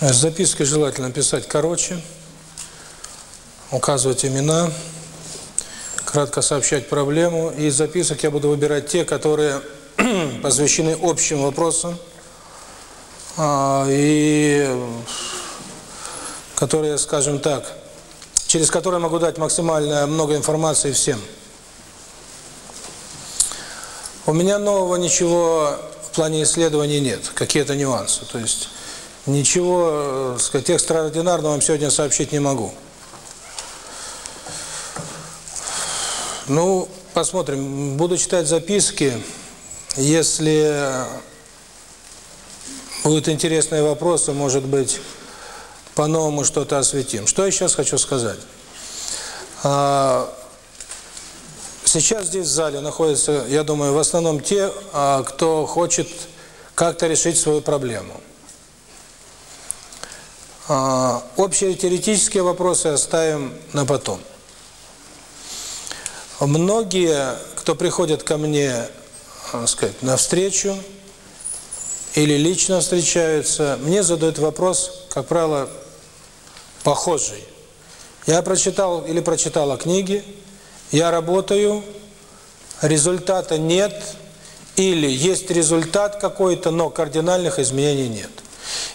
Записки желательно писать короче, указывать имена, кратко сообщать проблему. И из записок я буду выбирать те, которые посвящены общим вопросам а, и которые, скажем так, через которые могу дать максимально много информации всем. У меня нового ничего в плане исследований нет, какие-то нюансы. То есть ничего, э, сказать, экстраординарного вам сегодня сообщить не могу. Ну, посмотрим. Буду читать записки. Если будут интересные вопросы, может быть, по-новому что-то осветим. Что я сейчас хочу сказать? А, сейчас здесь в зале находятся, я думаю, в основном те, а, кто хочет как-то решить свою проблему общие теоретические вопросы оставим на потом. Многие, кто приходят ко мне, сказать, на встречу или лично встречаются, мне задают вопрос, как правило, похожий. Я прочитал или прочитала книги, я работаю, результата нет, или есть результат какой-то, но кардинальных изменений нет.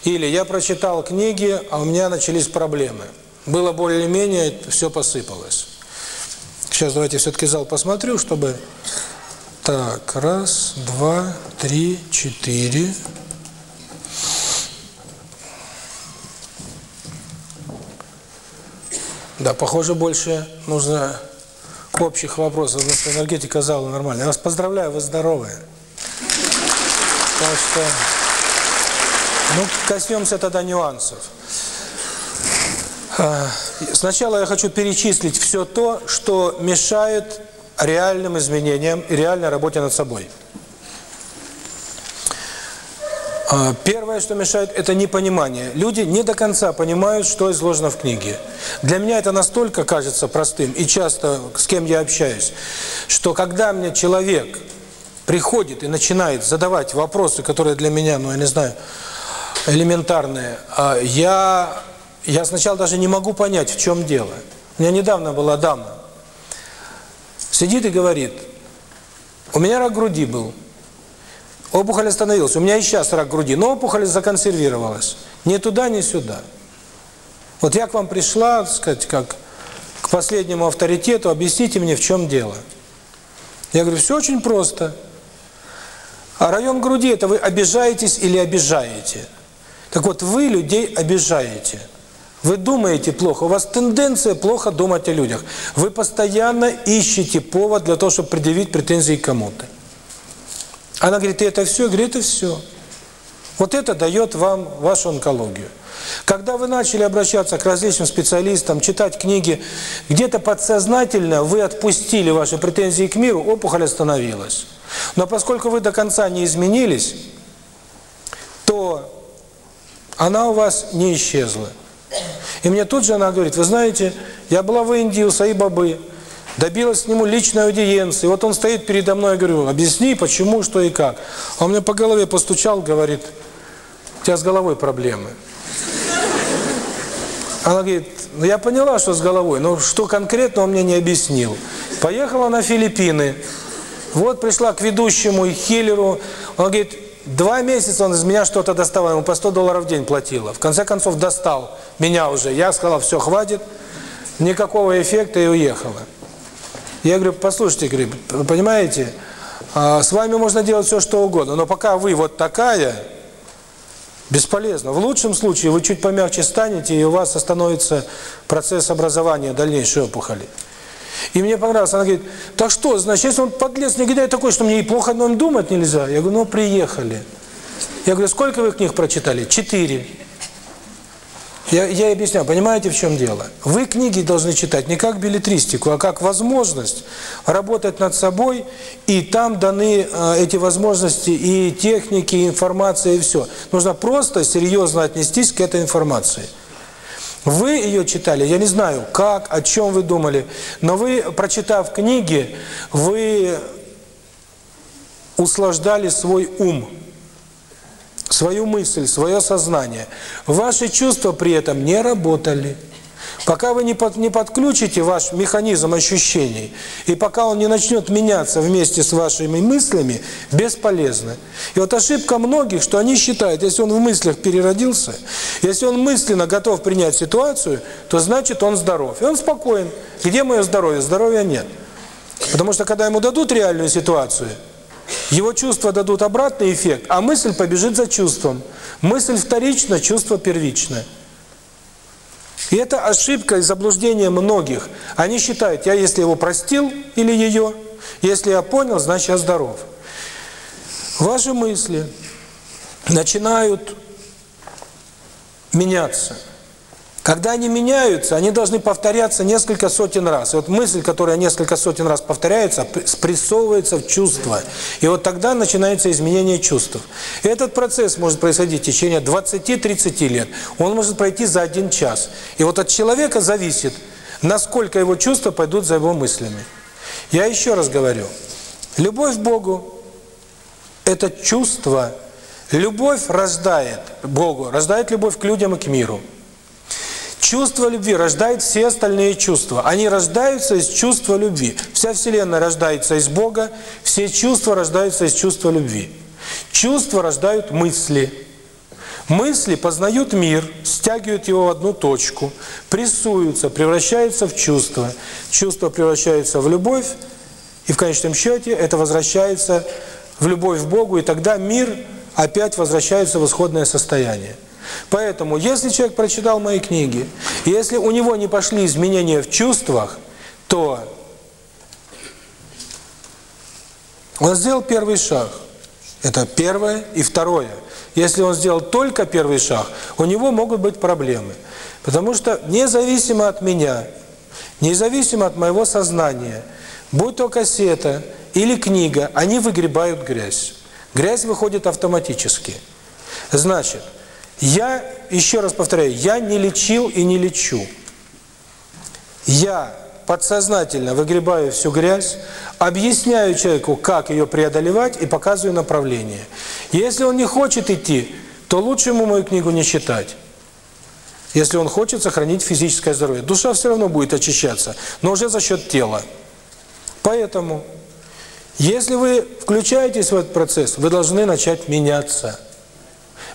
Или я прочитал книги, а у меня начались проблемы. Было более-менее, все посыпалось. Сейчас давайте все-таки зал посмотрю, чтобы... Так, раз, два, три, четыре... Да, похоже, больше нужно общих вопросов, потому что энергетика зала нормальная. Я вас поздравляю, вы здоровые. Так что... Ну, коснемся тогда нюансов. А, сначала я хочу перечислить все то, что мешает реальным изменениям и реальной работе над собой. А, первое, что мешает, это непонимание. Люди не до конца понимают, что изложено в книге. Для меня это настолько кажется простым, и часто с кем я общаюсь, что когда мне человек приходит и начинает задавать вопросы, которые для меня, ну, я не знаю, элементарные. А я, я сначала даже не могу понять, в чем дело. У меня недавно была дама. Сидит и говорит, у меня рак груди был. Опухоль остановилась. У меня и сейчас рак груди, но опухоль законсервировалась. Ни туда, ни сюда. Вот я к вам пришла, так сказать, как к последнему авторитету, объясните мне, в чем дело. Я говорю, все очень просто. А район груди – это вы обижаетесь или обижаете. Так вот, вы людей обижаете. Вы думаете плохо, у вас тенденция плохо думать о людях. Вы постоянно ищете повод для того, чтобы предъявить претензии кому-то. Она говорит, это все, говорит, и все. Вот это дает вам вашу онкологию. Когда вы начали обращаться к различным специалистам, читать книги, где-то подсознательно вы отпустили ваши претензии к миру, опухоль остановилась. Но поскольку вы до конца не изменились, то она у вас не исчезла. И мне тут же она говорит, вы знаете, я была в Индии у Саибабы, добилась к нему личной аудиенции, вот он стоит передо мной, я говорю, объясни, почему, что и как. А он мне по голове постучал, говорит, у тебя с головой проблемы. Она говорит, ну я поняла, что с головой, но что конкретно он мне не объяснил. Поехала на Филиппины, вот пришла к ведущему и хиллеру, он говорит, Два месяца он из меня что-то доставал, ему по 100 долларов в день платила. В конце концов достал меня уже. Я сказал, все, хватит, никакого эффекта и уехала. Я говорю, послушайте, говорю, понимаете, а, с вами можно делать все, что угодно, но пока вы вот такая, бесполезно. В лучшем случае вы чуть помягче станете, и у вас остановится процесс образования дальнейшей опухоли. И мне понравилось, она говорит, так что, значит, если он подлец негодяй такой, что мне и плохо о нем думать нельзя. Я говорю, ну приехали. Я говорю, сколько вы книг прочитали? Четыре. Я, я объясняю, понимаете, в чем дело? Вы книги должны читать не как билетристику, а как возможность работать над собой, и там даны э, эти возможности и техники, и информация, и все. Нужно просто серьезно отнестись к этой информации. Вы ее читали, я не знаю, как, о чем вы думали, но вы, прочитав книги, вы услаждали свой ум, свою мысль, свое сознание. Ваши чувства при этом не работали. Пока вы не, под, не подключите ваш механизм ощущений, и пока он не начнет меняться вместе с вашими мыслями, бесполезно. И вот ошибка многих, что они считают, если он в мыслях переродился, если он мысленно готов принять ситуацию, то значит он здоров. И он спокоен. Где мое здоровье? Здоровья нет. Потому что когда ему дадут реальную ситуацию, его чувства дадут обратный эффект, а мысль побежит за чувством. Мысль вторична, чувство первичное. И это ошибка и заблуждение многих. Они считают, я если его простил или ее, если я понял, значит я здоров. Ваши мысли начинают меняться – когда они меняются, они должны повторяться несколько сотен раз. И вот мысль, которая несколько сотен раз повторяется, спрессовывается в чувство. И вот тогда начинается изменение чувств. И этот процесс может происходить в течение 20-30 лет. Он может пройти за один час. И вот от человека зависит, насколько его чувства пойдут за его мыслями. Я еще раз говорю, любовь к Богу – это чувство. Любовь рождает Богу, рождает любовь к людям и к миру. Чувство любви рождает все остальные чувства. Они рождаются из чувства любви. Вся Вселенная рождается из Бога, все чувства рождаются из чувства любви. Чувства рождают мысли. Мысли познают мир, стягивают его в одну точку, прессуются, превращаются в чувства. Чувства превращаются в любовь, и в конечном счете это возвращается в любовь к Богу, и тогда мир опять возвращается в исходное состояние. Поэтому, если человек прочитал мои книги, если у него не пошли изменения в чувствах, то он сделал первый шаг. Это первое и второе. Если он сделал только первый шаг, у него могут быть проблемы. Потому что независимо от меня, независимо от моего сознания, будь то кассета или книга, они выгребают грязь. Грязь выходит автоматически. Значит, я, еще раз повторяю, я не лечил и не лечу. Я подсознательно выгребаю всю грязь, объясняю человеку, как ее преодолевать и показываю направление. Если он не хочет идти, то лучше ему мою книгу не читать. Если он хочет сохранить физическое здоровье. Душа все равно будет очищаться, но уже за счет тела. Поэтому, если вы включаетесь в этот процесс, вы должны начать меняться –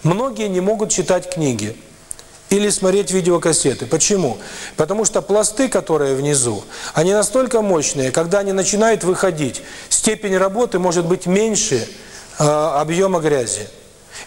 Многие не могут читать книги или смотреть видеокассеты. Почему? Потому что пласты, которые внизу, они настолько мощные, когда они начинают выходить, степень работы может быть меньше э, объема грязи.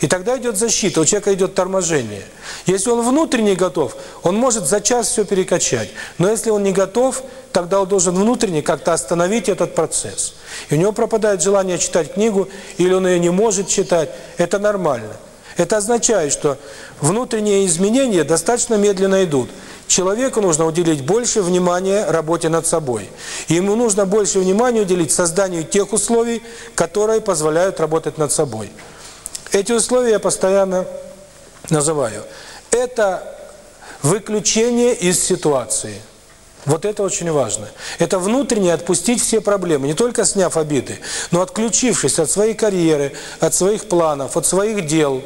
И тогда идет защита, у человека идет торможение. Если он внутренне готов, он может за час все перекачать. Но если он не готов, тогда он должен внутренне как-то остановить этот процесс. И у него пропадает желание читать книгу, или он ее не может читать. Это нормально. Это означает, что внутренние изменения достаточно медленно идут. Человеку нужно уделить больше внимания работе над собой. Ему нужно больше внимания уделить созданию тех условий, которые позволяют работать над собой. Эти условия я постоянно называю. Это выключение из ситуации – вот это очень важно. Это внутренне отпустить все проблемы, не только сняв обиды, но отключившись от своей карьеры, от своих планов, от своих дел,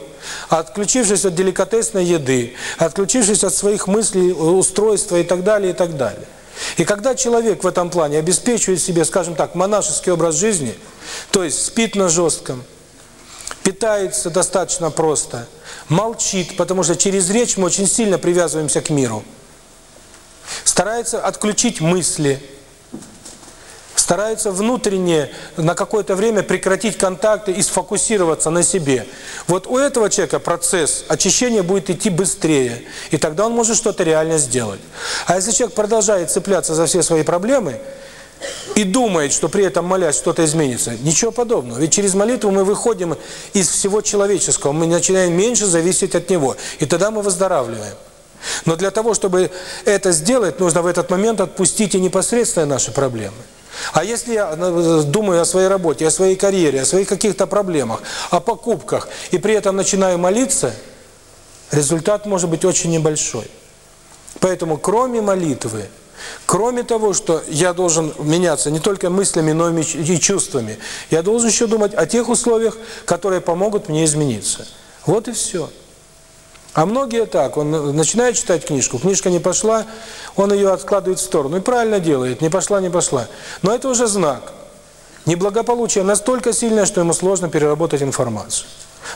отключившись от деликатесной еды, отключившись от своих мыслей, устройства и так далее, и так далее. И когда человек в этом плане обеспечивает себе, скажем так, монашеский образ жизни, то есть спит на жестком, питается достаточно просто, молчит, потому что через речь мы очень сильно привязываемся к миру – старается отключить мысли, старается внутренне на какое-то время прекратить контакты и сфокусироваться на себе. Вот у этого человека процесс очищения будет идти быстрее, и тогда он может что-то реально сделать. А если человек продолжает цепляться за все свои проблемы, и думает, что при этом молясь что-то изменится. Ничего подобного. Ведь через молитву мы выходим из всего человеческого, мы начинаем меньше зависеть от него, и тогда мы выздоравливаем. Но для того, чтобы это сделать, нужно в этот момент отпустить и непосредственно наши проблемы. А если я ну, думаю о своей работе, о своей карьере, о своих каких-то проблемах, о покупках, и при этом начинаю молиться, результат может быть очень небольшой. Поэтому кроме молитвы, кроме того, что я должен меняться не только мыслями, но и чувствами, я должен еще думать о тех условиях, которые помогут мне измениться. Вот и все. А многие так, он начинает читать книжку, книжка не пошла, он ее откладывает в сторону. И правильно делает, не пошла, не пошла. Но это уже знак. Неблагополучие настолько сильное, что ему сложно переработать информацию.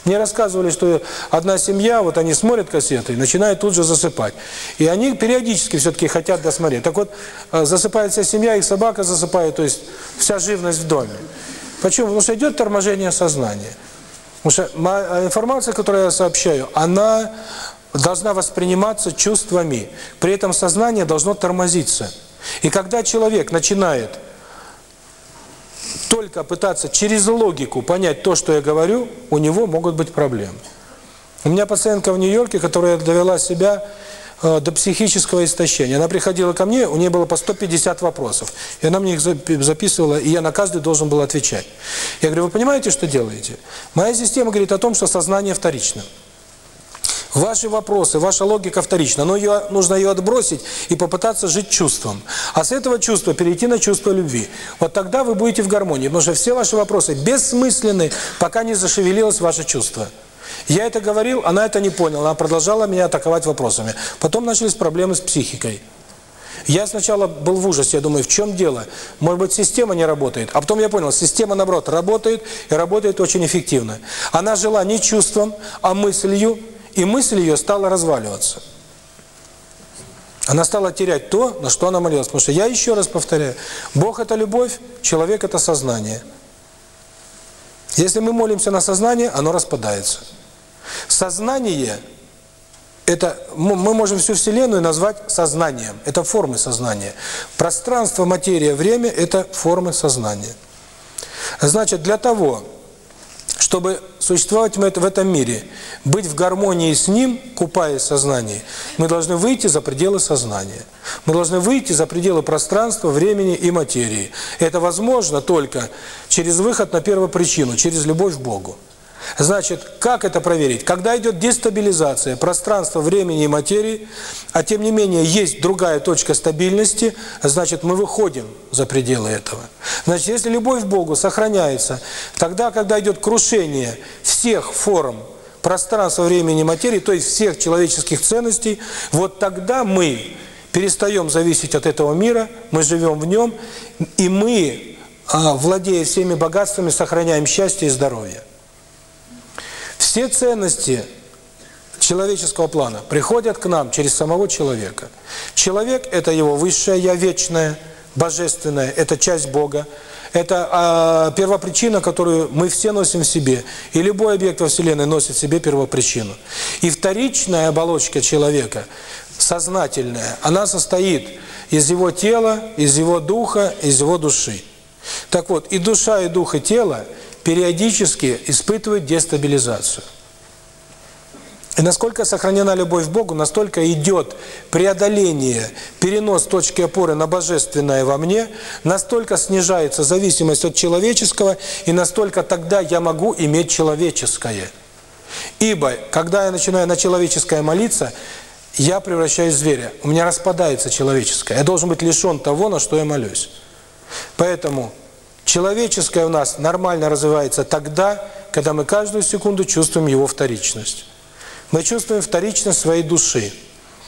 Мне рассказывали, что одна семья, вот они смотрят кассеты и начинают тут же засыпать. И они периодически все-таки хотят досмотреть. Так вот, э, засыпает вся семья, их собака засыпает, то есть вся живность в доме. Почему? Потому что идет торможение сознания. А, информация, которую я сообщаю, она должна восприниматься чувствами. При этом сознание должно тормозиться. И когда человек начинает только пытаться через логику понять то, что я говорю, у него могут быть проблемы. У меня пациентка в Нью-Йорке, которая довела себя Э, до психического истощения. Она приходила ко мне, у нее было по 150 вопросов. И она мне их записывала, и я на каждый должен был отвечать. Я говорю, вы понимаете, что делаете? Моя система говорит о том, что сознание вторично. Ваши вопросы, ваша логика вторична, но ее, нужно ее отбросить и попытаться жить чувством. А с этого чувства перейти на чувство любви. Вот тогда вы будете в гармонии, потому что все ваши вопросы бессмысленны, пока не зашевелилось ваше чувство. Я это говорил, она это не поняла, она продолжала меня атаковать вопросами. Потом начались проблемы с психикой. Я сначала был в ужасе, я думаю, в чем дело? Может быть, система не работает. А потом я понял, система, наоборот, работает, и работает очень эффективно. Она жила не чувством, а мыслью, и мысль ее стала разваливаться. Она стала терять то, на что она молилась. Потому что я еще раз повторяю, Бог – это любовь, человек – это сознание. Если мы молимся на сознание, оно распадается. Сознание – это мы можем всю Вселенную назвать сознанием. Это формы сознания. Пространство, материя, время – это формы сознания. Значит, для того, чтобы существовать в этом мире, быть в гармонии с ним, купаясь в сознании, мы должны выйти за пределы сознания. Мы должны выйти за пределы пространства, времени и материи. Это возможно только через выход на первопричину, через любовь к Богу. Значит, как это проверить? Когда идет дестабилизация пространства, времени и материи, а тем не менее есть другая точка стабильности, значит, мы выходим за пределы этого. Значит, если любовь к Богу сохраняется, тогда, когда идет крушение всех форм пространства, времени и материи, то есть всех человеческих ценностей, вот тогда мы перестаем зависеть от этого мира, мы живем в нем, и мы, а, владея всеми богатствами, сохраняем счастье и здоровье. Все ценности человеческого плана приходят к нам через самого человека. Человек – это его высшее «я» вечное, божественное, это часть Бога, это э, первопричина, которую мы все носим в себе, и любой объект во Вселенной носит в себе первопричину. И вторичная оболочка человека, сознательная, она состоит из его тела, из его духа, из его души. Так вот, и душа, и дух, и тело – периодически испытывает дестабилизацию. И насколько сохранена любовь к Богу, настолько идет преодоление, перенос точки опоры на божественное во мне, настолько снижается зависимость от человеческого, и настолько тогда я могу иметь человеческое. Ибо, когда я начинаю на человеческое молиться, я превращаюсь в зверя, у меня распадается человеческое, я должен быть лишен того, на что я молюсь. Поэтому Человеческое у нас нормально развивается тогда, когда мы каждую секунду чувствуем его вторичность. Мы чувствуем вторичность своей души.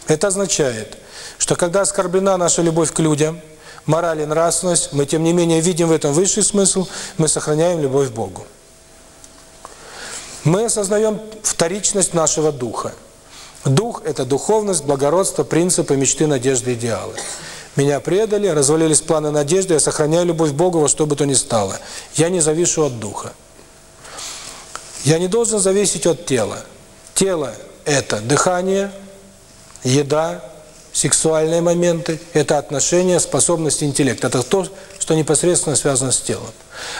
Это означает, что когда оскорблена наша любовь к людям, мораль и нравственность, мы тем не менее видим в этом высший смысл, мы сохраняем любовь к Богу. Мы осознаем вторичность нашего духа. Дух – это духовность, благородство, принципы, мечты, надежды, идеалы. Меня предали, развалились планы надежды, я сохраняю любовь Бога во что бы то ни стало. Я не завишу от духа. Я не должен зависеть от тела. Тело – это дыхание, еда, сексуальные моменты, это отношения, способность, интеллект. Это то, что непосредственно связано с телом.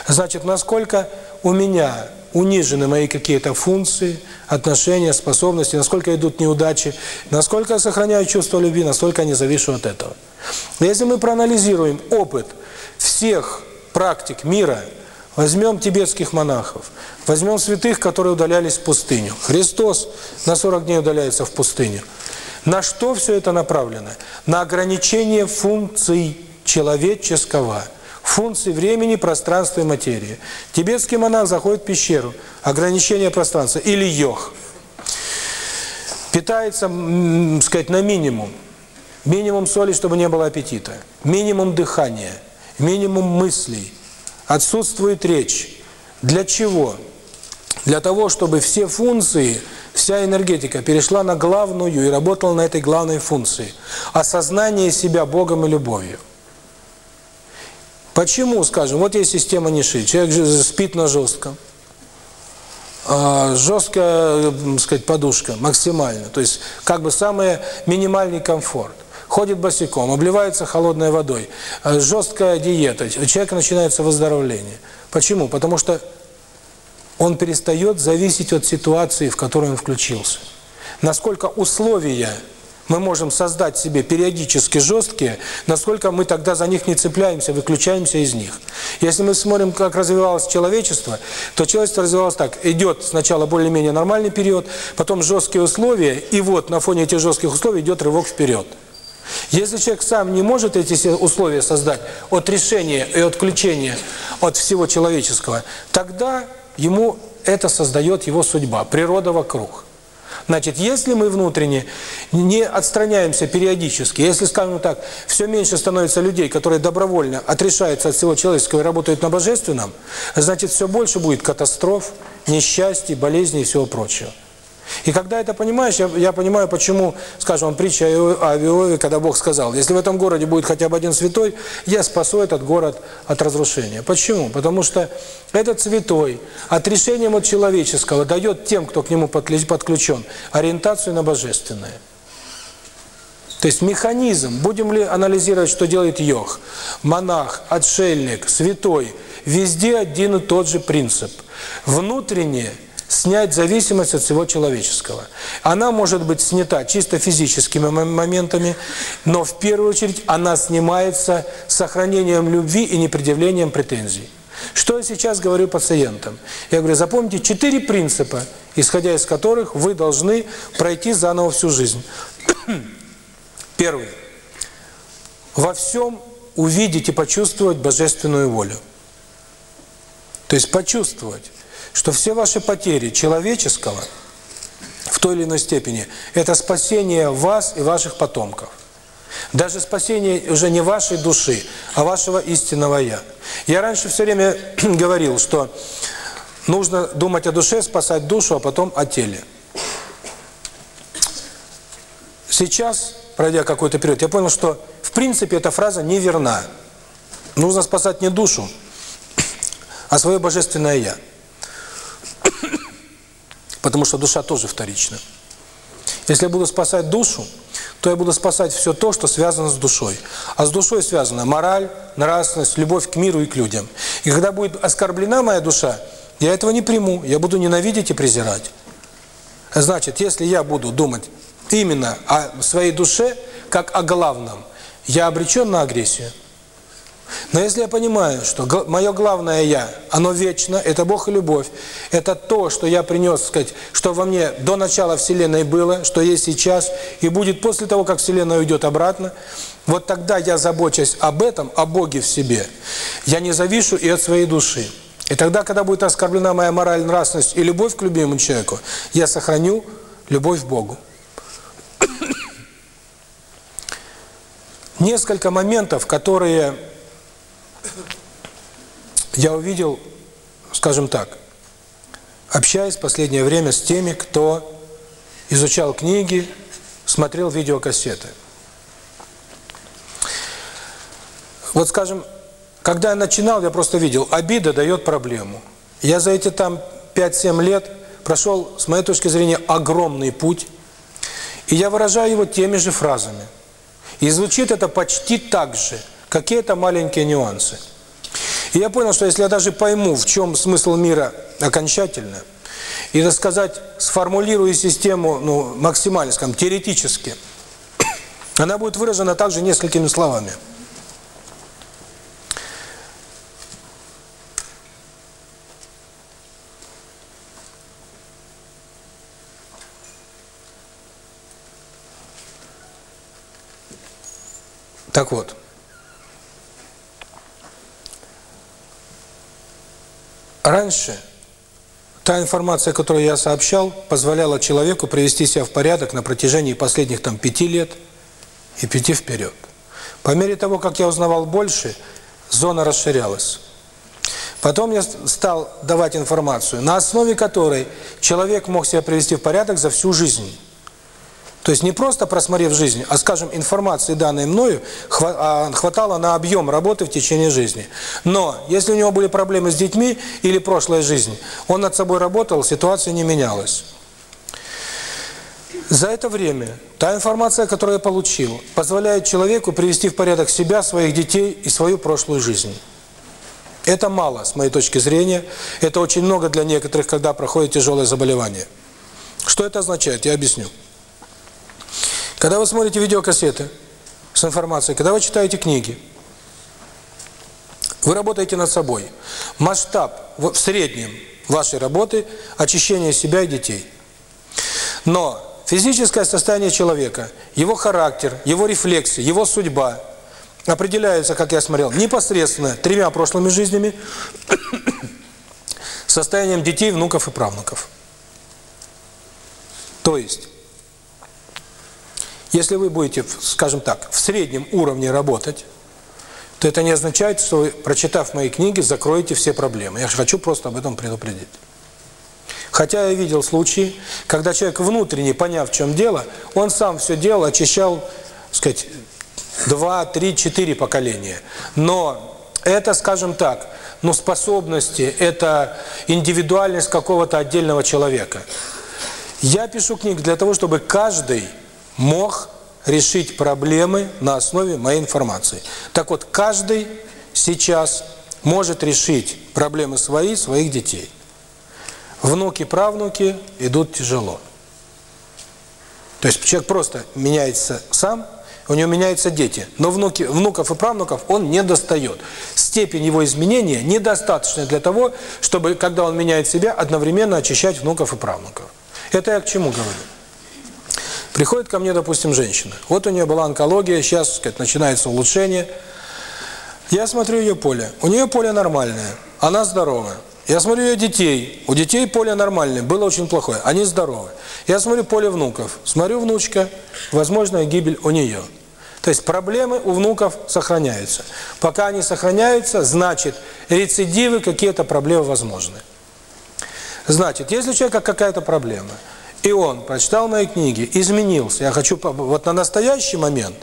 Значит, насколько у меня унижены мои какие-то функции, отношения, способности, насколько идут неудачи, насколько я сохраняю чувство любви, насколько я не завишу от этого. Но если мы проанализируем опыт всех практик мира, возьмем тибетских монахов, возьмем святых, которые удалялись в пустыню. Христос на 40 дней удаляется в пустыню. На что все это направлено? На ограничение функций человеческого – функции времени, пространства и материи. Тибетский монах заходит в пещеру, ограничение пространства, или йог. Питается, сказать, на минимум. Минимум соли, чтобы не было аппетита. Минимум дыхания. Минимум мыслей. Отсутствует речь. Для чего? Для того, чтобы все функции, вся энергетика перешла на главную и работала на этой главной функции. Осознание себя Богом и любовью. Почему, скажем, вот есть система Ниши, человек спит на жестком, а, жесткая, сказать, подушка, максимально, то есть как бы самый минимальный комфорт. Ходит босиком, обливается холодной водой, а, жесткая диета, Человек начинается выздоровление. Почему? Потому что он перестает зависеть от ситуации, в которой он включился. Насколько условия мы можем создать себе периодически жесткие, насколько мы тогда за них не цепляемся, выключаемся из них. Если мы смотрим, как развивалось человечество, то человечество развивалось так. Идет сначала более-менее нормальный период, потом жесткие условия, и вот на фоне этих жестких условий идет рывок вперед. Если человек сам не может эти условия создать от решения и отключения от всего человеческого, тогда ему это создает его судьба, природа вокруг. Значит, если мы внутренне не отстраняемся периодически, если, скажем так, все меньше становится людей, которые добровольно отрешаются от всего человеческого и работают на божественном, значит, все больше будет катастроф, несчастья, болезней и всего прочего. И когда это понимаешь, я, я понимаю, почему, скажем, притча о Виове, когда Бог сказал, если в этом городе будет хотя бы один святой, я спасу этот город от разрушения. Почему? Потому что этот святой отрешением от человеческого дает тем, кто к нему подключен, ориентацию на божественное. То есть механизм, будем ли анализировать, что делает йог, монах, отшельник, святой, везде один и тот же принцип. Внутреннее – снять зависимость от всего человеческого. Она может быть снята чисто физическими моментами, но в первую очередь она снимается сохранением любви и непредъявлением претензий. Что я сейчас говорю пациентам? Я говорю, запомните четыре принципа, исходя из которых вы должны пройти заново всю жизнь. Первый. Во всем увидеть и почувствовать божественную волю. То есть почувствовать что все ваши потери человеческого в той или иной степени это спасение вас и ваших потомков. Даже спасение уже не вашей души, а вашего истинного я. Я раньше все время говорил, что нужно думать о душе, спасать душу, а потом о теле. Сейчас, пройдя какой-то период, я понял, что в принципе эта фраза неверна. Нужно спасать не душу, а свое божественное я. Потому что душа тоже вторична. Если я буду спасать душу, то я буду спасать все то, что связано с душой. А с душой связана мораль, нравственность, любовь к миру и к людям. И когда будет оскорблена моя душа, я этого не приму, я буду ненавидеть и презирать. Значит, если я буду думать именно о своей душе, как о главном, я обречен на агрессию. Но если я понимаю, что мое главное «я», оно вечно, это Бог и любовь, это то, что я принес, сказать, что во мне до начала Вселенной было, что есть сейчас и будет после того, как Вселенная уйдет обратно, вот тогда я забочусь об этом, о Боге в себе. Я не завишу и от своей души. И тогда, когда будет оскорблена моя мораль, нравственность и любовь к любимому человеку, я сохраню любовь к Богу. Несколько моментов, которые я увидел, скажем так, общаясь в последнее время с теми, кто изучал книги, смотрел видеокассеты. Вот, скажем, когда я начинал, я просто видел, обида дает проблему. Я за эти там 5-7 лет прошел, с моей точки зрения, огромный путь, и я выражаю его теми же фразами. И звучит это почти так же – какие-то маленькие нюансы. И я понял, что если я даже пойму, в чем смысл мира окончательно, и, так сказать, сформулирую систему ну, максимально, скажем, теоретически, она будет выражена также несколькими словами. Так вот. Раньше та информация, которую я сообщал, позволяла человеку привести себя в порядок на протяжении последних там пяти лет и пяти вперед. По мере того, как я узнавал больше, зона расширялась. Потом я стал давать информацию, на основе которой человек мог себя привести в порядок за всю жизнь. То есть не просто просмотрев жизнь, а, скажем, информации, данной мною, а, хватало на объем работы в течение жизни. Но если у него были проблемы с детьми или прошлой жизни, он над собой работал, ситуация не менялась. За это время та информация, которую я получил, позволяет человеку привести в порядок себя, своих детей и свою прошлую жизнь. Это мало, с моей точки зрения. Это очень много для некоторых, когда проходит тяжелое заболевание. Что это означает, я объясню. Когда вы смотрите видеокассеты с информацией, когда вы читаете книги, вы работаете над собой. Масштаб в среднем вашей работы – очищение себя и детей. Но физическое состояние человека, его характер, его рефлексы, его судьба определяются, как я смотрел, непосредственно тремя прошлыми жизнями, состоянием детей, внуков и правнуков. То есть если вы будете, скажем так, в среднем уровне работать, то это не означает, что вы, прочитав мои книги, закроете все проблемы. Я хочу просто об этом предупредить. Хотя я видел случаи, когда человек внутренне, поняв, в чем дело, он сам все делал, очищал, так сказать, два, три, четыре поколения. Но это, скажем так, ну, способности, это индивидуальность какого-то отдельного человека. Я пишу книг для того, чтобы каждый мог решить проблемы на основе моей информации. Так вот, каждый сейчас может решить проблемы свои, своих детей. Внуки, правнуки идут тяжело. То есть человек просто меняется сам, у него меняются дети, но внуки, внуков и правнуков он не достает. Степень его изменения недостаточна для того, чтобы, когда он меняет себя, одновременно очищать внуков и правнуков. Это я к чему говорю? Приходит ко мне, допустим, женщина. Вот у нее была онкология, сейчас, так сказать, начинается улучшение. Я смотрю ее поле. У нее поле нормальное, она здоровая. Я смотрю ее детей. У детей поле нормальное, было очень плохое. Они здоровы. Я смотрю поле внуков. Смотрю внучка, возможная гибель у нее. То есть проблемы у внуков сохраняются. Пока они сохраняются, значит, рецидивы, какие-то проблемы возможны. Значит, если у человека какая-то проблема – и он прочитал мои книги, изменился. Я хочу, вот на настоящий момент,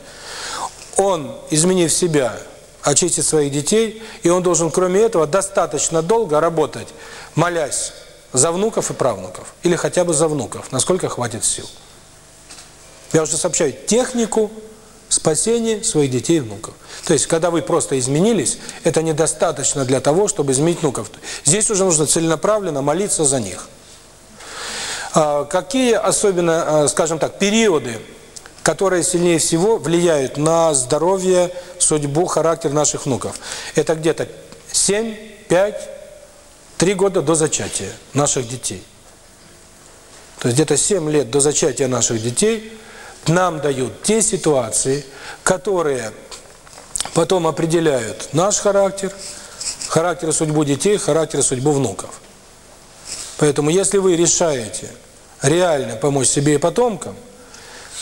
он, изменив себя, очистит своих детей, и он должен, кроме этого, достаточно долго работать, молясь за внуков и правнуков, или хотя бы за внуков, насколько хватит сил. Я уже сообщаю технику спасения своих детей и внуков. То есть, когда вы просто изменились, это недостаточно для того, чтобы изменить внуков. Здесь уже нужно целенаправленно молиться за них. А, какие особенно, э, скажем так, периоды, которые сильнее всего влияют на здоровье, судьбу, характер наших внуков? Это где-то 7, 5, 3 года до зачатия наших детей. То есть где-то 7 лет до зачатия наших детей нам дают те ситуации, которые потом определяют наш характер, характер судьбу детей, характер судьбу внуков. Поэтому если вы решаете реально помочь себе и потомкам,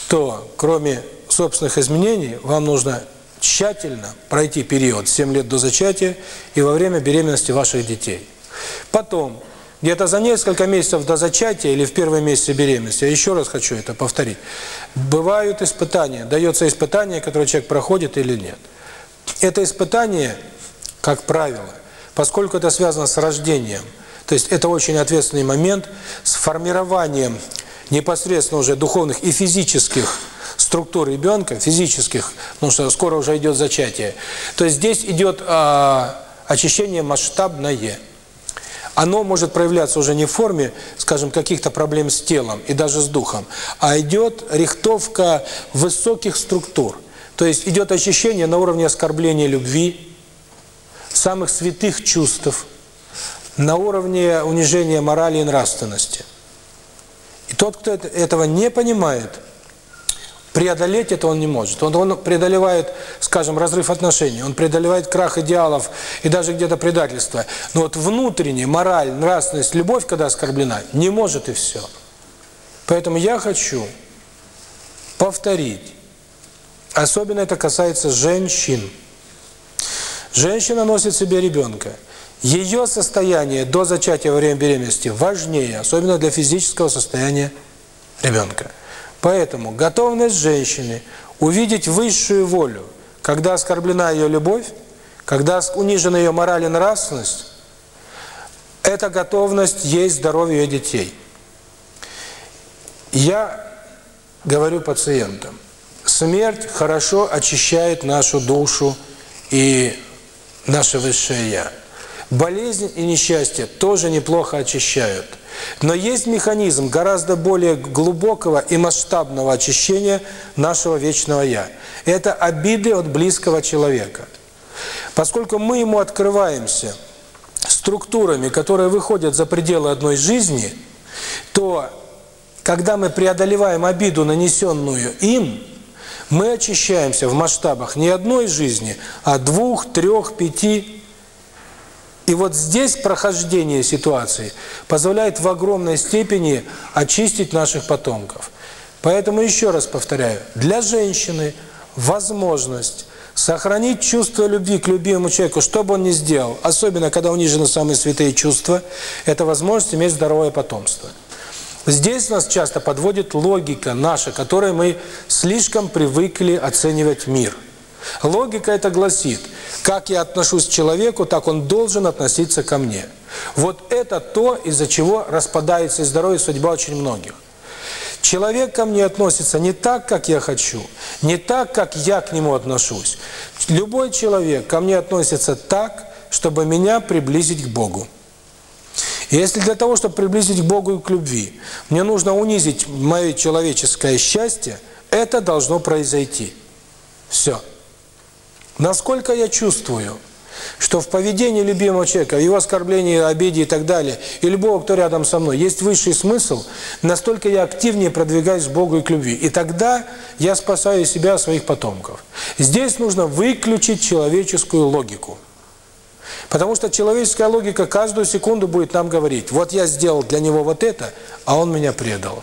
то кроме собственных изменений вам нужно тщательно пройти период 7 лет до зачатия и во время беременности ваших детей. Потом, где-то за несколько месяцев до зачатия или в первые месяцы беременности, я еще раз хочу это повторить, бывают испытания, дается испытание, которое человек проходит или нет. Это испытание, как правило, поскольку это связано с рождением – то есть это очень ответственный момент с формированием непосредственно уже духовных и физических структур ребенка, физических, потому что скоро уже идет зачатие. То есть здесь идет э, а, очищение масштабное. Оно может проявляться уже не в форме, скажем, каких-то проблем с телом и даже с духом, а идет рихтовка высоких структур. То есть идет очищение на уровне оскорбления любви, самых святых чувств – на уровне унижения морали и нравственности. И тот, кто этого не понимает, преодолеть это он не может. Он, он преодолевает, скажем, разрыв отношений, он преодолевает крах идеалов и даже где-то предательство. Но вот внутренне мораль, нравственность, любовь, когда оскорблена, не может и все. Поэтому я хочу повторить, особенно это касается женщин. Женщина носит себе ребенка – ее состояние до зачатия во время беременности важнее, особенно для физического состояния ребенка. Поэтому готовность женщины увидеть высшую волю, когда оскорблена ее любовь, когда унижена ее мораль и нравственность, эта готовность есть здоровье ее детей. Я говорю пациентам, смерть хорошо очищает нашу душу и наше Высшее Я. Болезнь и несчастье тоже неплохо очищают. Но есть механизм гораздо более глубокого и масштабного очищения нашего вечного «я». Это обиды от близкого человека. Поскольку мы ему открываемся структурами, которые выходят за пределы одной жизни, то когда мы преодолеваем обиду, нанесенную им, мы очищаемся в масштабах не одной жизни, а двух, трех, пяти и вот здесь прохождение ситуации позволяет в огромной степени очистить наших потомков. Поэтому еще раз повторяю, для женщины возможность сохранить чувство любви к любимому человеку, что бы он ни сделал, особенно когда унижены самые святые чувства, это возможность иметь здоровое потомство. Здесь нас часто подводит логика наша, которой мы слишком привыкли оценивать мир – Логика это гласит, как я отношусь к человеку, так он должен относиться ко мне. Вот это то, из-за чего распадается здоровье, и судьба очень многих. Человек ко мне относится не так, как я хочу, не так, как я к нему отношусь. Любой человек ко мне относится так, чтобы меня приблизить к Богу. Если для того, чтобы приблизить к Богу и к любви, мне нужно унизить мое человеческое счастье, это должно произойти. Все. Насколько я чувствую, что в поведении любимого человека, в его оскорблении, обиде и так далее, и любого, кто рядом со мной, есть высший смысл, настолько я активнее продвигаюсь к Богу и к любви. И тогда я спасаю себя и своих потомков. Здесь нужно выключить человеческую логику. Потому что человеческая логика каждую секунду будет нам говорить, вот я сделал для него вот это, а он меня предал.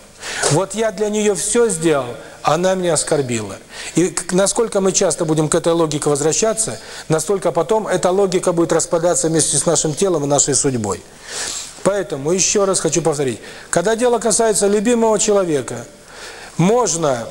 Вот я для нее все сделал, а она меня оскорбила. И насколько мы часто будем к этой логике возвращаться, настолько потом эта логика будет распадаться вместе с нашим телом и нашей судьбой. Поэтому еще раз хочу повторить. Когда дело касается любимого человека, можно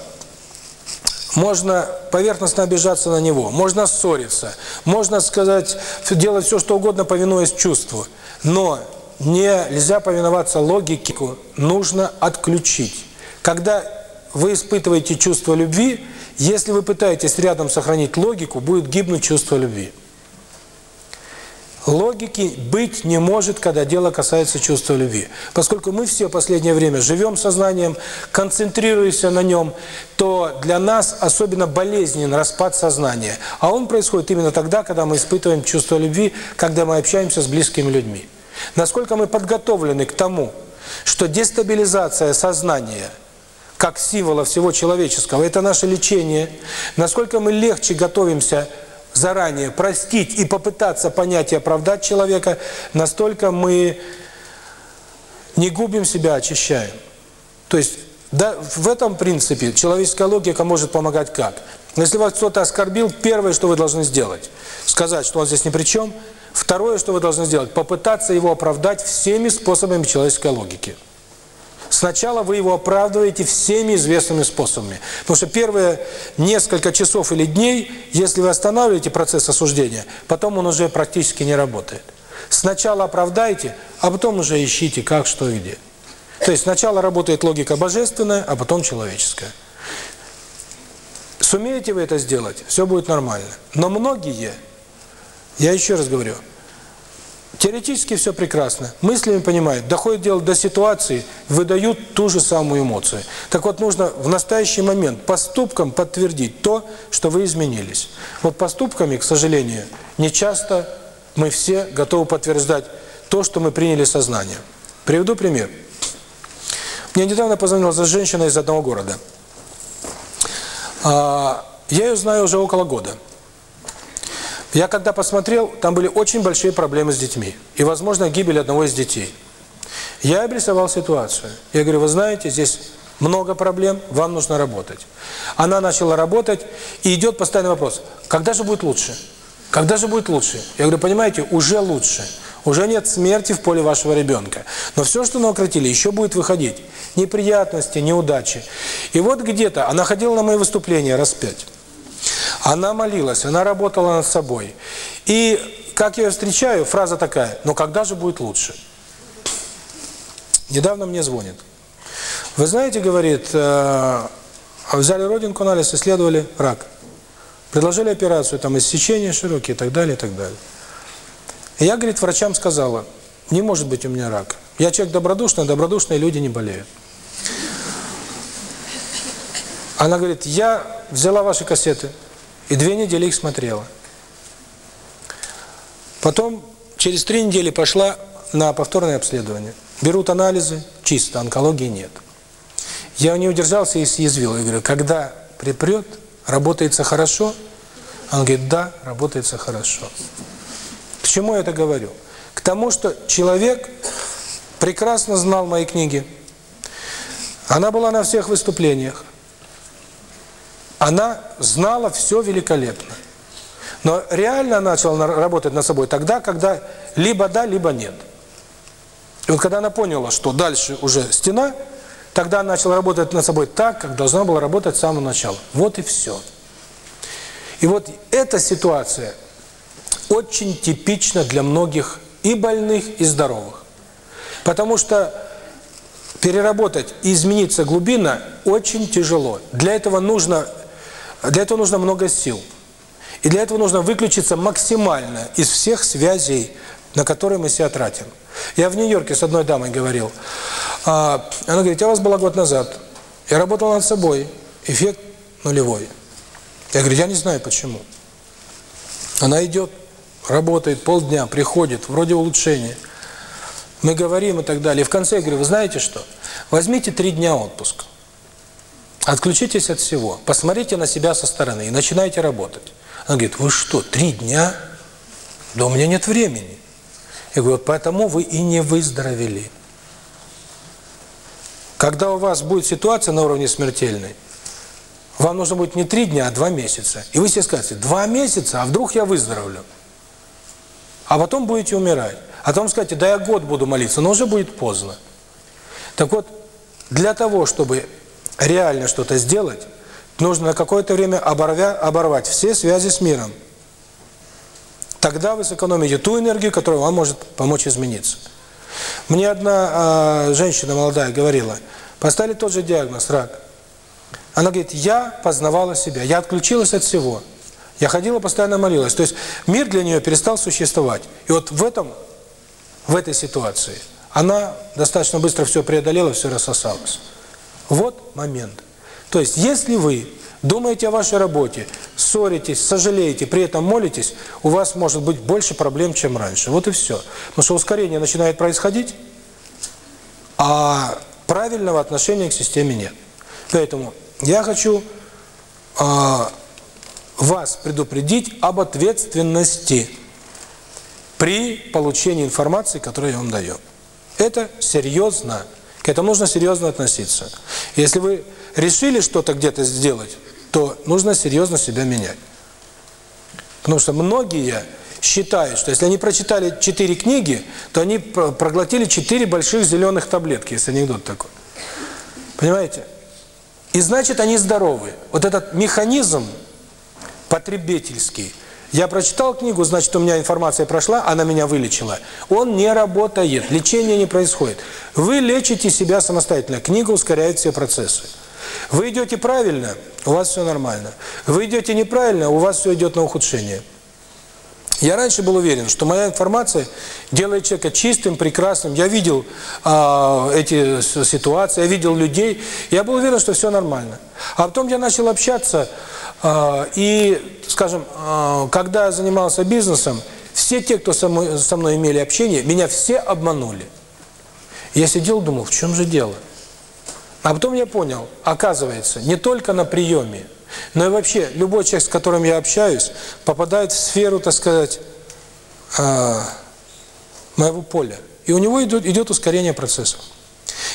можно поверхностно обижаться на него, можно ссориться, можно сказать, делать все, что угодно, повинуясь чувству. Но нельзя повиноваться логике, нужно отключить. Когда вы испытываете чувство любви, если вы пытаетесь рядом сохранить логику, будет гибнуть чувство любви. Логики быть не может, когда дело касается чувства любви. Поскольку мы все последнее время живем сознанием, концентрируясь на нем, то для нас особенно болезнен распад сознания. А он происходит именно тогда, когда мы испытываем чувство любви, когда мы общаемся с близкими людьми. Насколько мы подготовлены к тому, что дестабилизация сознания как символа всего человеческого – это наше лечение, насколько мы легче готовимся заранее простить и попытаться понять и оправдать человека, настолько мы не губим себя, а очищаем. То есть да, в этом принципе человеческая логика может помогать как? Если вас кто-то оскорбил, первое, что вы должны сделать – сказать, что он здесь ни при чем – Второе, что вы должны сделать, попытаться его оправдать всеми способами человеческой логики. Сначала вы его оправдываете всеми известными способами. Потому что первые несколько часов или дней, если вы останавливаете процесс осуждения, потом он уже практически не работает. Сначала оправдайте, а потом уже ищите как, что и где. То есть сначала работает логика божественная, а потом человеческая. Сумеете вы это сделать, все будет нормально. Но многие я еще раз говорю, теоретически все прекрасно, мыслями понимают, доходит дело до ситуации, выдают ту же самую эмоцию. Так вот, нужно в настоящий момент поступком подтвердить то, что вы изменились. Вот поступками, к сожалению, не часто мы все готовы подтверждать то, что мы приняли сознание. Приведу пример. Мне недавно позвонила женщина из одного города. А, я ее знаю уже около года. Я когда посмотрел, там были очень большие проблемы с детьми. И, возможно, гибель одного из детей. Я обрисовал ситуацию. Я говорю, вы знаете, здесь много проблем, вам нужно работать. Она начала работать, и идет постоянный вопрос, когда же будет лучше? Когда же будет лучше? Я говорю, понимаете, уже лучше. Уже нет смерти в поле вашего ребенка. Но все, что наукротили, еще будет выходить. Неприятности, неудачи. И вот где-то, она ходила на мои выступления раз пять. Она молилась, она работала над собой. И как я ее встречаю, фраза такая, но когда же будет лучше? Недавно мне звонит. Вы знаете, говорит, э, а взяли родинку, анализ, исследовали рак. Предложили операцию, там, иссечение широкие и так далее, и так далее. И я, говорит, врачам сказала, не может быть у меня рак. Я человек добродушный, а добродушные люди не болеют. Она говорит, я взяла ваши кассеты, и две недели их смотрела. Потом через три недели пошла на повторное обследование. Берут анализы, чисто, онкологии нет. Я не удержался и съязвил. Я говорю, когда припрет, работается хорошо? Он говорит, да, работается хорошо. К чему я это говорю? К тому, что человек прекрасно знал мои книги. Она была на всех выступлениях она знала все великолепно. Но реально начала работать над собой тогда, когда либо да, либо нет. И вот когда она поняла, что дальше уже стена, тогда она начала работать над собой так, как должна была работать с самого начала. Вот и все. И вот эта ситуация очень типична для многих и больных, и здоровых. Потому что переработать и измениться глубина очень тяжело. Для этого нужно для этого нужно много сил. И для этого нужно выключиться максимально из всех связей, на которые мы себя тратим. Я в Нью-Йорке с одной дамой говорил. А, она говорит, я вас была год назад. Я работал над собой. Эффект нулевой. Я говорю, я не знаю почему. Она идет, работает полдня, приходит, вроде улучшение. Мы говорим и так далее. И в конце я говорю, вы знаете что? Возьмите три дня отпуска. Отключитесь от всего, посмотрите на себя со стороны и начинайте работать. Она говорит, вы что, три дня? Да у меня нет времени. Я говорю, вот поэтому вы и не выздоровели. Когда у вас будет ситуация на уровне смертельной, вам нужно будет не три дня, а два месяца. И вы себе скажете, два месяца, а вдруг я выздоровлю? А потом будете умирать. А потом скажете, да я год буду молиться, но уже будет поздно. Так вот, для того, чтобы реально что-то сделать, нужно на какое-то время оборвя, оборвать все связи с миром. Тогда вы сэкономите ту энергию, которая вам может помочь измениться. Мне одна э, женщина молодая говорила, поставили тот же диагноз – рак. Она говорит, я познавала себя, я отключилась от всего. Я ходила, постоянно молилась. То есть мир для нее перестал существовать. И вот в этом, в этой ситуации она достаточно быстро все преодолела, все рассосалась. Вот момент. То есть, если вы думаете о вашей работе, ссоритесь, сожалеете, при этом молитесь, у вас может быть больше проблем, чем раньше. Вот и все. Потому что ускорение начинает происходить, а правильного отношения к системе нет. Поэтому я хочу э, вас предупредить об ответственности при получении информации, которую я вам даю. Это серьезно. К этому нужно серьезно относиться. Если вы решили что-то где-то сделать, то нужно серьезно себя менять. Потому что многие считают, что если они прочитали четыре книги, то они проглотили четыре больших зеленых таблетки, если анекдот такой. Понимаете? И значит, они здоровы. Вот этот механизм потребительский – я прочитал книгу, значит, у меня информация прошла, она меня вылечила. Он не работает, лечение не происходит. Вы лечите себя самостоятельно, книга ускоряет все процессы. Вы идете правильно, у вас все нормально. Вы идете неправильно, у вас все идет на ухудшение. Я раньше был уверен, что моя информация делает человека чистым, прекрасным. Я видел э, эти ситуации, я видел людей. Я был уверен, что все нормально. А потом я начал общаться и, скажем, когда я занимался бизнесом, все те, кто со мной, имели общение, меня все обманули. Я сидел, думал, в чем же дело? А потом я понял, оказывается, не только на приеме, но и вообще любой человек, с которым я общаюсь, попадает в сферу, так сказать, моего поля. И у него идет, идет ускорение процесса.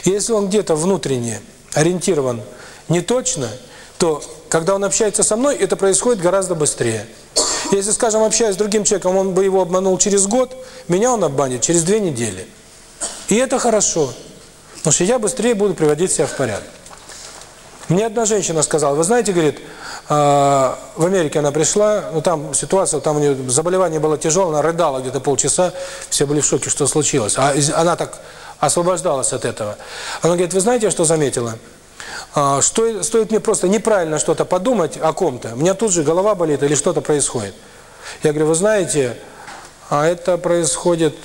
Если он где-то внутренне ориентирован не точно, то когда он общается со мной, это происходит гораздо быстрее. Если, скажем, общаюсь с другим человеком, он бы его обманул через год, меня он обманет через две недели. И это хорошо, потому что я быстрее буду приводить себя в порядок. Мне одна женщина сказала, вы знаете, говорит, в Америке она пришла, ну там ситуация, там у нее заболевание было тяжелое, она рыдала где-то полчаса, все были в шоке, что случилось. А она так освобождалась от этого. Она говорит, вы знаете, что заметила? А, что стоит мне просто неправильно что-то подумать о ком-то, у меня тут же голова болит или что-то происходит. Я говорю, вы знаете, а это происходит,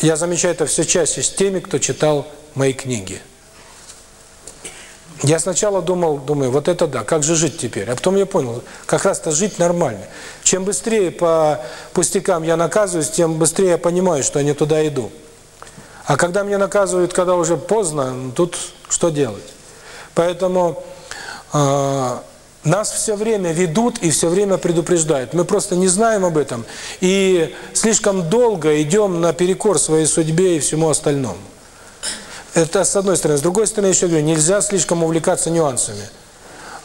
я замечаю это все чаще с теми, кто читал мои книги. Я сначала думал, думаю, вот это да, как же жить теперь? А потом я понял, как раз-то жить нормально. Чем быстрее по пустякам я наказываюсь, тем быстрее я понимаю, что я не туда иду. А когда меня наказывают, когда уже поздно, ну тут что делать? Поэтому э, нас все время ведут и все время предупреждают. Мы просто не знаем об этом и слишком долго идем наперекор своей судьбе и всему остальному. Это с одной стороны. С другой стороны, еще говорю, нельзя слишком увлекаться нюансами.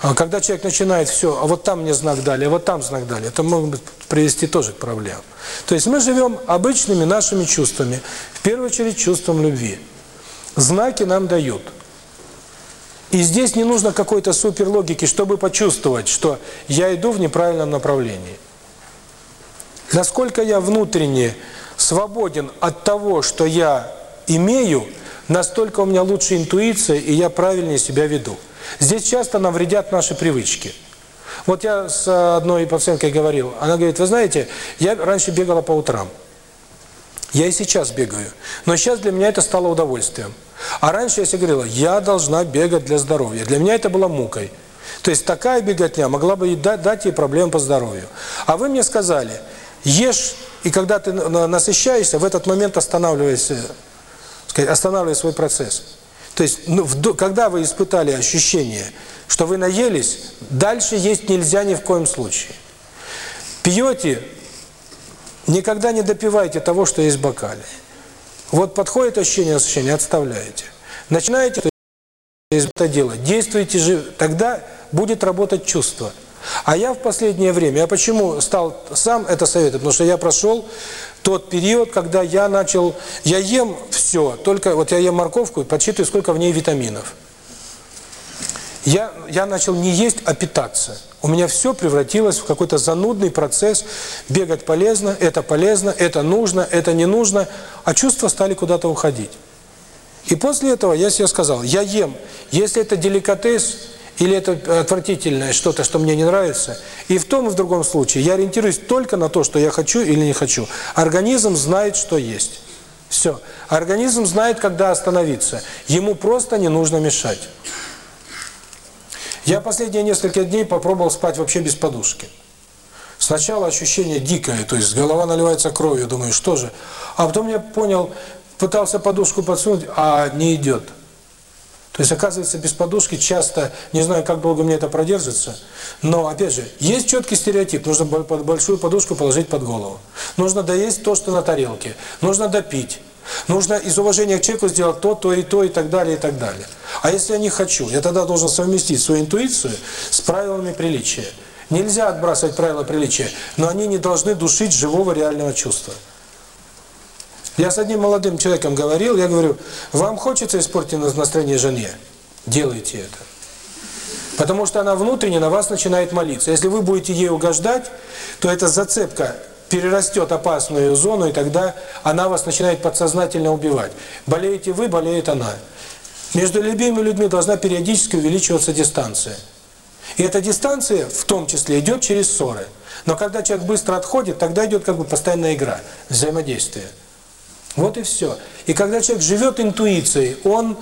А, когда человек начинает все, а вот там мне знак дали, а вот там знак дали, это может привести тоже к проблемам. То есть мы живем обычными нашими чувствами, в первую очередь чувством любви. Знаки нам дают – и здесь не нужно какой-то суперлогики, чтобы почувствовать, что я иду в неправильном направлении. Насколько я внутренне свободен от того, что я имею, настолько у меня лучше интуиция, и я правильнее себя веду. Здесь часто нам вредят наши привычки. Вот я с одной пациенткой говорил, она говорит, вы знаете, я раньше бегала по утрам. Я и сейчас бегаю. Но сейчас для меня это стало удовольствием. А раньше, если говорила, я должна бегать для здоровья. Для меня это было мукой. То есть такая беготня могла бы и дать, дать ей проблем по здоровью. А вы мне сказали, ешь, и когда ты насыщаешься, в этот момент останавливайся, останавливай свой процесс. То есть, ну, в, когда вы испытали ощущение, что вы наелись, дальше есть нельзя ни в коем случае. Пьете, никогда не допивайте того, что есть в бокале. Вот подходит ощущение насыщения, отставляете. Начинаете это дело, действуйте же, тогда будет работать чувство. А я в последнее время, я почему стал сам это советовать, потому что я прошел тот период, когда я начал, я ем все, только вот я ем морковку и подсчитываю, сколько в ней витаминов. Я, я начал не есть, а питаться. У меня все превратилось в какой-то занудный процесс. Бегать полезно, это полезно, это нужно, это не нужно. А чувства стали куда-то уходить. И после этого я себе сказал, я ем. Если это деликатес или это отвратительное что-то, что мне не нравится, и в том и в другом случае я ориентируюсь только на то, что я хочу или не хочу. Организм знает, что есть. Все. Организм знает, когда остановиться. Ему просто не нужно мешать. Я последние несколько дней попробовал спать вообще без подушки. Сначала ощущение дикое, то есть голова наливается кровью, думаю, что же. А потом я понял, пытался подушку подсунуть, а не идет. То есть, оказывается, без подушки часто, не знаю, как долго мне это продержится, но, опять же, есть четкий стереотип, нужно большую подушку положить под голову. Нужно доесть то, что на тарелке, нужно допить, нужно из уважения к человеку сделать то, то и то, и так далее, и так далее. А если я не хочу, я тогда должен совместить свою интуицию с правилами приличия. Нельзя отбрасывать правила приличия, но они не должны душить живого реального чувства. Я с одним молодым человеком говорил, я говорю, вам хочется испортить настроение жене? Делайте это. Потому что она внутренне на вас начинает молиться. Если вы будете ей угождать, то эта зацепка перерастет опасную зону, и тогда она вас начинает подсознательно убивать. Болеете вы, болеет она. Между любимыми людьми должна периодически увеличиваться дистанция. И эта дистанция в том числе идет через ссоры. Но когда человек быстро отходит, тогда идет как бы постоянная игра, взаимодействие. Вот и все. И когда человек живет интуицией, он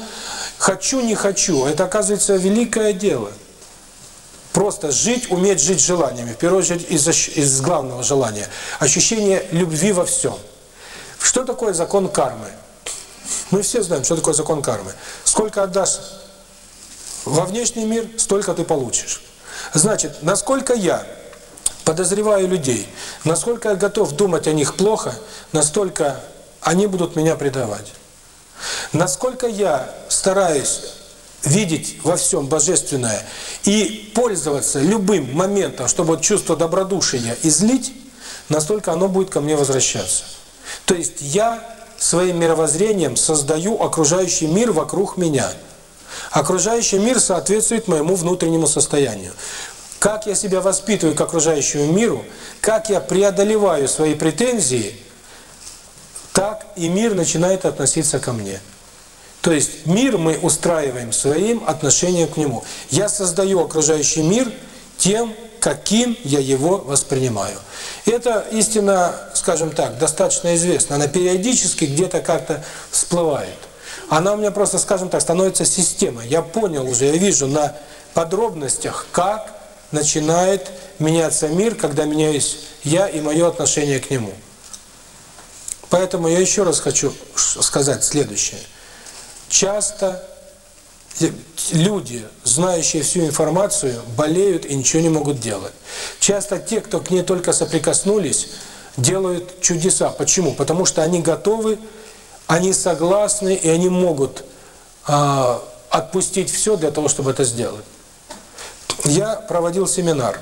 «хочу, не хочу», это оказывается великое дело. Просто жить, уметь жить желаниями, в первую очередь из, из главного желания. Ощущение любви во всем. Что такое закон кармы? Мы все знаем, что такое закон кармы. Сколько отдашь во внешний мир, столько ты получишь. Значит, насколько я подозреваю людей, насколько я готов думать о них плохо, настолько они будут меня предавать. Насколько я стараюсь видеть во всем божественное и пользоваться любым моментом, чтобы чувство добродушия излить, настолько оно будет ко мне возвращаться. То есть я своим мировоззрением создаю окружающий мир вокруг меня. Окружающий мир соответствует моему внутреннему состоянию. Как я себя воспитываю к окружающему миру, как я преодолеваю свои претензии, так и мир начинает относиться ко мне. То есть мир мы устраиваем своим отношением к нему. Я создаю окружающий мир тем, каким я его воспринимаю. Это, эта истина, скажем так, достаточно известна. Она периодически где-то как-то всплывает. Она у меня просто, скажем так, становится системой. Я понял уже, я вижу на подробностях, как начинает меняться мир, когда меняюсь я и мое отношение к нему. Поэтому я еще раз хочу сказать следующее. Часто люди, знающие всю информацию, болеют и ничего не могут делать. Часто те, кто к ней только соприкоснулись, делают чудеса. Почему? Потому что они готовы, они согласны и они могут э, отпустить все для того, чтобы это сделать. Я проводил семинар.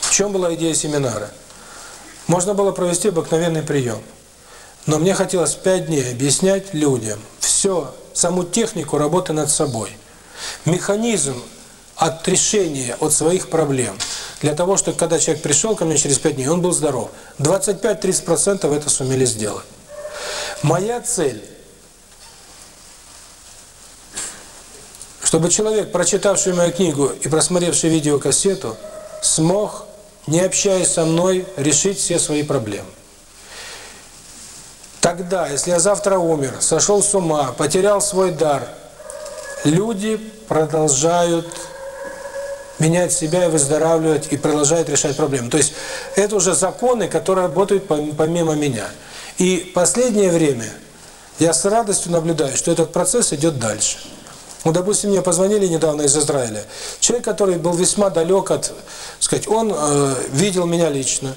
В чем была идея семинара? Можно было провести обыкновенный прием. Но мне хотелось пять дней объяснять людям все саму технику работы над собой, механизм отрешения от своих проблем. Для того, чтобы когда человек пришел ко мне через 5 дней, он был здоров. 25-30% это сумели сделать. Моя цель чтобы человек, прочитавший мою книгу и просмотревший видеокассету, смог, не общаясь со мной, решить все свои проблемы. Тогда, если я завтра умер, сошел с ума, потерял свой дар, люди продолжают менять себя и выздоравливать, и продолжают решать проблемы. То есть это уже законы, которые работают помимо меня. И последнее время я с радостью наблюдаю, что этот процесс идет дальше. Ну, допустим, мне позвонили недавно из Израиля. Человек, который был весьма далек от, сказать, он э, видел меня лично,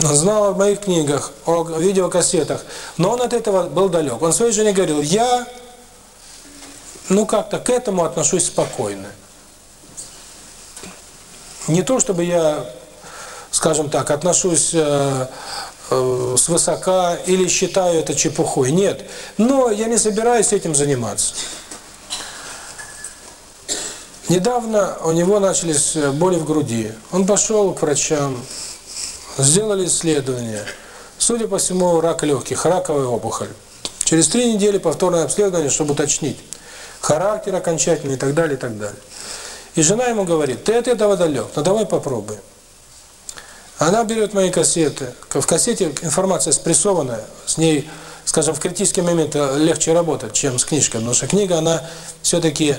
знал в моих книгах, о видеокассетах, но он от этого был далек. Он своей жене говорил, я, ну как-то к этому отношусь спокойно. Не то, чтобы я, скажем так, отношусь э, э, свысока или считаю это чепухой, нет. Но я не собираюсь этим заниматься. Недавно у него начались боли в груди. Он пошел к врачам, Сделали исследование. Судя по всему, рак легких, раковая опухоль. Через три недели повторное обследование, чтобы уточнить характер окончательный и так далее, и так далее. И жена ему говорит, ты от этого далек, ну давай попробуем". Она берет мои кассеты. В кассете информация спрессованная, с ней, скажем, в критический момент легче работать, чем с книжкой, потому что книга, она все-таки...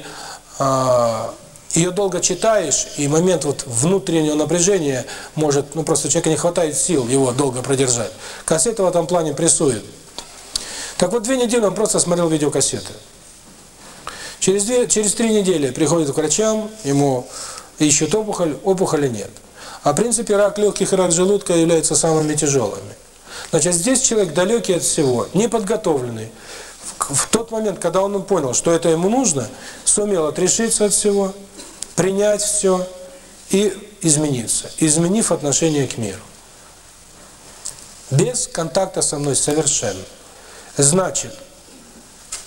Э ее долго читаешь, и момент вот внутреннего напряжения может, ну просто человека не хватает сил его долго продержать. Кассета в этом плане прессует. Так вот, две недели он просто смотрел видеокассеты. Через, две, через три недели приходит к врачам, ему ищут опухоль, опухоли нет. А в принципе рак легких и рак желудка являются самыми тяжелыми. Значит, здесь человек далекий от всего, неподготовленный в тот момент, когда он понял, что это ему нужно, сумел отрешиться от всего, принять все и измениться, изменив отношение к миру. Без контакта со мной совершенно. Значит,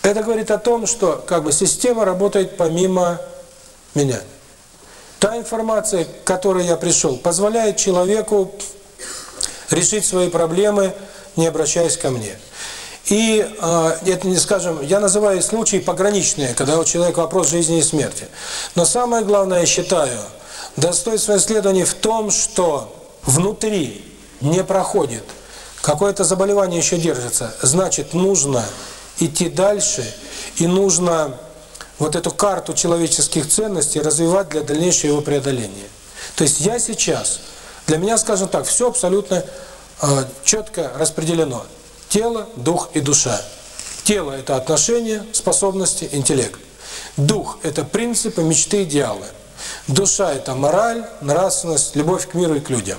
это говорит о том, что как бы система работает помимо меня. Та информация, к которой я пришел, позволяет человеку решить свои проблемы, не обращаясь ко мне. И это не скажем, я называю случаи пограничные, когда у человека вопрос жизни и смерти. Но самое главное, я считаю, достоинство исследований в том, что внутри не проходит, какое-то заболевание еще держится, значит, нужно идти дальше и нужно вот эту карту человеческих ценностей развивать для дальнейшего его преодоления. То есть я сейчас, для меня, скажем так, все абсолютно э, четко распределено. Тело, дух и душа. Тело – это отношения, способности, интеллект. Дух – это принципы, мечты, идеалы. Душа – это мораль, нравственность, любовь к миру и к людям.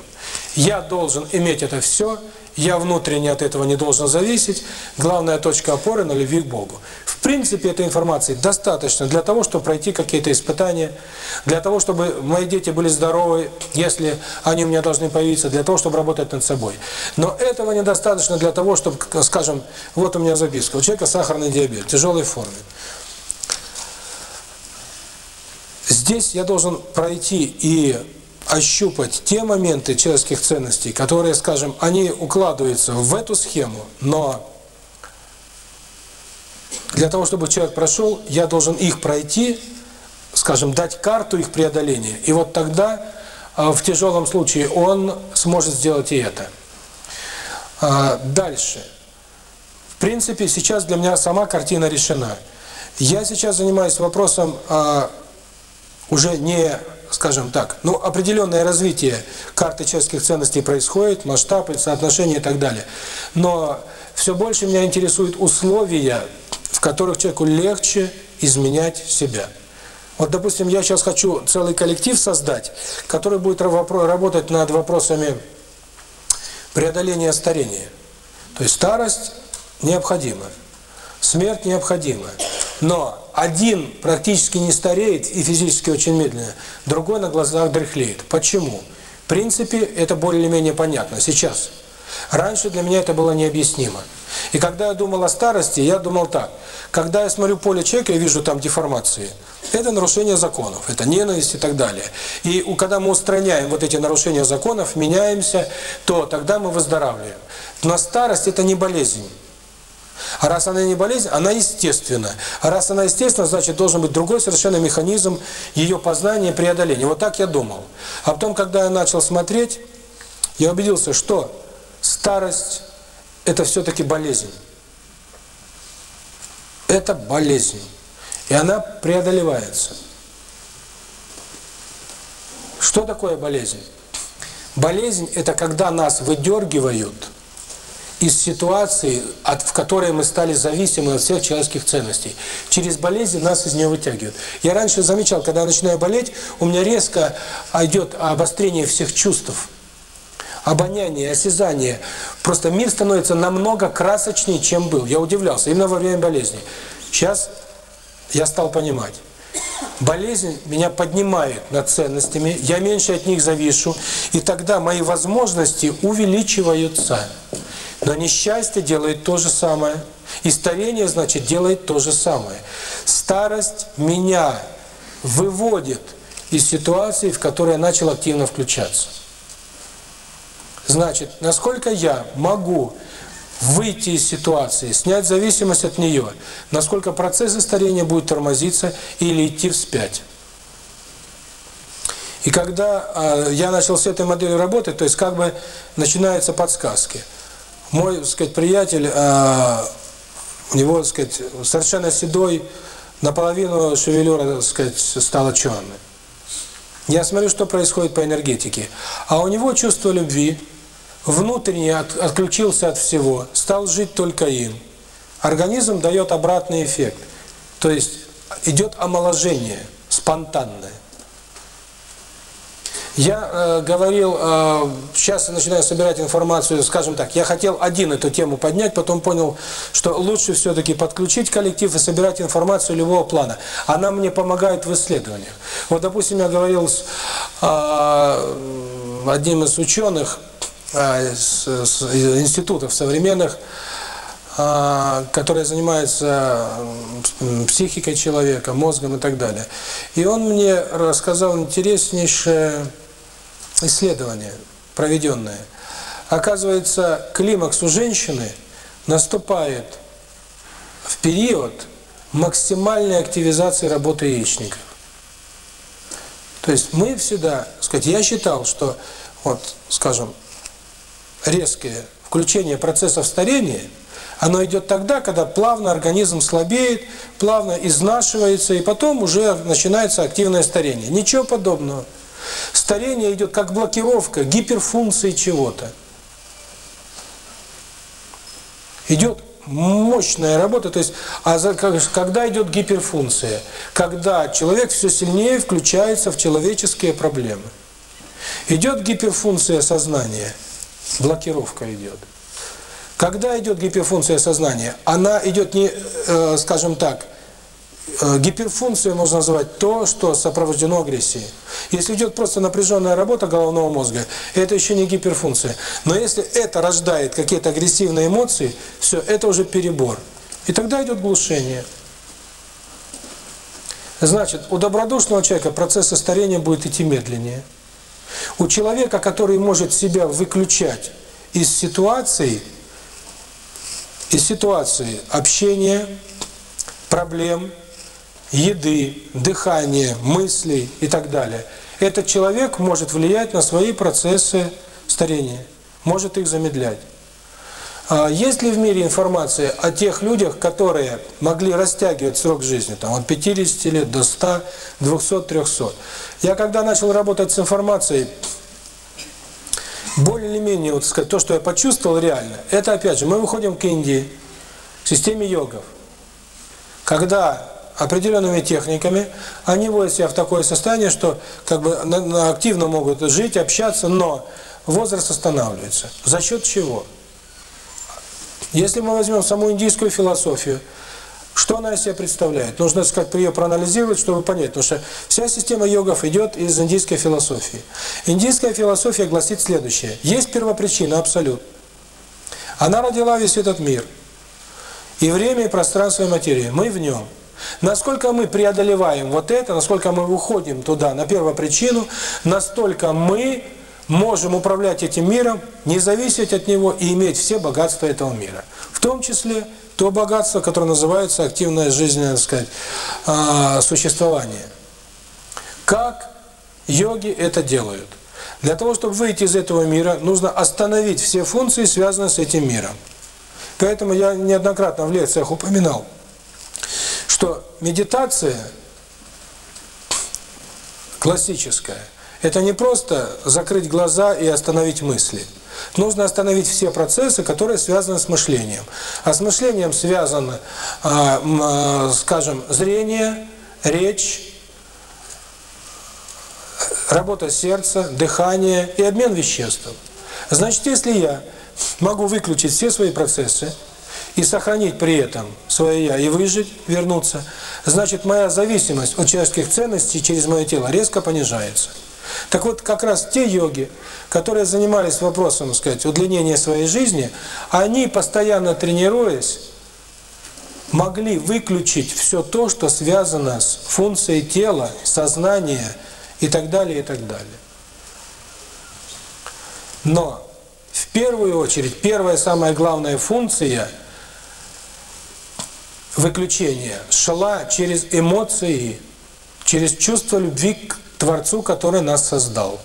Я должен иметь это все – я внутренне от этого не должен зависеть. Главная точка опоры на любви к Богу. В принципе, этой информации достаточно для того, чтобы пройти какие-то испытания, для того, чтобы мои дети были здоровы, если они у меня должны появиться, для того, чтобы работать над собой. Но этого недостаточно для того, чтобы, скажем, вот у меня записка, у человека сахарный диабет, тяжелой форме. Здесь я должен пройти и ощупать те моменты человеческих ценностей, которые, скажем, они укладываются в эту схему, но для того, чтобы человек прошел, я должен их пройти, скажем, дать карту их преодоления. И вот тогда, а, в тяжелом случае, он сможет сделать и это. А, дальше. В принципе, сейчас для меня сама картина решена. Я сейчас занимаюсь вопросом а, уже не скажем так, ну, определенное развитие карты человеческих ценностей происходит, масштабы, соотношения и так далее. Но все больше меня интересуют условия, в которых человеку легче изменять себя. Вот, допустим, я сейчас хочу целый коллектив создать, который будет работать над вопросами преодоления старения. То есть старость необходима смерть необходима. Но один практически не стареет и физически очень медленно, другой на глазах дряхлеет. Почему? В принципе, это более-менее понятно сейчас. Раньше для меня это было необъяснимо. И когда я думал о старости, я думал так. Когда я смотрю поле человека и вижу там деформации, это нарушение законов, это ненависть и так далее. И когда мы устраняем вот эти нарушения законов, меняемся, то тогда мы выздоравливаем. На старость это не болезнь. А раз она не болезнь, она естественная. А раз она естественная, значит, должен быть другой совершенно механизм ее познания и преодоления. Вот так я думал. А потом, когда я начал смотреть, я убедился, что старость – это все-таки болезнь. Это болезнь. И она преодолевается. Что такое болезнь? Болезнь – это когда нас выдергивают – из ситуации, от, в которой мы стали зависимы от всех человеческих ценностей. Через болезнь нас из нее вытягивают. Я раньше замечал, когда я начинаю болеть, у меня резко идет обострение всех чувств. Обоняние, осязание. Просто мир становится намного красочнее, чем был. Я удивлялся, именно во время болезни. Сейчас я стал понимать. Болезнь меня поднимает над ценностями, я меньше от них завишу, и тогда мои возможности увеличиваются. Но несчастье делает то же самое. И старение, значит, делает то же самое. Старость меня выводит из ситуации, в которой я начал активно включаться. Значит, насколько я могу выйти из ситуации, снять зависимость от нее, насколько процесс старения будет тормозиться или идти вспять. И когда э, я начал с этой моделью работать, то есть как бы начинаются подсказки – мой сказать приятель э, у него сказать совершенно седой наполовину шевелюра сказать стала черной. Я смотрю что происходит по энергетике. А у него чувство любви внутренне от, отключился от всего стал жить только им. Организм дает обратный эффект. То есть идет омоложение спонтанное. Я э, говорил, э, сейчас начинаю собирать информацию, скажем так, я хотел один эту тему поднять, потом понял, что лучше все-таки подключить коллектив и собирать информацию любого плана. Она мне помогает в исследованиях. Вот, допустим, я говорил с э, одним из ученых э, институтов современных, э, которая занимается психикой человека, мозгом и так далее. И он мне рассказал интереснейшее исследование проведенное, оказывается, климакс у женщины наступает в период максимальной активизации работы яичников. То есть мы всегда, сказать, я считал, что вот, скажем, резкое включение процессов старения, оно идет тогда, когда плавно организм слабеет, плавно изнашивается, и потом уже начинается активное старение. Ничего подобного. Старение идет как блокировка, гиперфункции чего-то. Идет мощная работа, то есть, а за, когда идет гиперфункция? Когда человек все сильнее включается в человеческие проблемы. Идет гиперфункция сознания, блокировка идет. Когда идет гиперфункция сознания? Она идет не, э, скажем так, гиперфункцию можно назвать то, что сопровождено агрессией. Если идет просто напряженная работа головного мозга, это еще не гиперфункция. Но если это рождает какие-то агрессивные эмоции, все, это уже перебор. И тогда идет глушение. Значит, у добродушного человека процессы старения будет идти медленнее. У человека, который может себя выключать из ситуации, из ситуации общения, проблем, еды, дыхания, мыслей и так далее. Этот человек может влиять на свои процессы старения, может их замедлять. А есть ли в мире информация о тех людях, которые могли растягивать срок жизни там от 50 лет до 100, 200, 300? Я когда начал работать с информацией, более или менее, вот сказать, то, что я почувствовал реально, это опять же, мы выходим к Индии, к системе йогов. Когда определенными техниками. Они вводят себя в такое состояние, что как бы активно могут жить, общаться, но возраст останавливается. За счет чего? Если мы возьмем саму индийскую философию, что она из себя представляет? Нужно, сказать, ее проанализировать, чтобы понять, потому что вся система йогов идет из индийской философии. Индийская философия гласит следующее. Есть первопричина, абсолют. Она родила весь этот мир. И время, и пространство, и материя. Мы в нем. Насколько мы преодолеваем вот это, насколько мы уходим туда, на первопричину, настолько мы можем управлять этим миром, не зависеть от него и иметь все богатства этого мира. В том числе то богатство, которое называется активное жизненное, так сказать, а, существование. Как йоги это делают? Для того, чтобы выйти из этого мира, нужно остановить все функции, связанные с этим миром. Поэтому я неоднократно в лекциях упоминал – что медитация классическая. Это не просто закрыть глаза и остановить мысли. Нужно остановить все процессы которые связаны с мышлением. А с мышлением связано а, а, скажем зрение речь работа сердца дыхание и обмен веществ значит если я могу выключить все свои процессы и сохранить при этом свое «я» и выжить, вернуться, значит, моя зависимость от человеческих ценностей через мое тело резко понижается. Так вот, как раз те йоги, которые занимались вопросом, сказать, удлинения своей жизни, они, постоянно тренируясь, могли выключить все то, что связано с функцией тела, сознания и так далее, и так далее. Но в первую очередь, первая самая главная функция – выключение шла через эмоции, через чувство любви к Творцу, который нас создал,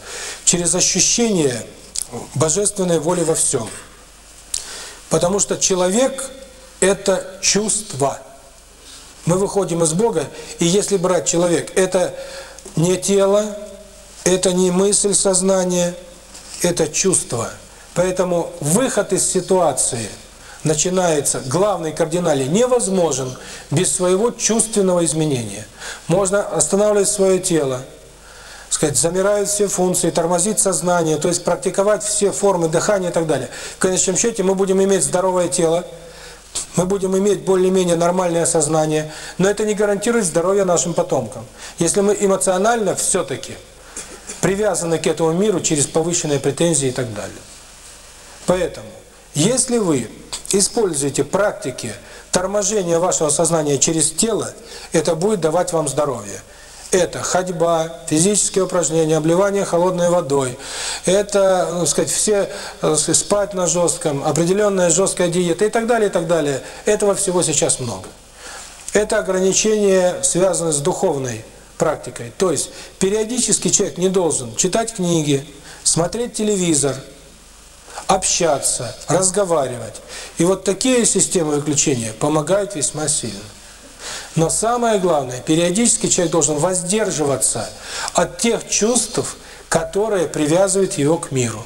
через ощущение божественной воли во всем. Потому что человек – это чувство. Мы выходим из Бога, и если брать человек, это не тело, это не мысль, сознание, это чувство. Поэтому выход из ситуации – начинается, главный кардинали невозможен без своего чувственного изменения. Можно останавливать свое тело, сказать, замирают все функции, тормозит сознание, то есть практиковать все формы дыхания и так далее. В конечном счете мы будем иметь здоровое тело, мы будем иметь более-менее нормальное сознание, но это не гарантирует здоровье нашим потомкам. Если мы эмоционально все-таки привязаны к этому миру через повышенные претензии и так далее. Поэтому если вы используете практики торможения вашего сознания через тело, это будет давать вам здоровье. Это ходьба, физические упражнения, обливание холодной водой, это, так сказать, все сказать, спать на жестком, определенная жесткая диета и так далее, и так далее. Этого всего сейчас много. Это ограничение связано с духовной практикой. То есть периодически человек не должен читать книги, смотреть телевизор, общаться, разговаривать. И вот такие системы выключения помогают весьма сильно. Но самое главное, периодически человек должен воздерживаться от тех чувств, которые привязывают его к миру.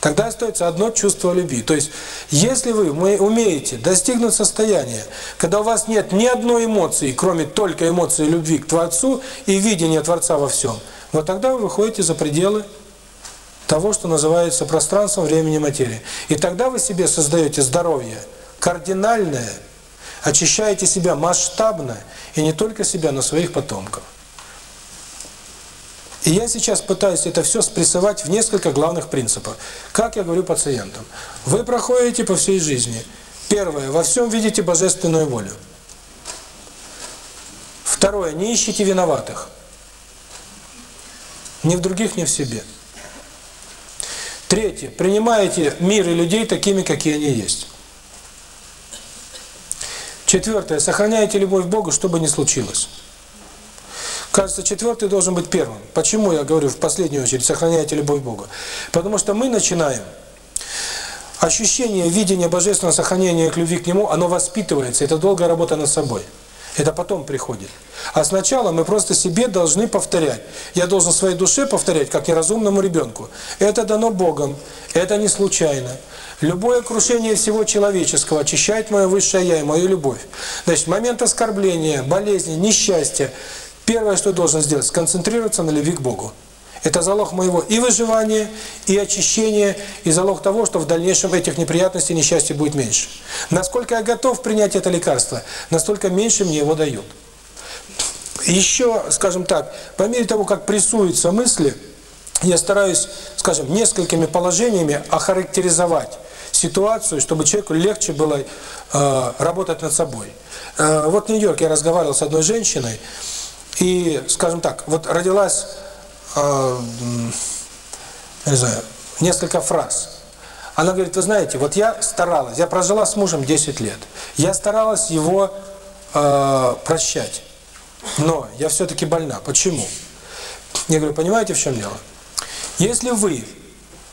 Тогда остается одно чувство любви. То есть, если вы умеете достигнуть состояния, когда у вас нет ни одной эмоции, кроме только эмоции любви к Творцу и видения Творца во всем, вот тогда вы выходите за пределы того, что называется пространством времени материи. И тогда вы себе создаете здоровье кардинальное, очищаете себя масштабно, и не только себя, но своих потомков. И я сейчас пытаюсь это все спрессовать в несколько главных принципов. Как я говорю пациентам, вы проходите по всей жизни. Первое, во всем видите божественную волю. Второе, не ищите виноватых. Ни в других, ни в себе. Третье. Принимаете мир и людей такими, какие они есть. Четвертое. Сохраняете любовь к Богу, что бы ни случилось. Кажется, четвертый должен быть первым. Почему я говорю в последнюю очередь сохраняйте любовь к Богу? Потому что мы начинаем ощущение видение божественного сохранения к любви к нему, оно воспитывается. Это долгая работа над собой. Это потом приходит. А сначала мы просто себе должны повторять. Я должен своей душе повторять, как и разумному ребенку. Это дано Богом, это не случайно. Любое крушение всего человеческого очищает мое высшее я и мою любовь. Значит, момент оскорбления, болезни, несчастья. Первое, что должен сделать, сконцентрироваться на любви к Богу. Это залог моего и выживания, и очищения, и залог того, что в дальнейшем этих неприятностей и несчастья будет меньше. Насколько я готов принять это лекарство, настолько меньше мне его дают. Еще, скажем так, по мере того, как прессуются мысли, я стараюсь, скажем, несколькими положениями охарактеризовать ситуацию, чтобы человеку легче было э, работать над собой. Э, вот в Нью-Йорке я разговаривал с одной женщиной, и, скажем так, вот родилась не знаю, несколько фраз. Она говорит, вы знаете, вот я старалась, я прожила с мужем 10 лет, я старалась его э, прощать, но я все-таки больна. Почему? Я говорю, понимаете, в чем дело? Если вы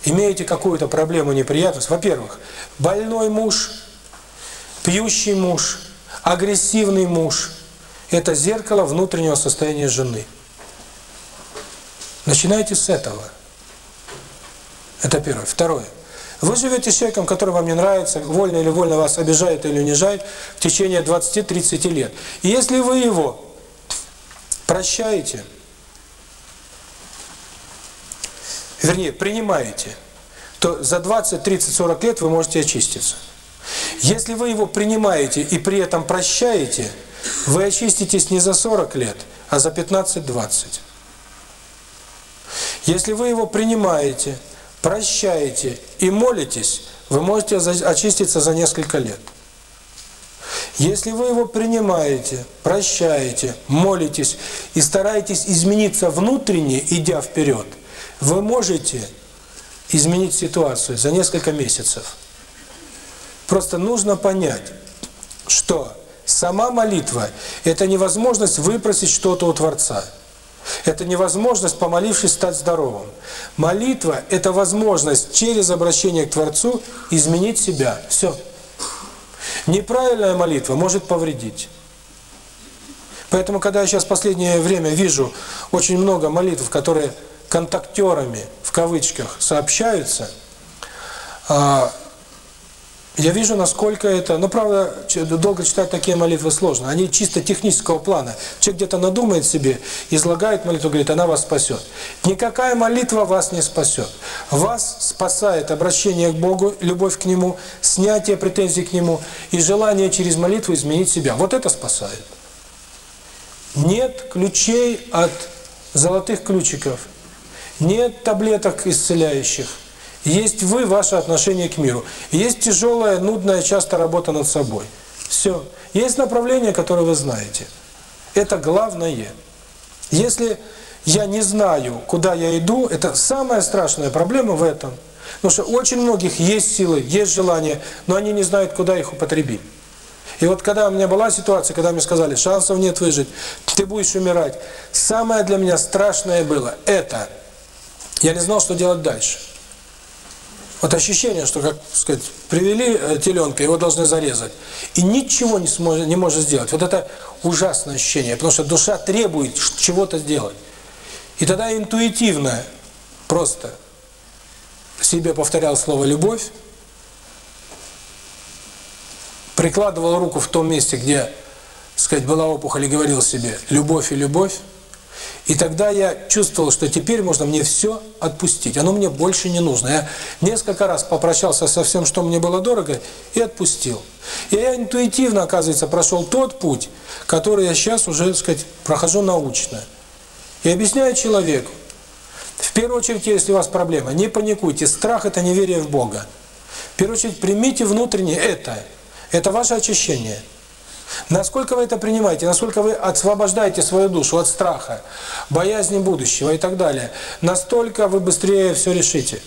имеете какую-то проблему, неприятность, во-первых, больной муж, пьющий муж, агрессивный муж – это зеркало внутреннего состояния жены – Начинайте с этого. Это первое. Второе. Вы живете с человеком, который вам не нравится, вольно или вольно вас обижает или унижает в течение 20-30 лет. И если вы его прощаете, вернее, принимаете, то за 20, 30, 40 лет вы можете очиститься. Если вы его принимаете и при этом прощаете, вы очиститесь не за 40 лет, а за 15-20. Если вы его принимаете, прощаете и молитесь, вы можете очиститься за несколько лет. Если вы его принимаете, прощаете, молитесь и стараетесь измениться внутренне, идя вперед, вы можете изменить ситуацию за несколько месяцев. Просто нужно понять, что сама молитва – это невозможность выпросить что-то у Творца – это невозможность, помолившись, стать здоровым. Молитва – это возможность через обращение к Творцу изменить себя. Все. Неправильная молитва может повредить. Поэтому, когда я сейчас в последнее время вижу очень много молитв, которые контактерами, в кавычках, сообщаются, а, я вижу, насколько это... Ну, правда, долго читать такие молитвы сложно. Они чисто технического плана. Человек где-то надумает себе, излагает молитву, говорит, она вас спасет. Никакая молитва вас не спасет. Вас спасает обращение к Богу, любовь к Нему, снятие претензий к Нему и желание через молитву изменить себя. Вот это спасает. Нет ключей от золотых ключиков. Нет таблеток исцеляющих. Есть вы, ваше отношение к миру. Есть тяжелая, нудная, часто работа над собой. Все. Есть направление, которое вы знаете. Это главное. Если я не знаю, куда я иду, это самая страшная проблема в этом. Потому что очень многих есть силы, есть желания, но они не знают, куда их употребить. И вот когда у меня была ситуация, когда мне сказали, шансов нет выжить, ты будешь умирать, самое для меня страшное было это. Я не знал, что делать дальше. Вот ощущение, что, как сказать, привели э, теленка, его должны зарезать. И ничего не, сможет, не может сделать. Вот это ужасное ощущение, потому что душа требует чего-то сделать. И тогда интуитивно просто себе повторял слово «любовь», прикладывал руку в том месте, где, сказать, была опухоль и говорил себе «любовь и любовь», и тогда я чувствовал, что теперь можно мне все отпустить. Оно мне больше не нужно. Я несколько раз попрощался со всем, что мне было дорого, и отпустил. И я интуитивно, оказывается, прошел тот путь, который я сейчас уже, так сказать, прохожу научно. И объясняю человеку, в первую очередь, если у вас проблема, не паникуйте. Страх – это неверие в Бога. В первую очередь, примите внутренне это. Это ваше очищение. Насколько вы это принимаете, насколько вы освобождаете свою душу от страха, боязни будущего и так далее, настолько вы быстрее все решите.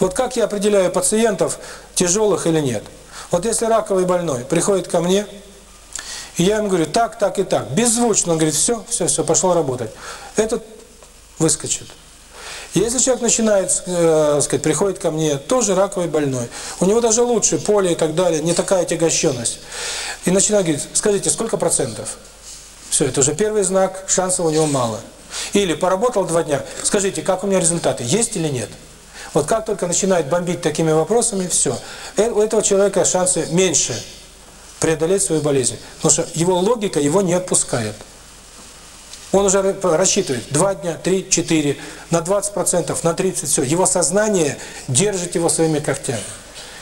Вот как я определяю пациентов, тяжелых или нет? Вот если раковый больной приходит ко мне, и я им говорю, так, так и так, беззвучно, он говорит, все, все, все, пошло работать. Этот выскочит. Если человек начинает, э, сказать, приходит ко мне, тоже раковый больной, у него даже лучше поле и так далее, не такая отягощенность. И начинает говорить, скажите, сколько процентов? Все, это уже первый знак, шансов у него мало. Или поработал два дня, скажите, как у меня результаты, есть или нет? Вот как только начинает бомбить такими вопросами, все. Э, у этого человека шансы меньше преодолеть свою болезнь. Потому что его логика его не отпускает. Он уже рассчитывает 2 дня, 3, 4, на 20%, на 30%, все. Его сознание держит его своими когтями.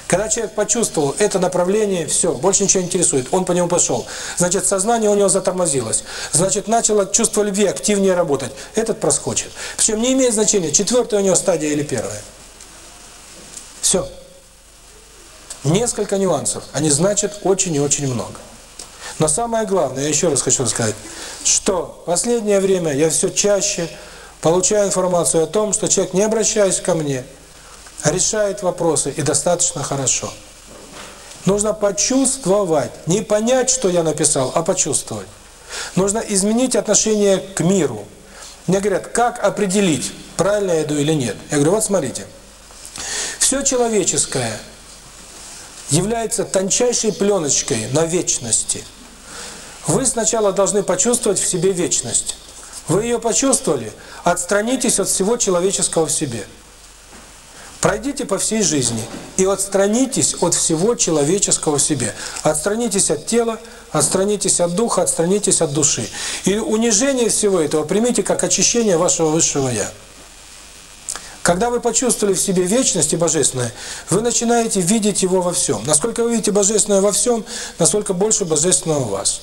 Когда человек почувствовал это направление, все, больше ничего не интересует, он по нему пошел. Значит, сознание у него затормозилось. Значит, начало чувство любви активнее работать. Этот проскочит. Причем не имеет значения, четвертая у него стадия или первая. Все. Несколько нюансов. Они значат очень и очень много. Но самое главное, я еще раз хочу сказать, что в последнее время я все чаще получаю информацию о том, что человек, не обращаясь ко мне, решает вопросы и достаточно хорошо. Нужно почувствовать, не понять, что я написал, а почувствовать. Нужно изменить отношение к миру. Мне говорят, как определить, правильно я иду или нет. Я говорю, вот смотрите, все человеческое является тончайшей пленочкой на вечности – вы сначала должны почувствовать в себе вечность. Вы ее почувствовали? Отстранитесь от всего человеческого в себе. Пройдите по всей жизни и отстранитесь от всего человеческого в себе. Отстранитесь от тела, отстранитесь от духа, отстранитесь от души. И унижение всего этого примите как очищение вашего высшего я. Когда вы почувствовали в себе вечность и божественное, вы начинаете видеть его во всем. Насколько вы видите божественное во всем, насколько больше божественного у вас.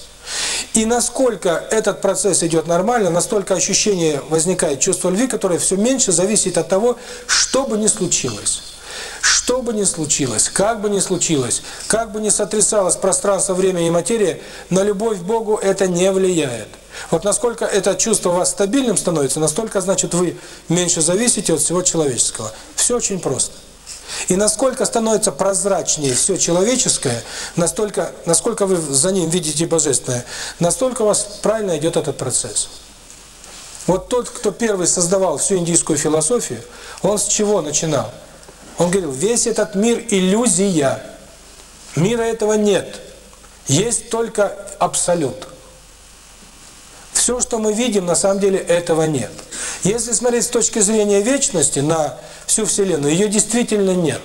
И насколько этот процесс идет нормально, настолько ощущение возникает чувство любви, которое все меньше зависит от того, что бы ни случилось. Что бы ни случилось, как бы ни случилось, как бы ни сотрясалось пространство, время и материя, на любовь к Богу это не влияет. Вот насколько это чувство у вас стабильным становится, настолько, значит, вы меньше зависите от всего человеческого. Все очень просто. И насколько становится прозрачнее все человеческое, настолько, насколько вы за ним видите божественное, настолько у вас правильно идет этот процесс. Вот тот, кто первый создавал всю индийскую философию, он с чего начинал? Он говорил, весь этот мир – иллюзия. Мира этого нет. Есть только абсолют. Все, что мы видим, на самом деле этого нет. Если смотреть с точки зрения вечности на всю Вселенную, ее действительно нет.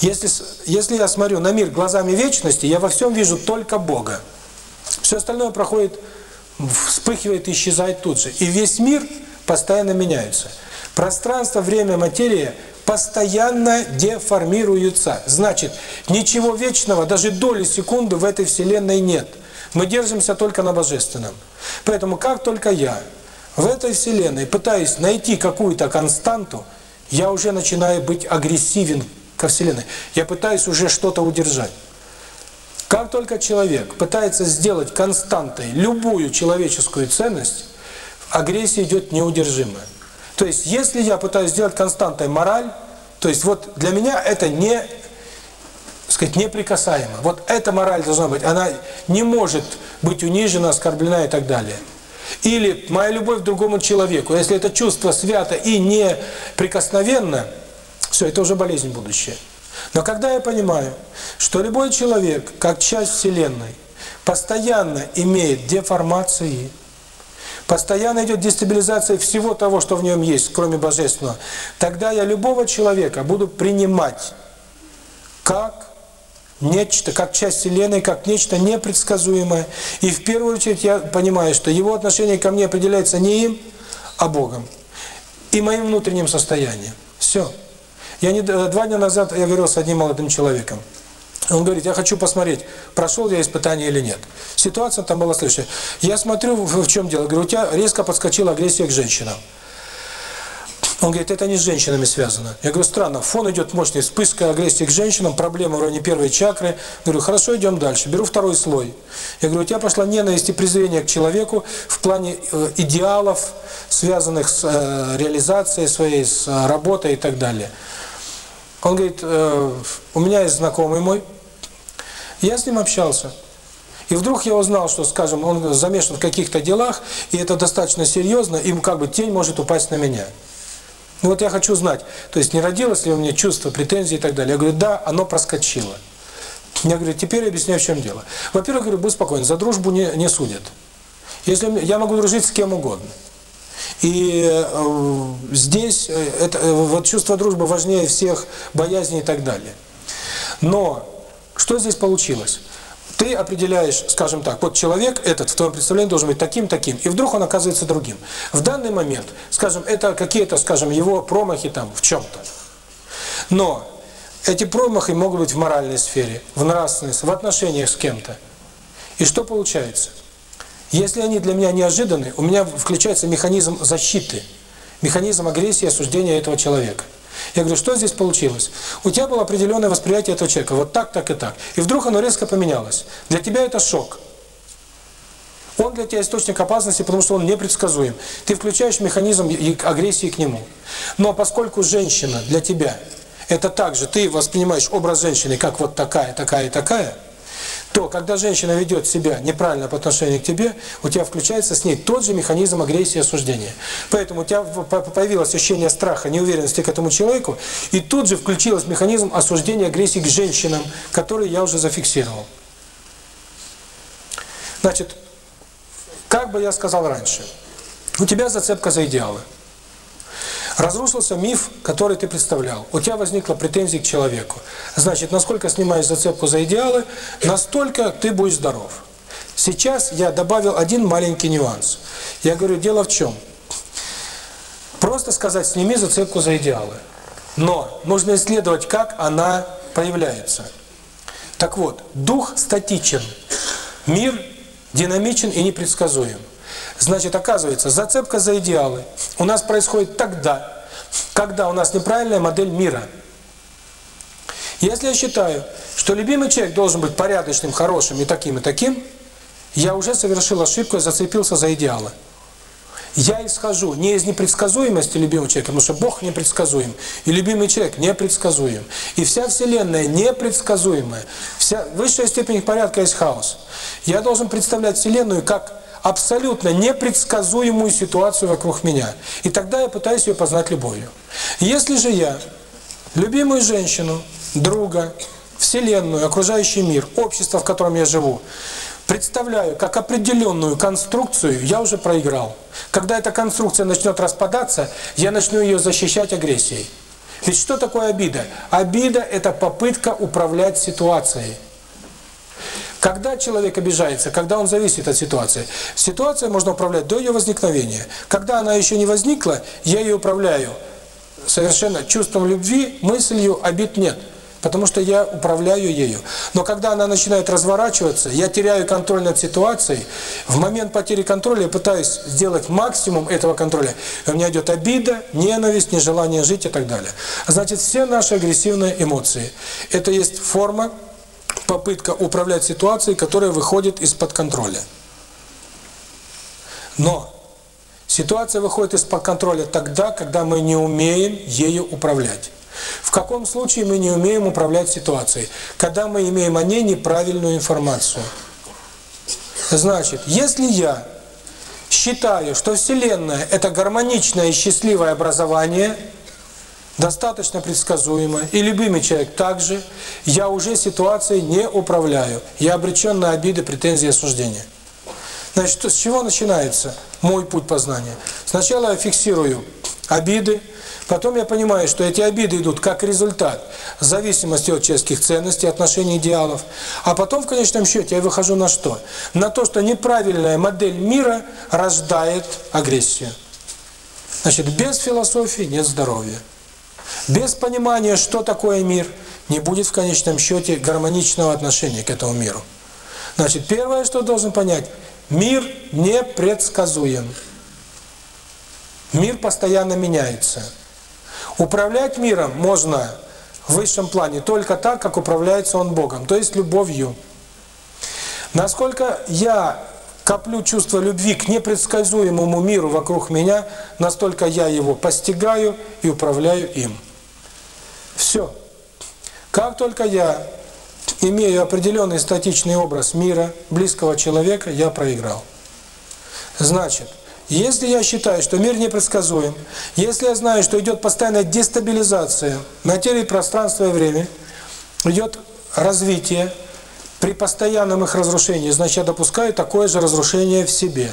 Если, если я смотрю на мир глазами вечности, я во всем вижу только Бога. Все остальное проходит, вспыхивает и исчезает тут же. И весь мир постоянно меняется. Пространство, время, материя постоянно деформируются. Значит, ничего вечного, даже доли секунды в этой Вселенной нет. Мы держимся только на Божественном. Поэтому как только я в этой вселенной, пытаясь найти какую-то константу, я уже начинаю быть агрессивен ко вселенной. Я пытаюсь уже что-то удержать. Как только человек пытается сделать константой любую человеческую ценность, агрессия идет неудержимая. То есть, если я пытаюсь сделать константой мораль, то есть вот для меня это не, сказать, неприкасаемо. Вот эта мораль должна быть, она не может быть унижена, оскорблена и так далее. Или моя любовь к другому человеку, если это чувство свято и не прикосновенно, все, это уже болезнь будущая. Но когда я понимаю, что любой человек, как часть Вселенной, постоянно имеет деформации, постоянно идет дестабилизация всего того, что в нем есть, кроме Божественного, тогда я любого человека буду принимать как нечто, как часть Вселенной, как нечто непредсказуемое. И в первую очередь я понимаю, что его отношение ко мне определяется не им, а Богом. И моим внутренним состоянием. Все. Я не, э, два дня назад я говорил с одним молодым человеком. Он говорит, я хочу посмотреть, прошел я испытание или нет. Ситуация там была следующая. Я смотрю, в, в чем дело. Говорю, у тебя резко подскочила агрессия к женщинам. Он говорит, это не с женщинами связано. Я говорю, странно, фон идет мощный, вспышка агрессии к женщинам, проблема в районе первой чакры. Я говорю, хорошо, идем дальше. Беру второй слой. Я говорю, у тебя пошла ненависть и презрение к человеку в плане э, идеалов, связанных с э, реализацией своей, с э, работой и так далее. Он говорит, э, у меня есть знакомый мой, я с ним общался. И вдруг я узнал, что, скажем, он замешан в каких-то делах, и это достаточно серьезно, им как бы тень может упасть на меня. Ну вот я хочу знать, то есть не родилось ли у меня чувство, претензии и так далее. Я говорю, да, оно проскочило. Я говорю, теперь я объясняю, в чем дело. Во-первых, говорю, будь спокоен, за дружбу не, не судят. Если я могу дружить с кем угодно. И э, здесь э, это, э, вот чувство дружбы важнее всех боязней и так далее. Но что здесь получилось? ты определяешь, скажем так, вот человек этот в твоем представлении должен быть таким, таким, и вдруг он оказывается другим. В данный момент, скажем, это какие-то, скажем, его промахи там в чем-то. Но эти промахи могут быть в моральной сфере, в нравственной, в отношениях с кем-то. И что получается? Если они для меня неожиданны, у меня включается механизм защиты, механизм агрессии осуждения этого человека – я говорю, что здесь получилось? У тебя было определенное восприятие этого человека, вот так, так и так. И вдруг оно резко поменялось. Для тебя это шок. Он для тебя источник опасности, потому что он непредсказуем. Ты включаешь механизм агрессии к нему. Но поскольку женщина для тебя, это также, ты воспринимаешь образ женщины как вот такая, такая и такая – то когда женщина ведет себя неправильно по отношению к тебе, у тебя включается с ней тот же механизм агрессии и осуждения. Поэтому у тебя появилось ощущение страха, неуверенности к этому человеку, и тут же включился механизм осуждения агрессии к женщинам, который я уже зафиксировал. Значит, как бы я сказал раньше, у тебя зацепка за идеалы разрушился миф, который ты представлял. У тебя возникла претензия к человеку. Значит, насколько снимаешь зацепку за идеалы, настолько ты будешь здоров. Сейчас я добавил один маленький нюанс. Я говорю, дело в чем? Просто сказать, сними зацепку за идеалы. Но нужно исследовать, как она проявляется. Так вот, дух статичен, мир динамичен и непредсказуем. Значит, оказывается, зацепка за идеалы у нас происходит тогда, когда у нас неправильная модель мира. Если я считаю, что любимый человек должен быть порядочным, хорошим и таким, и таким, я уже совершил ошибку и зацепился за идеалы. Я исхожу не из непредсказуемости любимого человека, потому что Бог непредсказуем, и любимый человек непредсказуем, и вся Вселенная непредсказуемая. Вся высшая степень порядка есть хаос. Я должен представлять Вселенную как абсолютно непредсказуемую ситуацию вокруг меня. И тогда я пытаюсь ее познать любовью. Если же я любимую женщину, друга, Вселенную, окружающий мир, общество, в котором я живу, представляю как определенную конструкцию, я уже проиграл. Когда эта конструкция начнет распадаться, я начну ее защищать агрессией. Ведь что такое обида? Обида – это попытка управлять ситуацией. Когда человек обижается, когда он зависит от ситуации, ситуация можно управлять до ее возникновения. Когда она еще не возникла, я ее управляю совершенно чувством любви, мыслью, а обид нет потому что я управляю ею. Но когда она начинает разворачиваться, я теряю контроль над ситуацией. В момент потери контроля я пытаюсь сделать максимум этого контроля. И у меня идет обида, ненависть, нежелание жить и так далее. Значит, все наши агрессивные эмоции – это есть форма попытка управлять ситуацией, которая выходит из-под контроля. Но ситуация выходит из-под контроля тогда, когда мы не умеем ею управлять. В каком случае мы не умеем управлять ситуацией? Когда мы имеем о ней неправильную информацию. Значит, если я считаю, что Вселенная – это гармоничное и счастливое образование – достаточно предсказуемо, и любимый человек также, я уже ситуацией не управляю, я обречен на обиды, претензии, осуждения. Значит, с чего начинается мой путь познания? Сначала я фиксирую обиды, потом я понимаю, что эти обиды идут как результат зависимости от честных ценностей, отношений, идеалов, а потом в конечном счете я выхожу на что? На то, что неправильная модель мира рождает агрессию. Значит, без философии нет здоровья без понимания что такое мир не будет в конечном счете гармоничного отношения к этому миру. Значит первое что должен понять мир непредсказуем. Мир постоянно меняется. Управлять миром можно в высшем плане только так как управляется он богом то есть любовью. Насколько я коплю чувство любви к непредсказуемому миру вокруг меня, настолько я его постигаю и управляю им. Все. Как только я имею определенный статичный образ мира, близкого человека, я проиграл. Значит, если я считаю, что мир непредсказуем, если я знаю, что идет постоянная дестабилизация материи, пространства и времени, идет развитие, при постоянном их разрушении, значит, я допускаю такое же разрушение в себе.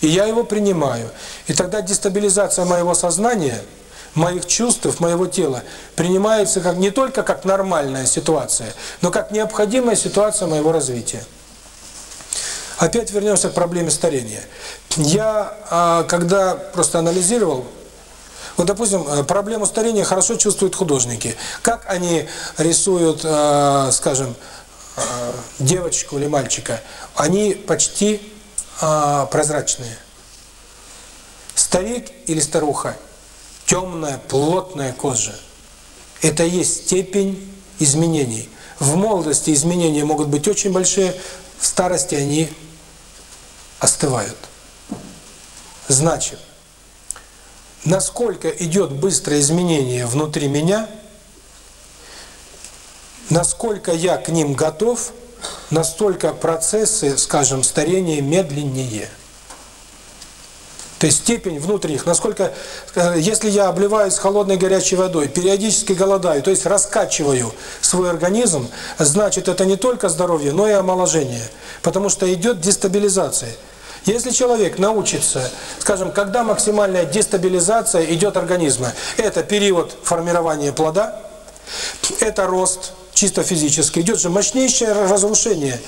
И я его принимаю. И тогда дестабилизация моего сознания, моих чувств, моего тела принимается как не только как нормальная ситуация, но как необходимая ситуация моего развития. Опять вернемся к проблеме старения. Я, а, когда просто анализировал, вот, допустим, э, проблему старения хорошо чувствуют художники. Как они рисуют, э, скажем, девочку или мальчика, они почти а, прозрачные. Старик или старуха, темная, плотная кожа. Это есть степень изменений. В молодости изменения могут быть очень большие, в старости они остывают. Значит, насколько идет быстрое изменение внутри меня – насколько я к ним готов, настолько процессы, скажем, старения медленнее. То есть степень внутренних, насколько, э, если я обливаюсь холодной горячей водой, периодически голодаю, то есть раскачиваю свой организм, значит, это не только здоровье, но и омоложение, потому что идет дестабилизация. Если человек научится, скажем, когда максимальная дестабилизация идет организма, это период формирования плода, это рост, чисто физически, идет же мощнейшее разрушение,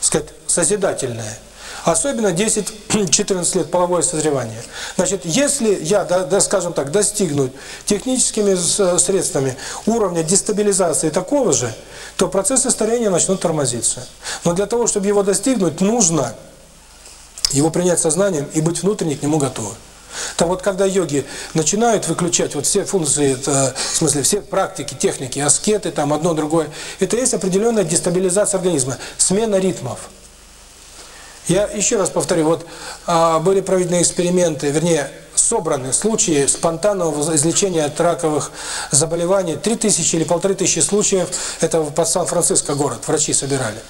сказать, созидательное. Особенно 10-14 лет половое созревание. Значит, если я, да, да, скажем так, достигну техническими средствами уровня дестабилизации такого же, то процессы старения начнут тормозиться. Но для того, чтобы его достигнуть, нужно его принять сознанием и быть внутренне к нему готовым. Там вот когда йоги начинают выключать вот все функции, это, в смысле все практики, техники, аскеты, там одно, другое, это есть определенная дестабилизация организма, смена ритмов. Я еще раз повторю, вот а, были проведены эксперименты, вернее, собраны случаи спонтанного излечения от раковых заболеваний, 3000 или 1500 случаев, это под Сан-Франциско город, врачи собирали.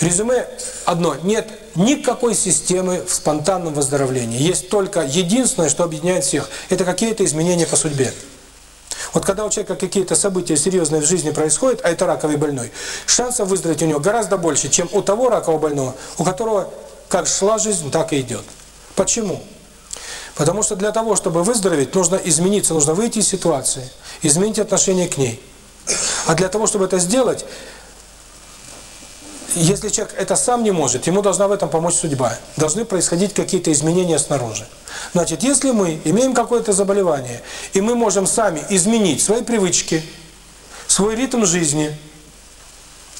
Резюме одно. Нет никакой системы в спонтанном выздоровлении. Есть только единственное, что объединяет всех. Это какие-то изменения по судьбе. Вот когда у человека какие-то события серьезные в жизни происходят, а это раковый больной, шансов выздороветь у него гораздо больше, чем у того ракового больного, у которого как шла жизнь, так и идет. Почему? Потому что для того, чтобы выздороветь, нужно измениться, нужно выйти из ситуации, изменить отношение к ней. А для того, чтобы это сделать, если человек это сам не может, ему должна в этом помочь судьба. Должны происходить какие-то изменения снаружи. Значит, если мы имеем какое-то заболевание, и мы можем сами изменить свои привычки, свой ритм жизни,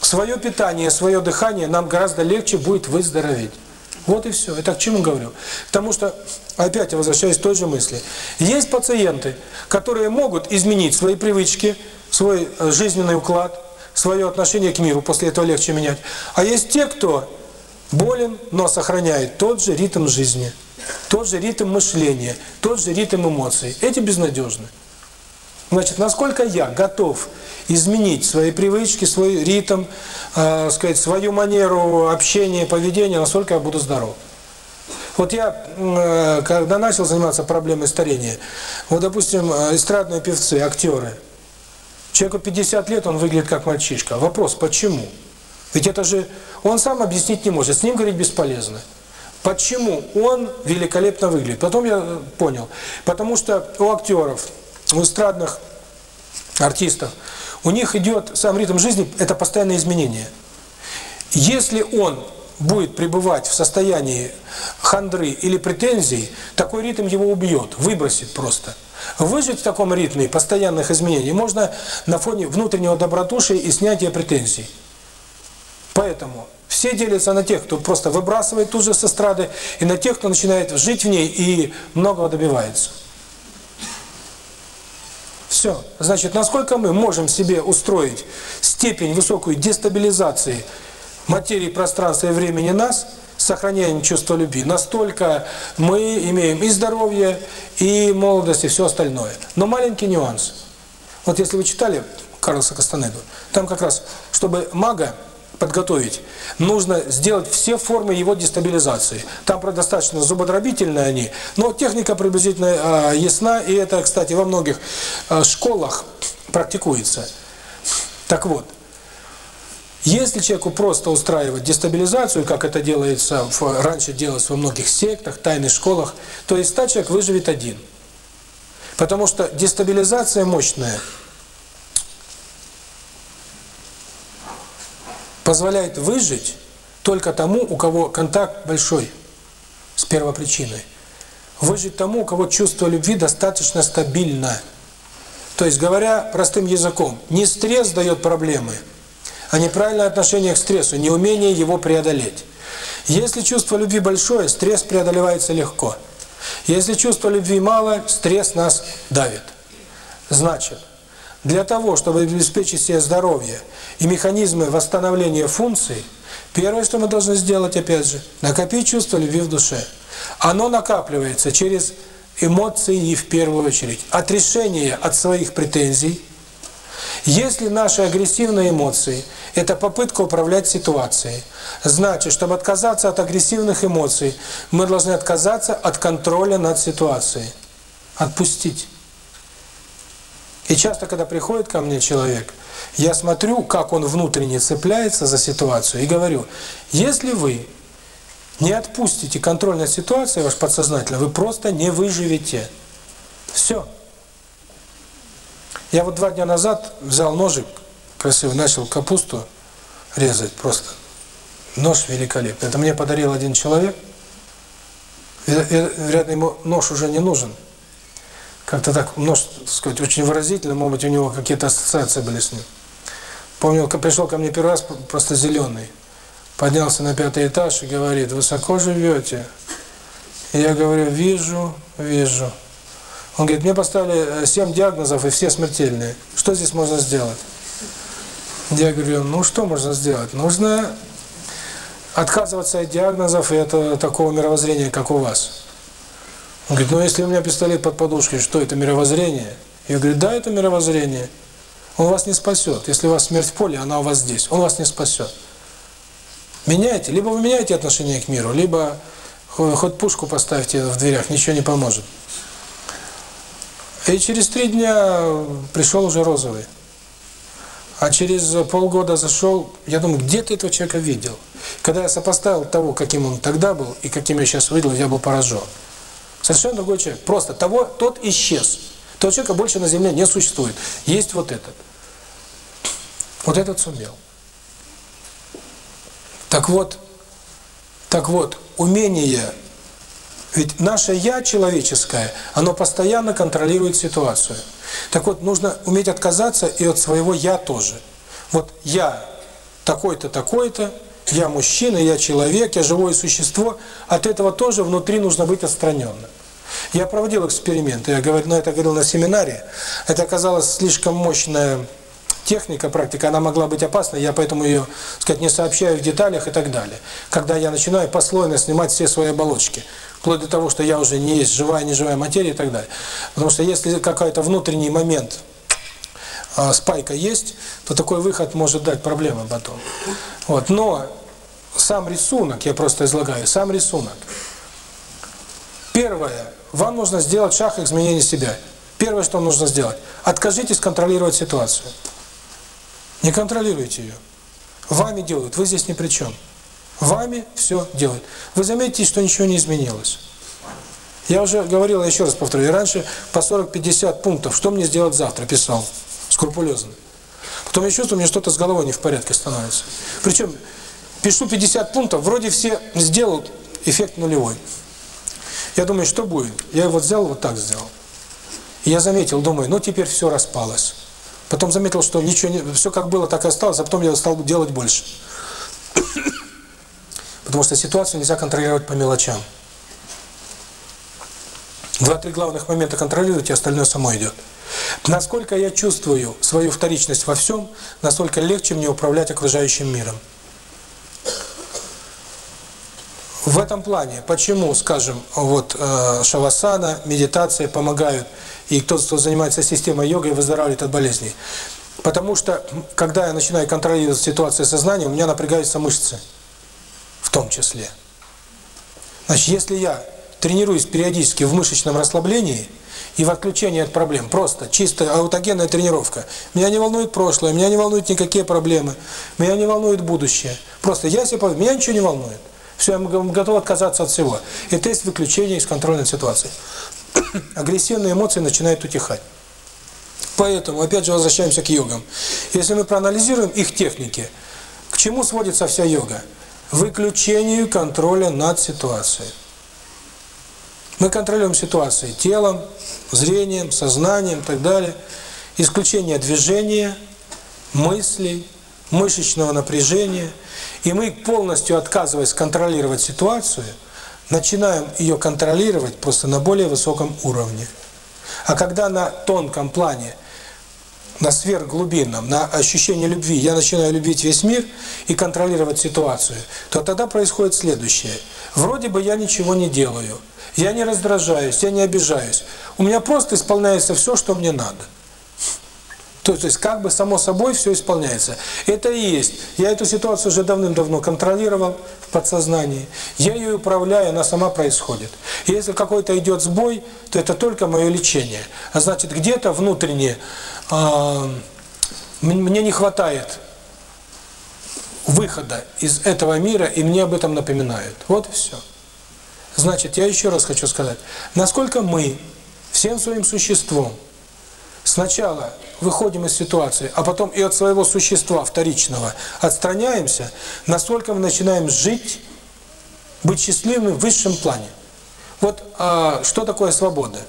свое питание, свое дыхание, нам гораздо легче будет выздороветь. Вот и все. Это к чему говорю? Потому что, опять я возвращаюсь к той же мысли. Есть пациенты, которые могут изменить свои привычки, свой э, жизненный уклад, свое отношение к миру, после этого легче менять. А есть те, кто болен, но сохраняет тот же ритм жизни, тот же ритм мышления, тот же ритм эмоций. Эти безнадежны. Значит, насколько я готов изменить свои привычки, свой ритм, э, сказать, свою манеру общения, поведения, насколько я буду здоров. Вот я, э, когда начал заниматься проблемой старения, вот, допустим, э, эстрадные певцы, актеры – Человеку 50 лет, он выглядит как мальчишка. Вопрос, почему? Ведь это же он сам объяснить не может, с ним говорить бесполезно. Почему он великолепно выглядит? Потом я э, понял. Потому что у актеров, у эстрадных артистов, у них идет сам ритм жизни, это постоянное изменение. Если он будет пребывать в состоянии хандры или претензий, такой ритм его убьет, выбросит просто. Выжить в таком ритме постоянных изменений можно на фоне внутреннего добродушия и снятия претензий. Поэтому все делятся на тех, кто просто выбрасывает ту же с эстрады, и на тех, кто начинает жить в ней и многого добивается. Все. Значит, насколько мы можем себе устроить степень высокой дестабилизации материи, пространства и времени нас – сохранение чувства любви. Настолько мы имеем и здоровье, и молодость, и все остальное. Но маленький нюанс. Вот если вы читали Карлоса Кастанеду, там как раз, чтобы мага подготовить, нужно сделать все формы его дестабилизации. Там достаточно зубодробительные они, но техника приблизительно э, ясна, и это, кстати, во многих э, школах практикуется. Так вот, если человеку просто устраивать дестабилизацию, как это делается в, раньше делалось во многих сектах, тайных школах, то из 100 человек выживет один. Потому что дестабилизация мощная позволяет выжить только тому, у кого контакт большой с первопричиной. Выжить тому, у кого чувство любви достаточно стабильно. То есть, говоря простым языком, не стресс дает проблемы – а неправильное отношение к стрессу, неумение его преодолеть. Если чувство любви большое, стресс преодолевается легко. Если чувство любви мало, стресс нас давит. Значит, для того, чтобы обеспечить себе здоровье и механизмы восстановления функций, первое, что мы должны сделать, опять же, накопить чувство любви в душе. Оно накапливается через эмоции в первую очередь. От решения от своих претензий – если наши агрессивные эмоции – это попытка управлять ситуацией, значит, чтобы отказаться от агрессивных эмоций, мы должны отказаться от контроля над ситуацией, отпустить. И часто, когда приходит ко мне человек, я смотрю, как он внутренне цепляется за ситуацию и говорю, если вы не отпустите контроль над ситуацией, ваш подсознательно, вы просто не выживете. Все. Все. Я вот два дня назад взял ножик, красивый, начал капусту резать просто. Нож великолепный. Это мне подарил один человек. И, и, вероятно, ему нож уже не нужен. Как-то так, нож, так сказать, очень выразительно, может быть, у него какие-то ассоциации были с ним. Помню, пришел ко мне первый раз просто зеленый. Поднялся на пятый этаж и говорит, высоко живете? И я говорю, вижу, вижу. Он говорит, мне поставили 7 диагнозов, и все смертельные. Что здесь можно сделать? Я говорю, ну что можно сделать? Нужно отказываться от диагнозов и от такого мировоззрения, как у вас. Он говорит, ну если у меня пистолет под подушкой, что это мировоззрение? Я говорю, да, это мировоззрение. Он вас не спасет. Если у вас смерть в поле, она у вас здесь. Он вас не спасет. Меняйте. Либо вы меняете отношение к миру, либо хоть пушку поставьте в дверях, ничего не поможет. И через три дня пришел уже розовый. А через полгода зашел, я думаю, где ты этого человека видел? Когда я сопоставил того, каким он тогда был и каким я сейчас увидел, я был поражен. Совершенно другой человек. Просто того, тот исчез. Того человека больше на земле не существует. Есть вот этот. Вот этот сумел. Так вот, так вот, умение ведь наше «я» человеческое, оно постоянно контролирует ситуацию. Так вот, нужно уметь отказаться и от своего «я» тоже. Вот «я» такой-то, такой-то, я мужчина, я человек, я живое существо. От этого тоже внутри нужно быть отстраненным. Я проводил эксперимент, я говорю, но ну, это говорил на семинаре. Это оказалось слишком мощная техника, практика, она могла быть опасной, я поэтому ее, сказать, не сообщаю в деталях и так далее. Когда я начинаю послойно снимать все свои оболочки, вплоть до того, что я уже не есть живая, не живая материя и так далее. Потому что если какой-то внутренний момент а, спайка есть, то такой выход может дать проблемы потом. Вот. Но сам рисунок, я просто излагаю, сам рисунок. Первое, вам нужно сделать шаг изменения себя. Первое, что нужно сделать, откажитесь контролировать ситуацию. Не контролируйте ее. Вами делают, вы здесь ни при чем вами все делает. Вы заметите, что ничего не изменилось. Я уже говорил, еще раз повторю, я раньше по 40-50 пунктов, что мне сделать завтра, писал, скрупулезно. Потом я чувствую, мне что-то с головой не в порядке становится. Причем пишу 50 пунктов, вроде все сделал, эффект нулевой. Я думаю, что будет? Я его взял, вот так сделал. И я заметил, думаю, ну теперь все распалось. Потом заметил, что ничего не, все как было, так и осталось, а потом я стал делать больше потому что ситуацию нельзя контролировать по мелочам. Два-три главных момента контролируете, остальное само идет. Насколько я чувствую свою вторичность во всем, настолько легче мне управлять окружающим миром. В этом плане, почему, скажем, вот э, шавасана, медитация помогают, и тот, кто занимается системой йогой, выздоравливает от болезней. Потому что, когда я начинаю контролировать ситуацию сознания, у меня напрягаются мышцы в том числе. Значит, если я тренируюсь периодически в мышечном расслаблении и в отключении от проблем, просто чисто аутогенная тренировка, меня не волнует прошлое, меня не волнуют никакие проблемы, меня не волнует будущее. Просто я себе помню, меня ничего не волнует. Все, я готов отказаться от всего. Это есть выключение из контрольной ситуации. Агрессивные эмоции начинают утихать. Поэтому, опять же, возвращаемся к йогам. Если мы проанализируем их техники, к чему сводится вся йога? выключению контроля над ситуацией. Мы контролируем ситуацию телом, зрением, сознанием и так далее. Исключение движения, мыслей, мышечного напряжения. И мы, полностью отказываясь контролировать ситуацию, начинаем ее контролировать просто на более высоком уровне. А когда на тонком плане – на сверхглубинном, на ощущение любви, я начинаю любить весь мир и контролировать ситуацию, то тогда происходит следующее. Вроде бы я ничего не делаю, я не раздражаюсь, я не обижаюсь. У меня просто исполняется все, что мне надо. То есть как бы само собой все исполняется. Это и есть. Я эту ситуацию уже давным-давно контролировал в подсознании. Я ее управляю, она сама происходит. Если какой-то идет сбой, то это только мое лечение. А значит, где-то внутренне э, мне не хватает выхода из этого мира, и мне об этом напоминают. Вот и все. Значит, я еще раз хочу сказать, насколько мы всем своим существом, Сначала выходим из ситуации, а потом и от своего существа вторичного отстраняемся, насколько мы начинаем жить, быть счастливыми в высшем плане. Вот а, что такое свобода?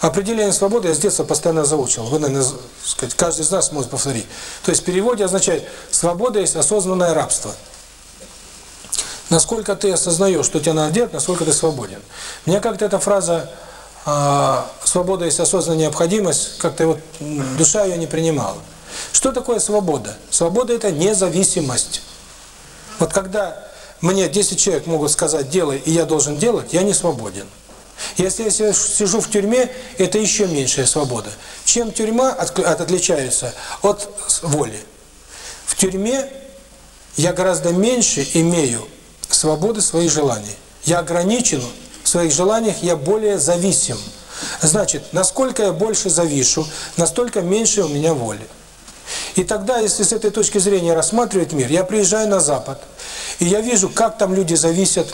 Определение свободы я с детства постоянно заучил. Вы, наверное, сказать, каждый из нас может повторить. То есть в переводе означает «свобода есть осознанное рабство». Насколько ты осознаешь, что тебя надо делать, насколько ты свободен. Мне как-то эта фраза а, свобода есть осознанная необходимость, как-то вот душа ее не принимала. Что такое свобода? Свобода – это независимость. Вот когда мне 10 человек могут сказать «делай», и я должен делать, я не свободен. Если я сижу в тюрьме, это еще меньшая свобода. Чем тюрьма от, отличается от воли? В тюрьме я гораздо меньше имею свободы своих желаний. Я ограничен своих желаниях я более зависим. Значит, насколько я больше завишу, настолько меньше у меня воли. И тогда, если с этой точки зрения рассматривать мир, я приезжаю на Запад, и я вижу, как там люди зависят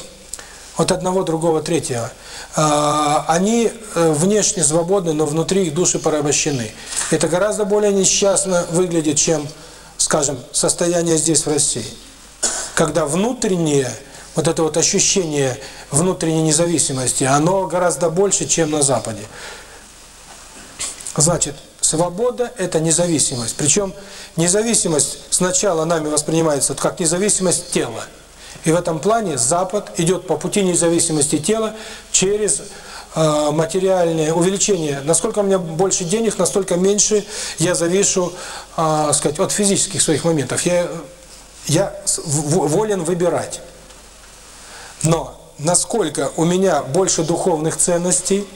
от одного, другого, третьего. А, они э, внешне свободны, но внутри их души порабощены. Это гораздо более несчастно выглядит, чем, скажем, состояние здесь, в России. Когда внутреннее вот это вот ощущение внутренней независимости, оно гораздо больше, чем на Западе. Значит, свобода – это независимость. Причем независимость сначала нами воспринимается как независимость тела. И в этом плане Запад идет по пути независимости тела через э, материальное увеличение. Насколько у меня больше денег, настолько меньше я завишу э, сказать, от физических своих моментов. Я, я волен выбирать. Но насколько у меня больше духовных ценностей,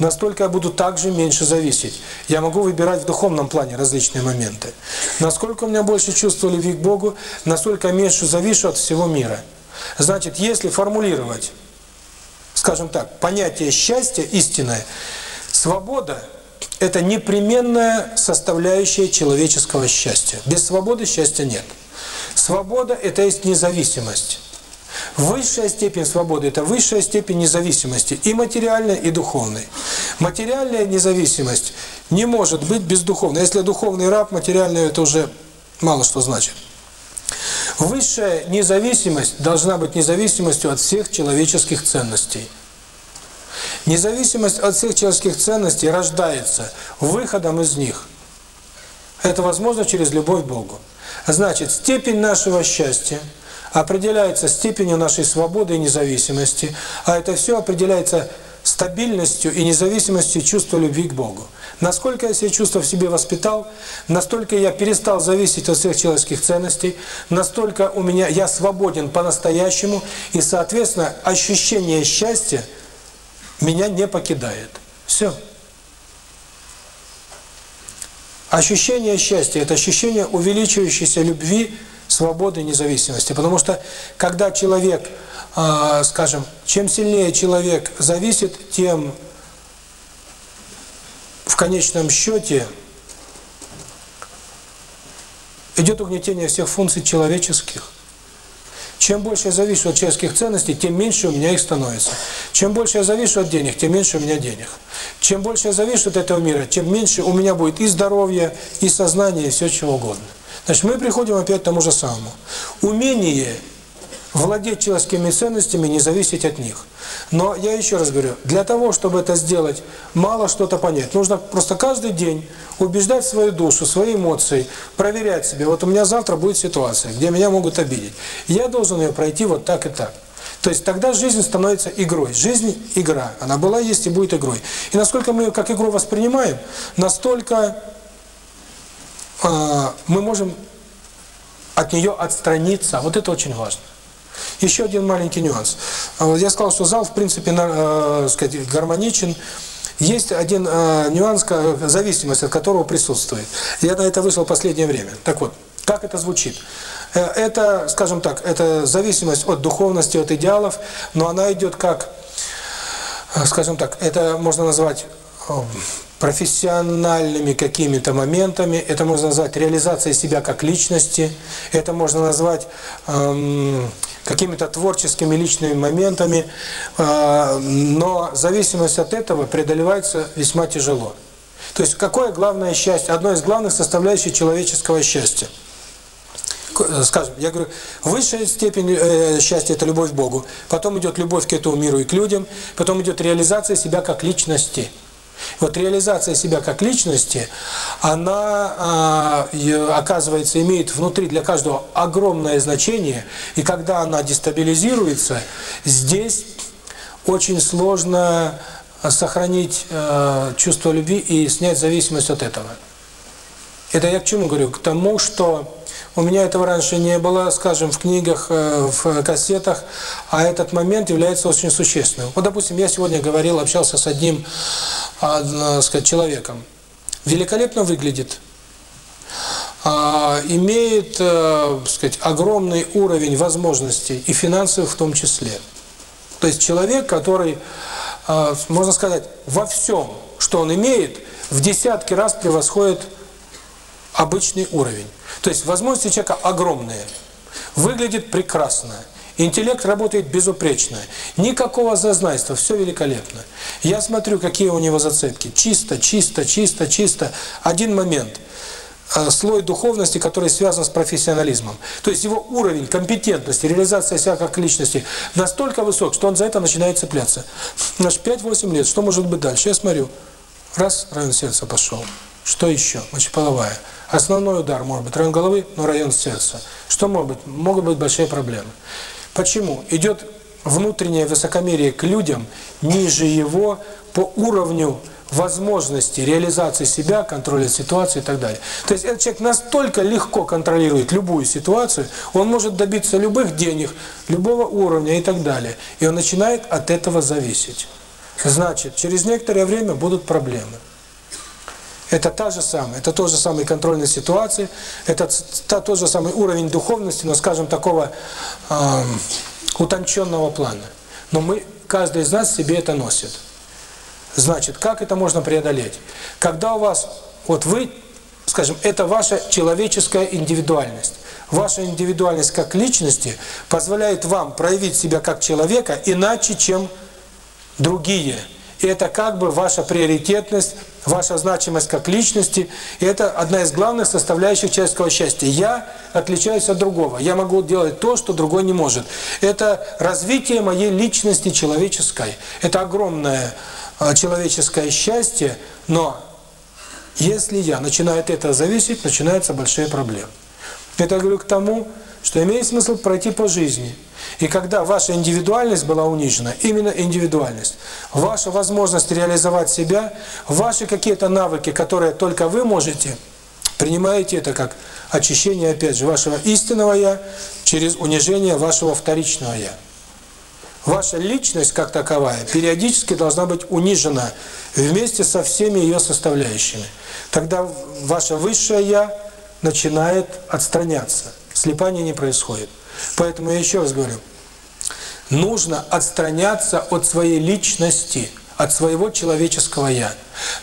настолько я буду также меньше зависеть. Я могу выбирать в духовном плане различные моменты. Насколько у меня больше чувства любви к Богу, настолько меньше завишу от всего мира. Значит, если формулировать, скажем так, понятие счастья истинное, свобода – это непременная составляющая человеческого счастья. Без свободы счастья нет. Свобода – это есть независимость. Высшая степень свободы – это высшая степень независимости, и материальной и духовной Материальная независимость не может быть без духовной. Если духовный раб, материальная – это уже мало что значит. Высшая независимость должна быть независимостью от всех человеческих ценностей. Независимость от всех человеческих ценностей рождается выходом из них. Это возможно через любовь к Богу. Значит, степень нашего счастья – определяется степенью нашей свободы и независимости, а это все определяется стабильностью и независимостью чувства любви к Богу. Насколько я все чувства в себе воспитал, настолько я перестал зависеть от всех человеческих ценностей, настолько у меня я свободен по-настоящему, и, соответственно, ощущение счастья меня не покидает. Все. Ощущение счастья – это ощущение увеличивающейся любви свободы и независимости. Потому что когда человек, а, скажем, чем сильнее человек зависит, тем в конечном счете идет угнетение всех функций человеческих. Чем больше я завишу от человеческих ценностей, тем меньше у меня их становится. Чем больше я завишу от денег, тем меньше у меня денег. Чем больше я завишу от этого мира, тем меньше у меня будет и здоровья, и сознания, и все чего угодно. Значит, мы приходим опять к тому же самому. Умение владеть человеческими ценностями, не зависеть от них. Но я еще раз говорю, для того, чтобы это сделать, мало что-то понять. Нужно просто каждый день убеждать свою душу, свои эмоции, проверять себе. Вот у меня завтра будет ситуация, где меня могут обидеть. Я должен ее пройти вот так и так. То есть тогда жизнь становится игрой. Жизнь – игра. Она была, есть и будет игрой. И насколько мы ее как игру воспринимаем, настолько мы можем от нее отстраниться. Вот это очень важно. Еще один маленький нюанс. А, я сказал, что зал, в принципе, э, сказать, гармоничен. Есть один э, нюанс, зависимость от которого присутствует. Я на это вышел в последнее время. Так вот, как это звучит? Э, это, скажем так, это зависимость от духовности, от идеалов, но она идет как, скажем так, это можно назвать профессиональными какими-то моментами это можно назвать реализацией себя как личности. Это можно назвать эм, какими-то творческими личными моментами. Э, но зависимость от этого преодолевается весьма тяжело. То есть какое главное счастье? Одно из главных составляющих человеческого счастья. Э, скажем я говорю высшая степень э, счастья это любовь к богу. Потом идет любовь к этому миру и к людям. Потом идет реализация себя как личности. Вот реализация себя как личности, она э, оказывается имеет внутри для каждого огромное значение, и когда она дестабилизируется, здесь очень сложно а, сохранить э, чувство любви и снять зависимость от этого. Это я к чему говорю? К тому, что у меня этого раньше не было, скажем, в книгах, э, в кассетах, а этот момент является очень существенным. Вот, допустим, я сегодня говорил, общался с одним, э, э, сказать, человеком. Великолепно выглядит, имеет, сказать, огромный уровень возможностей и финансовых в том числе. То есть человек, который, можно сказать, во всем, что он имеет, в десятки раз превосходит обычный уровень. То есть возможности человека огромные, выглядит прекрасно, интеллект работает безупречно, никакого зазнайства, все великолепно. Я смотрю, какие у него зацепки. Чисто, чисто, чисто, чисто. Один момент э, – слой духовности, который связан с профессионализмом. То есть его уровень компетентности, реализация себя как личности настолько высок, что он за это начинает цепляться. Наш 5-8 лет, что может быть дальше? Я смотрю, раз, район сердца пошел. Что еще? Мочеполовая. Основной удар может быть район головы, но район сердца. Что может быть? Могут быть большие проблемы. Почему? Идет внутреннее высокомерие к людям ниже его по уровню возможности реализации себя, контроля ситуации и так далее. То есть этот человек настолько легко контролирует любую ситуацию, он может добиться любых денег, любого уровня и так далее. И он начинает от этого зависеть. Значит, через некоторое время будут проблемы. Это та же самая, это тоже самый контроль над это та, тот же самый уровень духовности, но, скажем, такого э, утонченного плана. Но мы, каждый из нас себе это носит. Значит, как это можно преодолеть? Когда у вас, вот вы, скажем, это ваша человеческая индивидуальность. Ваша индивидуальность как личности позволяет вам проявить себя как человека иначе, чем другие – и это как бы ваша приоритетность, ваша значимость как личности. И это одна из главных составляющих человеческого счастья. Я отличаюсь от другого. Я могу делать то, что другой не может. Это развитие моей личности человеческой. Это огромное человеческое счастье, но если я начинаю от этого зависеть, начинаются большие проблемы. Это говорю к тому, что имеет смысл пройти по жизни – и когда ваша индивидуальность была унижена, именно индивидуальность, ваша возможность реализовать себя, ваши какие-то навыки, которые только вы можете, принимаете это как очищение, опять же, вашего истинного «я» через унижение вашего вторичного «я». Ваша личность как таковая периодически должна быть унижена вместе со всеми ее составляющими. Тогда ваше высшее «я» начинает отстраняться, слепание не происходит. Поэтому я еще раз говорю, нужно отстраняться от своей личности, от своего человеческого «я».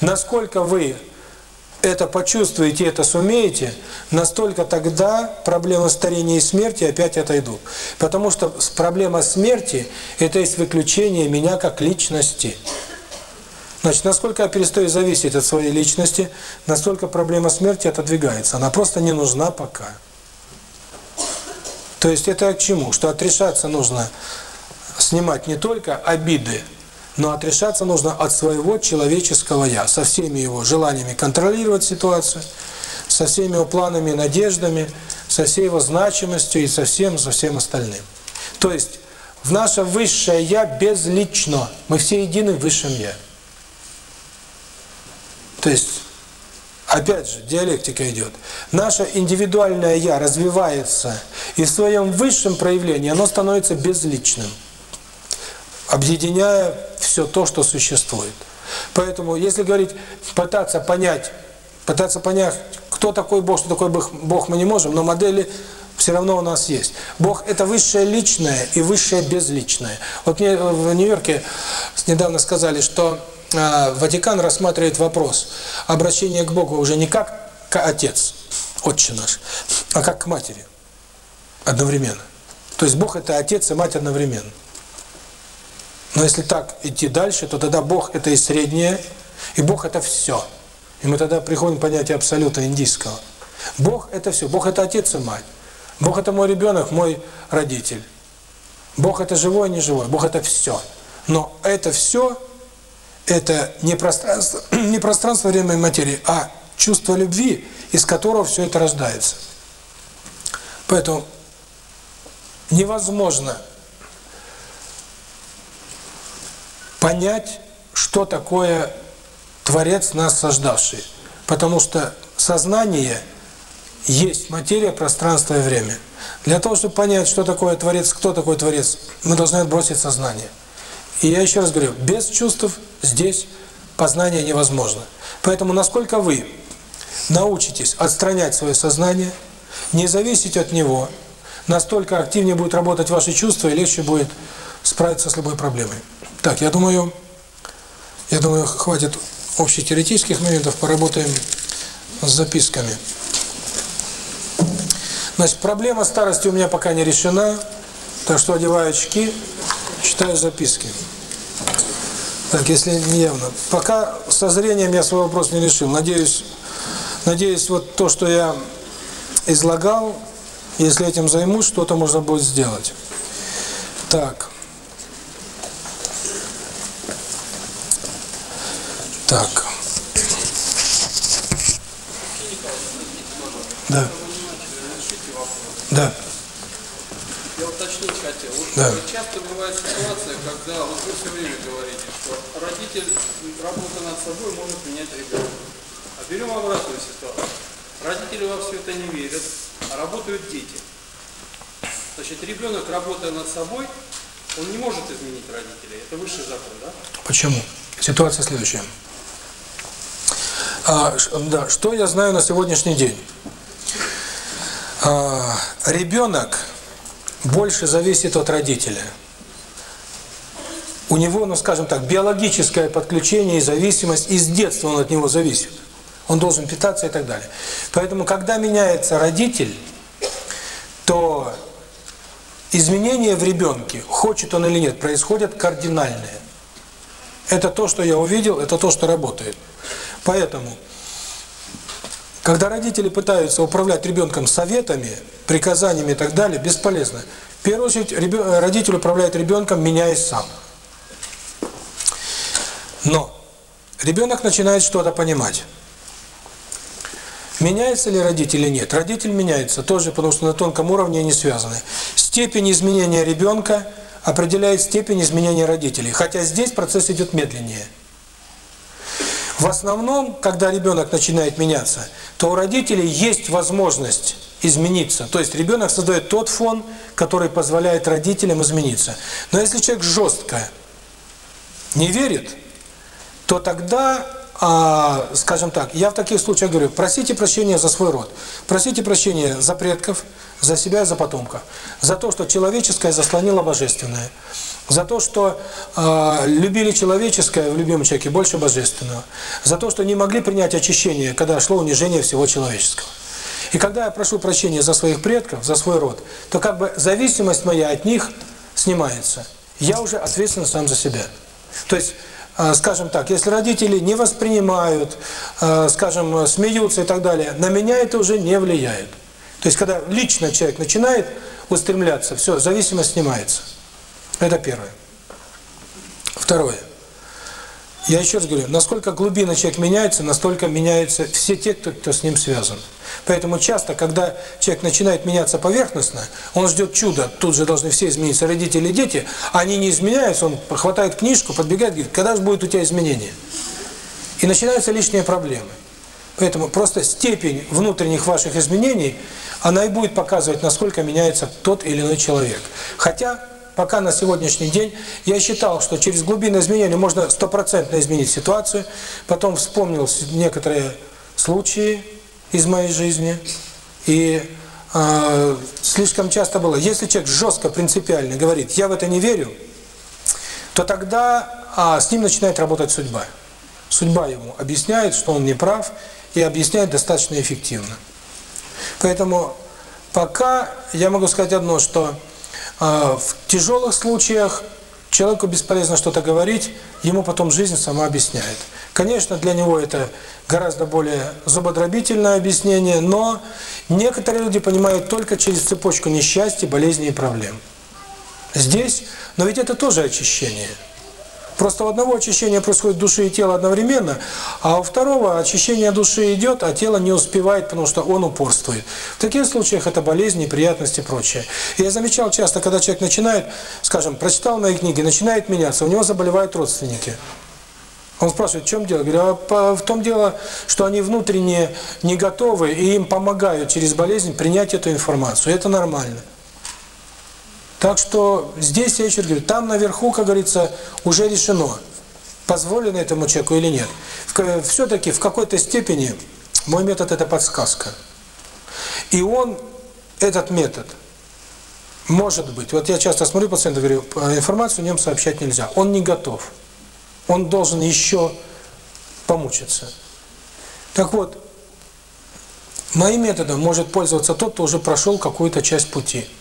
Насколько вы это почувствуете, это сумеете, настолько тогда проблемы старения и смерти опять отойдут. Потому что проблема смерти – это есть выключение меня как личности. Значит, насколько я перестаю зависеть от своей личности, настолько проблема смерти отодвигается. Она просто не нужна пока. То есть это к чему? Что отрешаться нужно снимать не только обиды, но отрешаться нужно от своего человеческого «я», со всеми его желаниями контролировать ситуацию, со всеми его планами и надеждами, со всей его значимостью и со всем, со всем остальным. То есть в наше высшее «я» безлично. Мы все едины в высшем «я». То есть Опять же, диалектика идет. Наше индивидуальное «я» развивается, и в своем высшем проявлении оно становится безличным, объединяя все то, что существует. Поэтому, если говорить, пытаться понять, пытаться понять, кто такой Бог, что такой Бог мы не можем, но модели все равно у нас есть. Бог – это высшее личное и высшее безличное. Вот мне э, в Нью-Йорке недавно сказали, что Ватикан рассматривает вопрос обращения к Богу уже не как к Отец, Отче наш, а как к Матери одновременно. То есть Бог – это Отец и Мать одновременно. Но если так идти дальше, то тогда Бог – это и среднее, и Бог – это все. И мы тогда приходим к понятию абсолюта индийского. Бог – это все. Бог – это Отец и Мать. Бог – это мой ребенок, мой родитель. Бог – это живое и неживое. Бог – это все. Но это все это не пространство, не пространство, время и материи, а чувство любви, из которого все это рождается. Поэтому невозможно понять, что такое Творец нас создавший. Потому что сознание есть материя, пространство и время. Для того, чтобы понять, что такое Творец, кто такой Творец, мы должны отбросить сознание. И я еще раз говорю, без чувств здесь познание невозможно. Поэтому насколько вы научитесь отстранять свое сознание, не зависеть от него, настолько активнее будут работать ваши чувства и легче будет справиться с любой проблемой. Так, я думаю, я думаю, хватит общетеоретических моментов, поработаем с записками. Значит, проблема старости у меня пока не решена, так что одеваю очки читаю записки. Так, если не явно. Пока со зрением я свой вопрос не решил. Надеюсь, надеюсь, вот то, что я излагал, если этим займусь, что-то можно будет сделать. Так. Так. Да. Да. Да. Часто бывает ситуация, когда вот вы все время говорите, что родитель, работа над собой, может менять ребенка. А берем обратную ситуацию. Родители во все это не верят, а работают дети. Значит, ребенок, работая над собой, он не может изменить родителей. Это высший закон, да? Почему? Ситуация следующая. А, да, что я знаю на сегодняшний день? А, ребенок больше зависит от родителя. У него, ну скажем так, биологическое подключение и зависимость, из детства он от него зависит. Он должен питаться и так далее. Поэтому, когда меняется родитель, то изменения в ребенке, хочет он или нет, происходят кардинальные. Это то, что я увидел, это то, что работает. Поэтому когда родители пытаются управлять ребенком советами, приказаниями и так далее, бесполезно. В первую очередь родитель управляет ребенком, меняясь сам. Но ребенок начинает что-то понимать. Меняется ли родитель или нет? Родитель меняется тоже, потому что на тонком уровне они связаны. Степень изменения ребенка определяет степень изменения родителей. Хотя здесь процесс идет медленнее. В основном, когда ребенок начинает меняться, то у родителей есть возможность измениться. То есть ребенок создает тот фон, который позволяет родителям измениться. Но если человек жестко не верит, то тогда, э, скажем так, я в таких случаях говорю, просите прощения за свой род, просите прощения за предков, за себя и за потомка, за то, что человеческое заслонило божественное за то, что э, любили человеческое в любимом человеке больше божественного, за то, что не могли принять очищение, когда шло унижение всего человеческого. И когда я прошу прощения за своих предков, за свой род, то как бы зависимость моя от них снимается. Я уже ответственен сам за себя. То есть, э, скажем так, если родители не воспринимают, э, скажем, смеются и так далее, на меня это уже не влияет. То есть, когда лично человек начинает устремляться, все, зависимость снимается. Это первое. Второе. Я еще раз говорю, насколько глубина человек меняется, настолько меняются все те, кто, кто с ним связан. Поэтому часто, когда человек начинает меняться поверхностно, он ждет чуда, тут же должны все измениться, родители, дети, они не изменяются, он хватает книжку, подбегает, говорит, когда же будет у тебя изменение? И начинаются лишние проблемы. Поэтому просто степень внутренних ваших изменений, она и будет показывать, насколько меняется тот или иной человек. Хотя Пока на сегодняшний день я считал, что через глубинное изменение можно стопроцентно изменить ситуацию. Потом вспомнил некоторые случаи из моей жизни. И э, слишком часто было, если человек жестко, принципиально говорит, я в это не верю, то тогда а, с ним начинает работать судьба. Судьба ему объясняет, что он не прав, и объясняет достаточно эффективно. Поэтому пока я могу сказать одно, что а, в тяжелых случаях человеку бесполезно что-то говорить, ему потом жизнь сама объясняет. Конечно, для него это гораздо более зубодробительное объяснение, но некоторые люди понимают только через цепочку несчастья, болезней и проблем. Здесь, но ведь это тоже очищение – Просто у одного очищения происходит души и тела одновременно, а у второго очищение души идет, а тело не успевает, потому что он упорствует. В таких случаях это болезни, неприятности и прочее. Я замечал часто, когда человек начинает, скажем, прочитал мои книги, начинает меняться, у него заболевают родственники. Он спрашивает, в чем дело? Говорю, а в том дело, что они внутренне не готовы, и им помогают через болезнь принять эту информацию. Это нормально. Так что здесь я еще говорю, там наверху, как говорится, уже решено, позволено этому человеку или нет. Все-таки в какой-то степени мой метод – это подсказка. И он, этот метод, может быть, вот я часто смотрю пациента, говорю, информацию о нем сообщать нельзя, он не готов, он должен еще помучиться. Так вот, моим методом может пользоваться тот, кто уже прошел какую-то часть пути –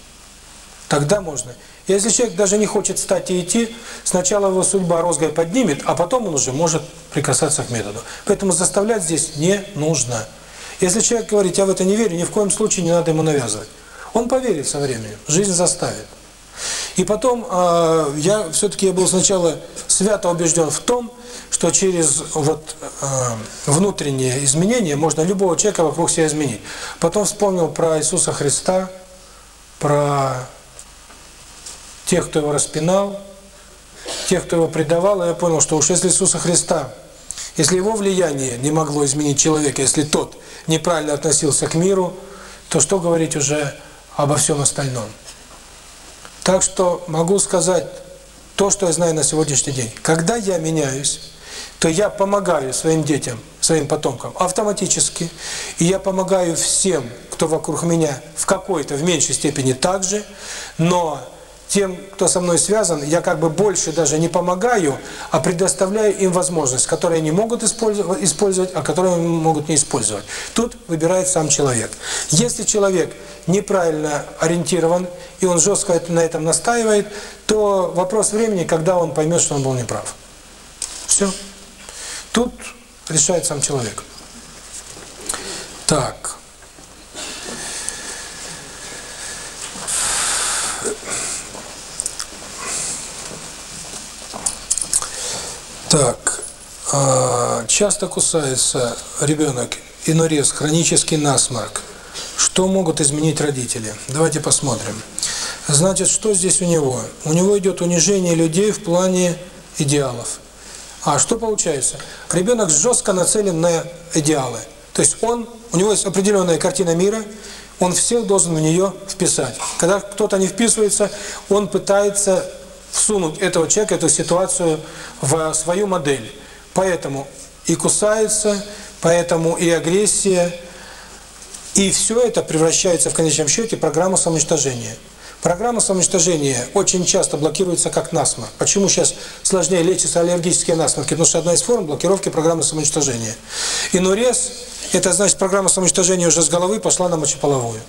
Тогда можно. Если человек даже не хочет встать и идти, сначала его судьба розгой поднимет, а потом он уже может прикасаться к методу. Поэтому заставлять здесь не нужно. Если человек говорит, я в это не верю, ни в коем случае не надо ему навязывать. Он поверит со временем, жизнь заставит. И потом а, я все-таки был сначала свято убежден в том, что через вот а, внутренние изменения можно любого человека вокруг себя изменить. Потом вспомнил про Иисуса Христа, про тех, кто его распинал, тех, кто его предавал, а я понял, что уж если Иисуса Христа, если его влияние не могло изменить человека, если тот неправильно относился к миру, то что говорить уже обо всем остальном? Так что могу сказать то, что я знаю на сегодняшний день. Когда я меняюсь, то я помогаю своим детям, своим потомкам автоматически, и я помогаю всем, кто вокруг меня в какой-то, в меньшей степени также, но тем, кто со мной связан, я как бы больше даже не помогаю, а предоставляю им возможность, которые они могут использовать, а которые они могут не использовать. Тут выбирает сам человек. Если человек неправильно ориентирован, и он жестко на этом настаивает, то вопрос времени, когда он поймет, что он был неправ. Все. Тут решает сам человек. Так. Так, а, часто кусается ребенок и нарез хронический насморк. Что могут изменить родители? Давайте посмотрим. Значит, что здесь у него? У него идет унижение людей в плане идеалов. А что получается? Ребенок жестко нацелен на идеалы. То есть он, у него есть определенная картина мира, он всех должен в нее вписать. Когда кто-то не вписывается, он пытается всунуть этого человека, эту ситуацию в свою модель. Поэтому и кусается, поэтому и агрессия, и все это превращается в конечном счете в программу самоуничтожения. Программа самоуничтожения очень часто блокируется как насморк. Почему сейчас сложнее лечатся аллергические насморки? Потому что одна из форм блокировки программы самоуничтожения. И нурез – это значит, программа самоуничтожения уже с головы пошла на мочеполовую.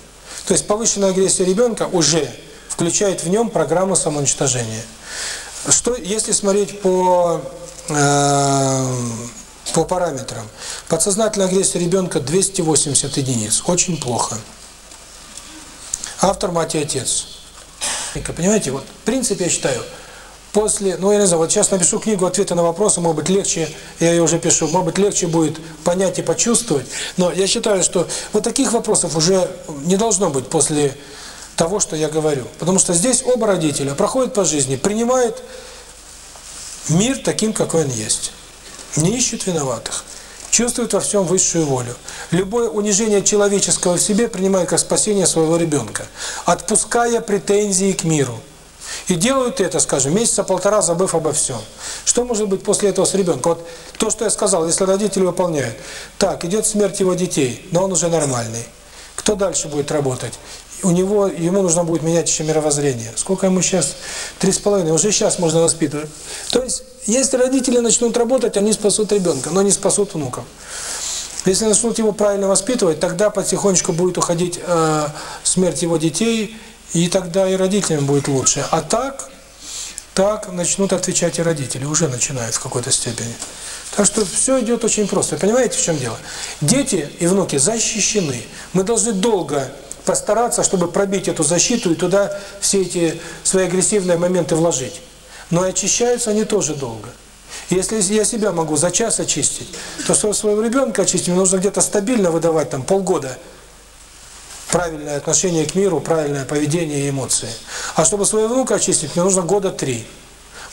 То есть повышенная агрессия ребенка уже – включает в нем программу самоуничтожения. Что, если смотреть по э, по параметрам, подсознательная агрессия ребенка 280 единиц, очень плохо. Автор мать и отец. Понимаете, вот в принципе я считаю, после, ну я не знаю, вот сейчас напишу книгу ответы на вопросы, может быть легче, я ее уже пишу, может быть легче будет понять и почувствовать, но я считаю, что вот таких вопросов уже не должно быть после того, что я говорю. Потому что здесь оба родителя проходят по жизни, принимают мир таким, какой он есть. Не ищут виноватых. Чувствуют во всем высшую волю. Любое унижение человеческого в себе принимают как спасение своего ребенка, отпуская претензии к миру. И делают это, скажем, месяца полтора, забыв обо всем. Что может быть после этого с ребенком? Вот то, что я сказал, если родители выполняют. Так, идет смерть его детей, но он уже нормальный. Кто дальше будет работать? у него, ему нужно будет менять еще мировоззрение. Сколько ему сейчас? Три с половиной. Уже сейчас можно воспитывать. То есть, если родители начнут работать, они спасут ребенка, но не спасут внуков. Если начнут его правильно воспитывать, тогда потихонечку будет уходить э, смерть его детей, и тогда и родителям будет лучше. А так, так начнут отвечать и родители, уже начинают в какой-то степени. Так что все идет очень просто. Понимаете, в чем дело? Дети и внуки защищены. Мы должны долго постараться, чтобы пробить эту защиту и туда все эти свои агрессивные моменты вложить. Но очищаются они тоже долго. Если я себя могу за час очистить, то что своего ребенка очистить, мне нужно где-то стабильно выдавать там полгода правильное отношение к миру, правильное поведение и эмоции. А чтобы своего внука очистить, мне нужно года три.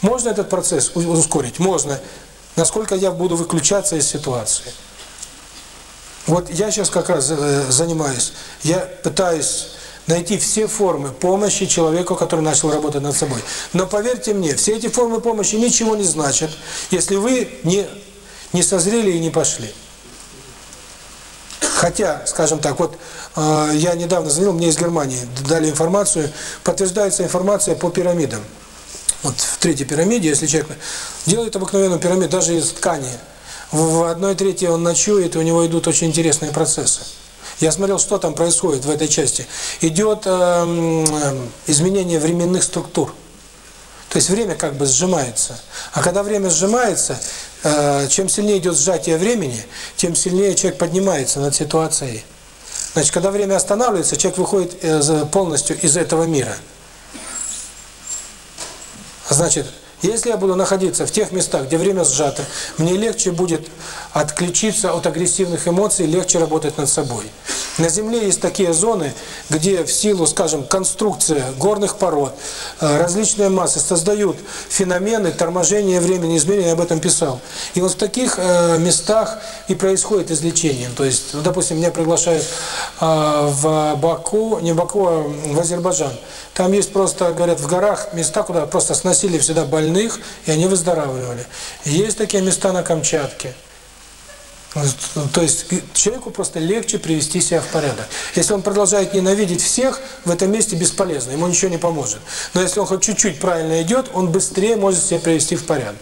Можно этот процесс ускорить? Можно. Насколько я буду выключаться из ситуации? Вот я сейчас как раз э, занимаюсь. Я пытаюсь найти все формы помощи человеку, который начал работать над собой. Но поверьте мне, все эти формы помощи ничего не значат, если вы не не созрели и не пошли. Хотя, скажем так, вот э, я недавно звонил, мне из Германии дали информацию, подтверждается информация по пирамидам. Вот в третьей пирамиде, если человек делает обыкновенную пирамиду, даже из ткани, в одной трети он ночует, у него идут очень интересные процессы. Я смотрел, что там происходит в этой части. Идет э, изменение временных структур. То есть время как бы сжимается. А когда время сжимается, э, чем сильнее идет сжатие времени, тем сильнее человек поднимается над ситуацией. Значит, когда время останавливается, человек выходит э, из, полностью из этого мира. Значит, если я буду находиться в тех местах, где время сжато, мне легче будет отключиться от агрессивных эмоций, легче работать над собой. На Земле есть такие зоны, где в силу, скажем, конструкции горных пород, э, различные массы создают феномены торможения времени, измерения. я об этом писал. И вот в таких э, местах и происходит излечение. То есть, ну, допустим, меня приглашают э, в Баку, не в Баку, а в Азербайджан, там есть просто, говорят, в горах места, куда просто сносили всегда больных, и они выздоравливали. Есть такие места на Камчатке. То есть человеку просто легче привести себя в порядок. Если он продолжает ненавидеть всех, в этом месте бесполезно, ему ничего не поможет. Но если он хоть чуть-чуть правильно идет, он быстрее может себя привести в порядок.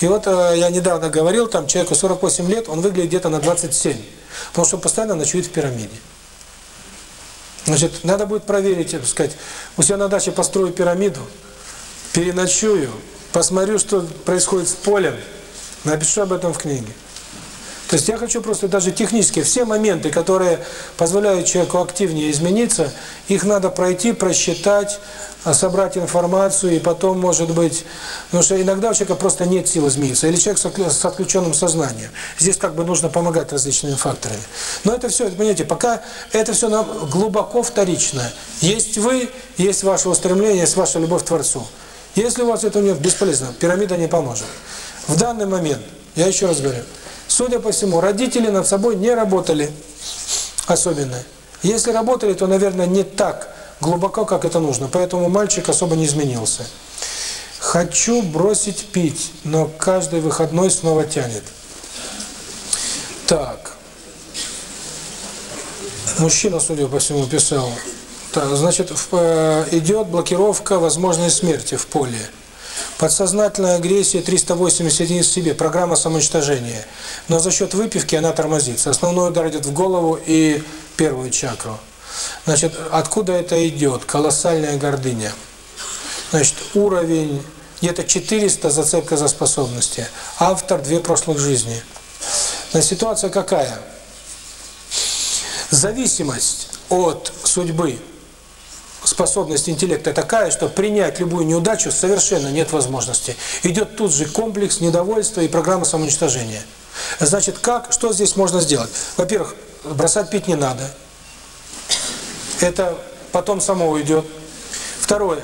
И вот э, я недавно говорил, там человеку 48 лет, он выглядит где-то на 27, потому что постоянно ночует в пирамиде. Значит, надо будет проверить, так сказать. У себя на даче построю пирамиду, переночую, посмотрю, что происходит с полем, напишу об этом в книге. То есть я хочу просто даже технически, все моменты, которые позволяют человеку активнее измениться, их надо пройти, просчитать, собрать информацию, и потом, может быть... Потому что иногда у человека просто нет сил измениться, или человек с отключенным сознанием. Здесь как бы нужно помогать различными факторами. Но это все, понимаете, пока это все нам глубоко вторичное. Есть вы, есть ваше устремление, есть ваша любовь к Творцу. Если у вас этого нет, бесполезно, пирамида не поможет. В данный момент, я еще раз говорю, судя по всему, родители над собой не работали особенно. Если работали, то, наверное, не так глубоко, как это нужно. Поэтому мальчик особо не изменился. Хочу бросить пить, но каждый выходной снова тянет. Так. Мужчина, судя по всему, писал. Так, значит, в, э, идет блокировка возможной смерти в поле. Подсознательная агрессия 380 единиц в себе, программа самоуничтожения. Но за счет выпивки она тормозится. Основной удар идет в голову и первую чакру. Значит, откуда это идет? Колоссальная гордыня. Значит, уровень где-то 400 зацепка за способности. Автор две прошлых жизни. Но ситуация какая? Зависимость от судьбы, способность интеллекта такая, что принять любую неудачу совершенно нет возможности. Идет тут же комплекс недовольства и программа самоуничтожения. Значит, как, что здесь можно сделать? Во-первых, бросать пить не надо, это потом само уйдет. Второе.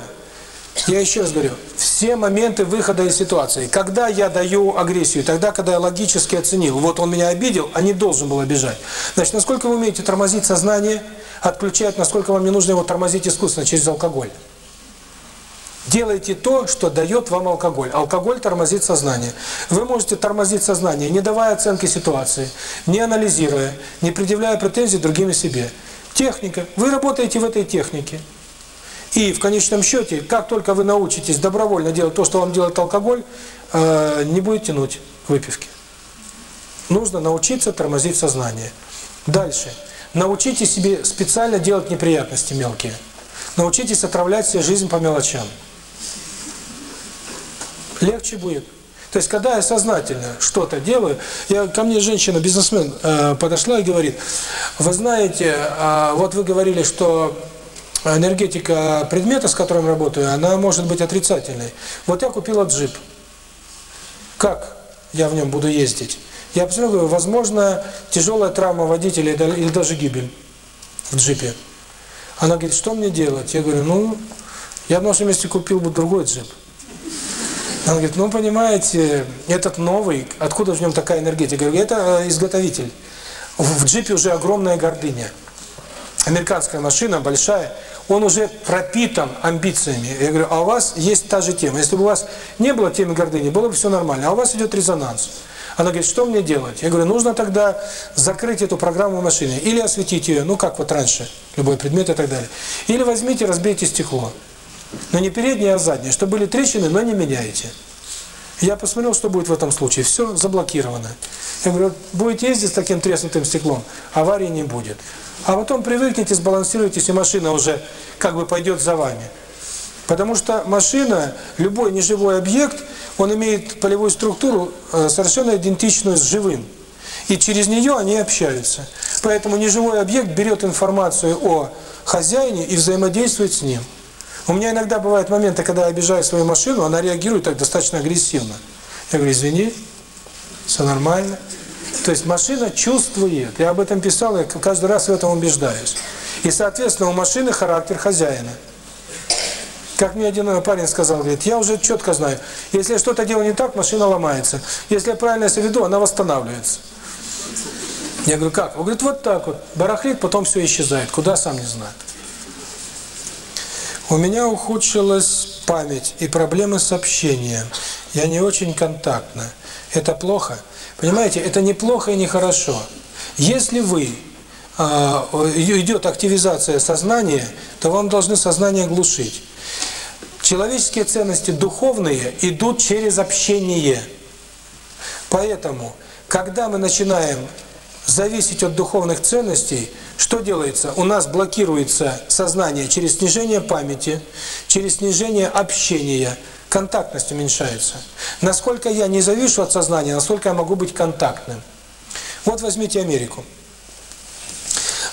Я еще раз говорю, все моменты выхода из ситуации. Когда я даю агрессию, тогда, когда я логически оценил, вот он меня обидел, а не должен был обижать. Значит, насколько вы умеете тормозить сознание, отключает, насколько вам не нужно его тормозить искусственно через алкоголь. Делайте то, что дает вам алкоголь. Алкоголь тормозит сознание. Вы можете тормозить сознание, не давая оценки ситуации, не анализируя, не предъявляя претензий другим и себе. Техника. Вы работаете в этой технике. И в конечном счете, как только вы научитесь добровольно делать то, что вам делает алкоголь, э, не будет тянуть выпивки. Нужно научиться тормозить сознание. Дальше. Научите себе специально делать неприятности мелкие. Научитесь отравлять себе жизнь по мелочам. Легче будет. То есть, когда я сознательно что-то делаю, я ко мне женщина, бизнесмен, э, подошла и говорит, вы знаете, э, вот вы говорили, что энергетика предмета, с которым работаю, она может быть отрицательной. Вот я купила джип. Как я в нем буду ездить? Я посмотрел, говорю, возможно, тяжелая травма водителя или даже гибель в джипе. Она говорит, что мне делать? Я говорю, ну, я в нашем месте купил бы другой джип. Он говорит, ну понимаете, этот новый, откуда в нем такая энергетика? Я говорю, это э, изготовитель. В джипе уже огромная гордыня. Американская машина, большая, он уже пропитан амбициями. Я говорю, а у вас есть та же тема. Если бы у вас не было темы гордыни, было бы все нормально, а у вас идет резонанс. Она говорит, что мне делать? Я говорю, нужно тогда закрыть эту программу в машине или осветить ее, ну как вот раньше, любой предмет и так далее. Или возьмите, разбейте стекло но не передняя, а задняя. Что были трещины, но не меняете. Я посмотрел, что будет в этом случае. Все заблокировано. Я говорю, будете ездить с таким треснутым стеклом, аварии не будет. А потом привыкнете, сбалансируйтесь и машина уже как бы пойдет за вами. Потому что машина, любой неживой объект, он имеет полевую структуру э, совершенно идентичную с живым. И через нее они общаются. Поэтому неживой объект берет информацию о хозяине и взаимодействует с ним. У меня иногда бывают моменты, когда я обижаю свою машину, она реагирует так достаточно агрессивно. Я говорю, извини, все нормально. То есть машина чувствует. Я об этом писал, я каждый раз в этом убеждаюсь. И, соответственно, у машины характер хозяина. Как мне один парень сказал, говорит, я уже четко знаю, если что-то делаю не так, машина ломается. Если я правильно себя веду, она восстанавливается. Я говорю, как? Он говорит, вот так вот. Барахлит, потом все исчезает. Куда, сам не знает. У меня ухудшилась память и проблемы с общением. Я не очень контактна. Это плохо? Понимаете, это не плохо и не хорошо. Если вы э, идет активизация сознания, то вам должны сознание глушить. Человеческие ценности духовные идут через общение. Поэтому, когда мы начинаем зависеть от духовных ценностей, что делается? У нас блокируется сознание через снижение памяти, через снижение общения, контактность уменьшается. Насколько я не завишу от сознания, насколько я могу быть контактным. Вот возьмите Америку.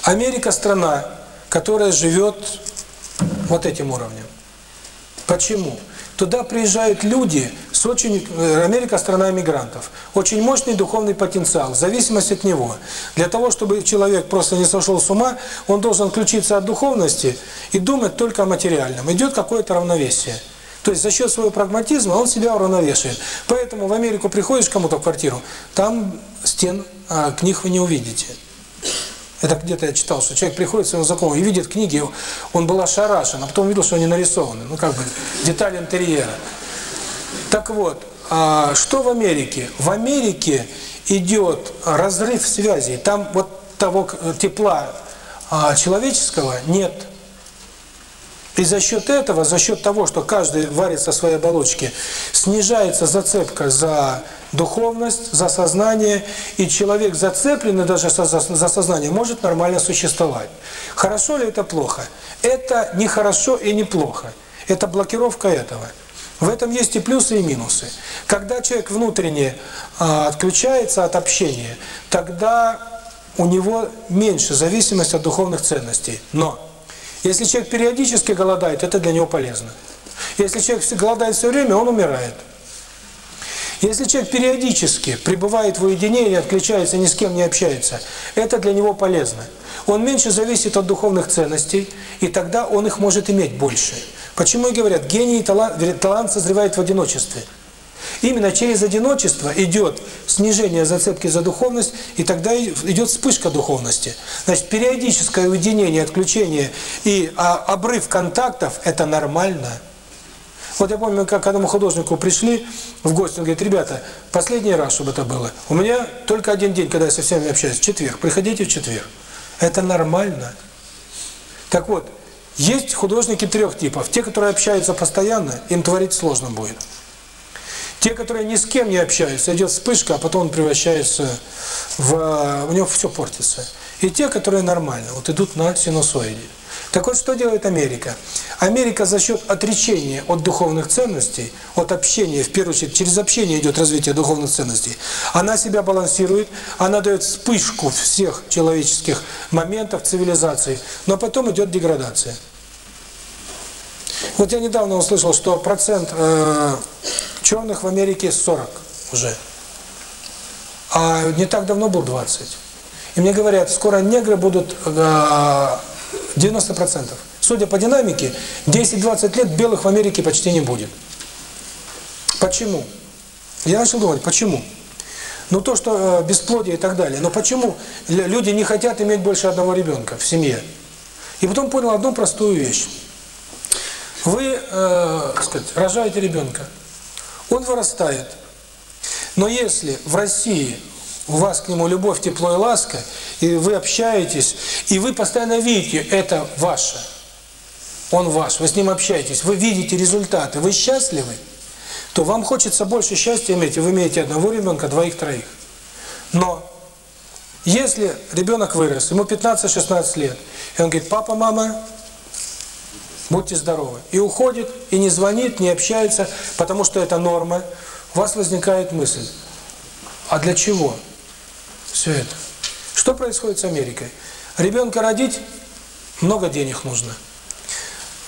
Америка – страна, которая живет вот этим уровнем. Почему? Туда приезжают люди, с очень э, Америка – страна мигрантов. Очень мощный духовный потенциал, зависимость от него. Для того, чтобы человек просто не сошел с ума, он должен отключиться от духовности и думать только о материальном. Идет какое-то равновесие. То есть за счет своего прагматизма он себя уравновешивает. Поэтому в Америку приходишь кому-то в квартиру, там стен а, книг вы не увидите. Это где-то я читал, что человек приходит к своему знакомому и видит книги, он был ошарашен, а потом увидел, что они нарисованы. Ну, как бы, детали интерьера. Так вот, а, что в Америке? В Америке идет разрыв связи. Там вот того тепла а, человеческого нет. И за счет этого, за счет того, что каждый варится в своей оболочке, снижается зацепка за духовность, за сознание, и человек, зацепленный даже за сознание, может нормально существовать. Хорошо ли это плохо? Это не хорошо и не плохо. Это блокировка этого. В этом есть и плюсы, и минусы. Когда человек внутренне а, отключается от общения, тогда у него меньше зависимость от духовных ценностей. Но если человек периодически голодает, это для него полезно. Если человек голодает все время, он умирает. Если человек периодически пребывает в уединении, отключается, ни с кем не общается, это для него полезно. Он меньше зависит от духовных ценностей, и тогда он их может иметь больше. Почему и говорят, гений и талант, талант созревает в одиночестве. Именно через одиночество идет снижение зацепки за духовность, и тогда идет вспышка духовности. Значит, периодическое уединение, отключение и обрыв контактов – это нормально. Вот я помню, как к одному художнику пришли в гости, он говорит, ребята, последний раз, чтобы это было. У меня только один день, когда я со всеми общаюсь, четверг. Приходите в четверг. Это нормально. Так вот, есть художники трех типов. Те, которые общаются постоянно, им творить сложно будет. Те, которые ни с кем не общаются, идет вспышка, а потом он превращается в... у него все портится. И те, которые нормально, вот идут на синусоиде. Такой что делает Америка? Америка за счет отречения от духовных ценностей, от общения, в первую очередь, через общение идет развитие духовных ценностей, она себя балансирует, она дает вспышку всех человеческих моментов, цивилизации, но потом идет деградация. Вот я недавно услышал, что процент э, черных в Америке 40 уже, а не так давно был 20. И мне говорят, скоро негры будут... Э, 90%. Судя по динамике, 10-20 лет белых в Америке почти не будет. Почему? Я начал думать, почему? Ну то, что э, бесплодие и так далее. Но почему люди не хотят иметь больше одного ребенка в семье? И потом понял одну простую вещь. Вы, э, сказать, рожаете ребенка, он вырастает. Но если в России у вас к нему любовь, тепло и ласка, и вы общаетесь, и вы постоянно видите, это ваше, он ваш, вы с ним общаетесь, вы видите результаты, вы счастливы, то вам хочется больше счастья иметь, и вы имеете одного ребенка, двоих-троих. Но если ребенок вырос, ему 15-16 лет, и он говорит, папа, мама, будьте здоровы, и уходит, и не звонит, не общается, потому что это норма, у вас возникает мысль, а для чего? Все это. Что происходит с Америкой? Ребенка родить много денег нужно.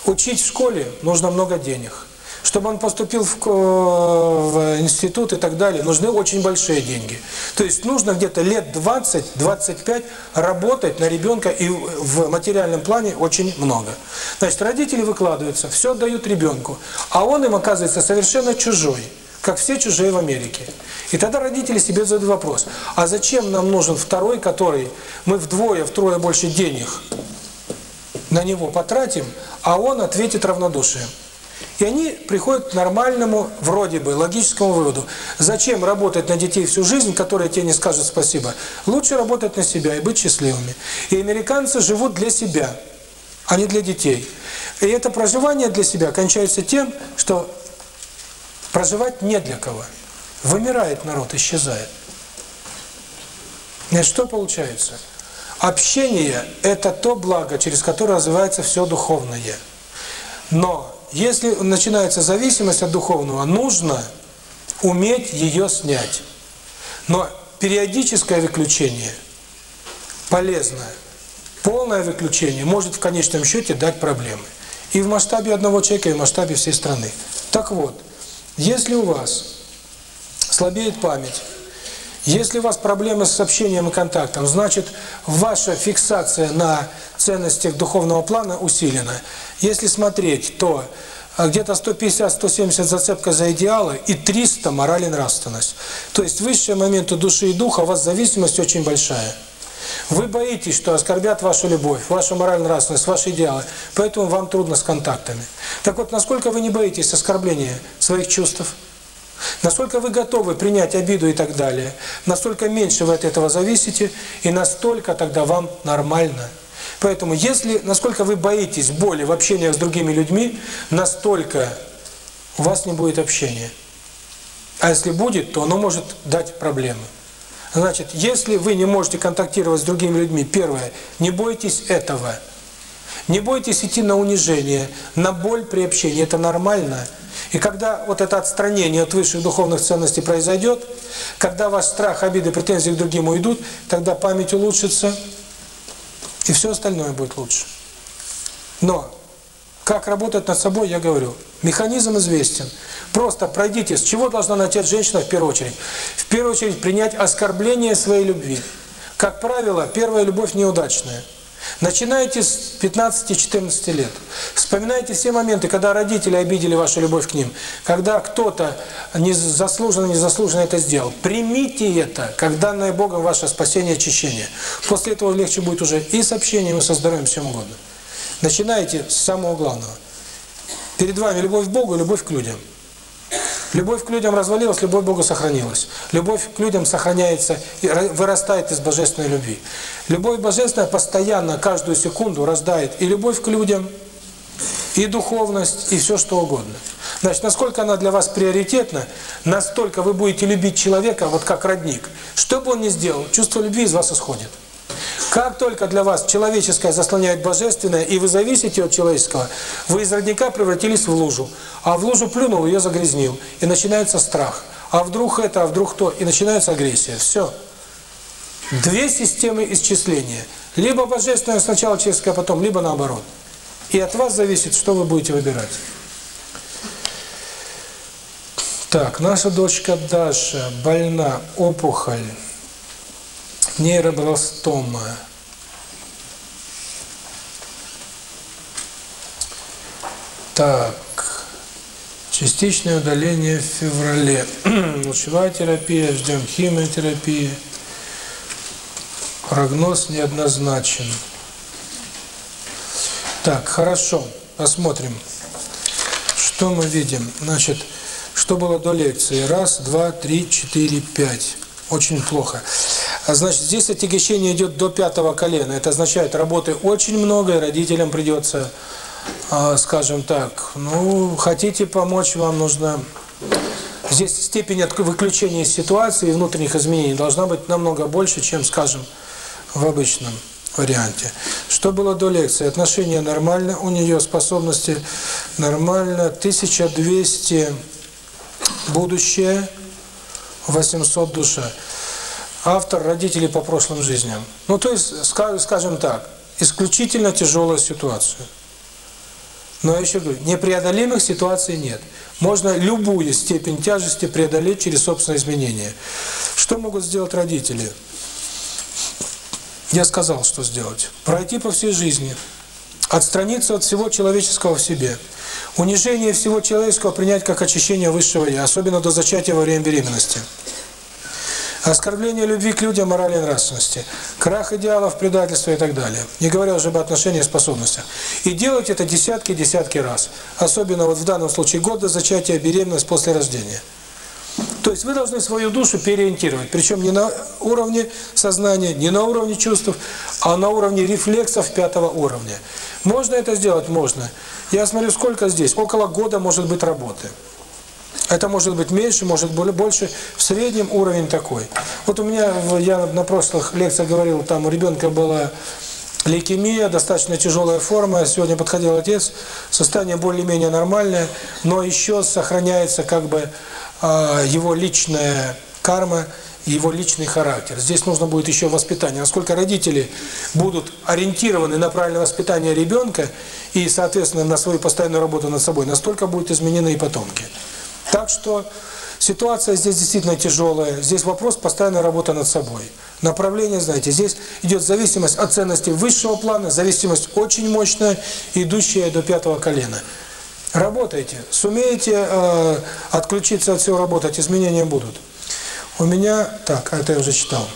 Учить в школе нужно много денег. Чтобы он поступил в, в институт и так далее, нужны очень большие деньги. То есть нужно где-то лет 20-25 работать на ребенка и в материальном плане очень много. Значит, родители выкладываются, все дают ребенку, а он им оказывается совершенно чужой как все чужие в Америке. И тогда родители себе задают вопрос, а зачем нам нужен второй, который мы вдвое, втрое больше денег на него потратим, а он ответит равнодушием. И они приходят к нормальному, вроде бы, логическому выводу. Зачем работать на детей всю жизнь, которые тебе не скажут спасибо? Лучше работать на себя и быть счастливыми. И американцы живут для себя, а не для детей. И это проживание для себя кончается тем, что Проживать не для кого. Вымирает народ, исчезает. И что получается? Общение – это то благо, через которое развивается все духовное. Но если начинается зависимость от духовного, нужно уметь ее снять. Но периодическое выключение полезно. Полное выключение может в конечном счете дать проблемы. И в масштабе одного человека, и в масштабе всей страны. Так вот, если у вас слабеет память, если у вас проблемы с общением и контактом, значит, ваша фиксация на ценностях духовного плана усилена. Если смотреть, то а, где-то 150-170 зацепка за идеалы и 300 мораль и нравственность. То есть высшие моменты души и духа, у вас зависимость очень большая. Вы боитесь, что оскорбят вашу любовь, вашу моральную нравственность, ваши идеалы, поэтому вам трудно с контактами. Так вот, насколько вы не боитесь оскорбления своих чувств, Насколько вы готовы принять обиду и так далее, настолько меньше вы от этого зависите, и настолько тогда вам нормально. Поэтому, если насколько вы боитесь боли в общениях с другими людьми, настолько у вас не будет общения. А если будет, то оно может дать проблемы. Значит, если вы не можете контактировать с другими людьми, первое, не бойтесь этого. Не бойтесь идти на унижение, на боль при общении, это нормально. И когда вот это отстранение от высших духовных ценностей произойдет, когда ваш страх, обиды, претензии к другим уйдут, тогда память улучшится, и все остальное будет лучше. Но как работать над собой, я говорю. Механизм известен. Просто пройдите, с чего должна начать женщина в первую очередь? В первую очередь принять оскорбление своей любви. Как правило, первая любовь неудачная. Начинайте с 15-14 лет. Вспоминайте все моменты, когда родители обидели вашу любовь к ним, когда кто-то незаслуженно, незаслуженно это сделал. Примите это, как данное Богом ваше спасение, очищение. После этого легче будет уже и с общением, и со здоровьем, всем угодно. Начинайте с самого главного. Перед вами любовь к Богу, любовь к людям. Любовь к людям развалилась, любовь к Богу сохранилась. Любовь к людям сохраняется и вырастает из божественной любви. Любовь божественная постоянно, каждую секунду рождает и любовь к людям, и духовность, и все что угодно. Значит, насколько она для вас приоритетна, настолько вы будете любить человека, вот как родник. Что бы он ни сделал, чувство любви из вас исходит. Как только для вас человеческое заслоняет божественное, и вы зависите от человеческого, вы из родника превратились в лужу. А в лужу плюнул, ее загрязнил. И начинается страх. А вдруг это, а вдруг то. И начинается агрессия. Все. Две системы исчисления. Либо божественное сначала человеческое, а потом, либо наоборот. И от вас зависит, что вы будете выбирать. Так, наша дочка Даша больна, опухоль нейробластома. Так, частичное удаление в феврале. Лучевая терапия, ждем химиотерапии. Прогноз неоднозначен. Так, хорошо, посмотрим, что мы видим. Значит, что было до лекции? Раз, два, три, четыре, пять. Очень плохо. Плохо. А значит, здесь отягощение идет до пятого колена. Это означает, работы очень много, и родителям придется, а, скажем так, ну, хотите помочь, вам нужно... Здесь степень выключения ситуации и внутренних изменений должна быть намного больше, чем, скажем, в обычном варианте. Что было до лекции? Отношения нормально, у нее способности нормально, 1200 будущее, 800 душа автор родителей по прошлым жизням. Ну, то есть, скажем так, исключительно тяжелая ситуация. Но я еще говорю, непреодолимых ситуаций нет. Можно любую степень тяжести преодолеть через собственное изменение. Что могут сделать родители? Я сказал, что сделать. Пройти по всей жизни, отстраниться от всего человеческого в себе, унижение всего человеческого принять как очищение высшего «я», особенно до зачатия во время беременности оскорбление любви к людям, морали и нравственности, крах идеалов, предательство и так далее. Не говоря уже об отношении и способностях. И делать это десятки-десятки раз. Особенно вот в данном случае год до зачатия, беременность после рождения. То есть вы должны свою душу переориентировать, причем не на уровне сознания, не на уровне чувств, а на уровне рефлексов пятого уровня. Можно это сделать? Можно. Я смотрю, сколько здесь? Около года может быть работы. Это может быть меньше, может более больше. В среднем уровень такой. Вот у меня, я на прошлых лекциях говорил, там у ребенка была лейкемия, достаточно тяжелая форма. Сегодня подходил отец, состояние более-менее нормальное, но еще сохраняется как бы а, его личная карма, его личный характер. Здесь нужно будет еще воспитание. Насколько родители будут ориентированы на правильное воспитание ребенка и, соответственно, на свою постоянную работу над собой, настолько будут изменены и потомки. Так что ситуация здесь действительно тяжелая. Здесь вопрос постоянной работы над собой. Направление, знаете, здесь идет зависимость от ценностей высшего плана, зависимость очень мощная, идущая до пятого колена. Работайте. Сумеете э, отключиться от всего работать, изменения будут. У меня... Так, а это я уже читал.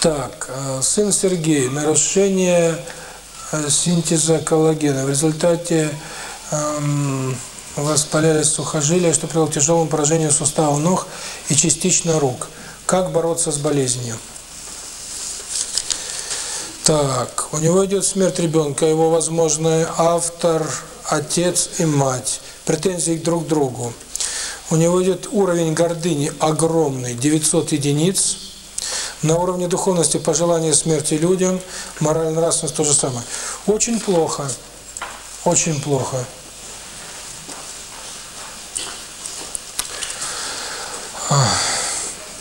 Так, э, сын Сергей, нарушение э, синтеза коллагена. В результате... Эм, у вас воспалялись сухожилия, что привело к тяжелому поражению суставов ног и частично рук. Как бороться с болезнью? Так, у него идет смерть ребенка, его возможный автор, отец и мать, претензии друг к другу. У него идет уровень гордыни огромный, 900 единиц. На уровне духовности пожелание смерти людям, моральная нравственность то же самое. Очень плохо, очень плохо.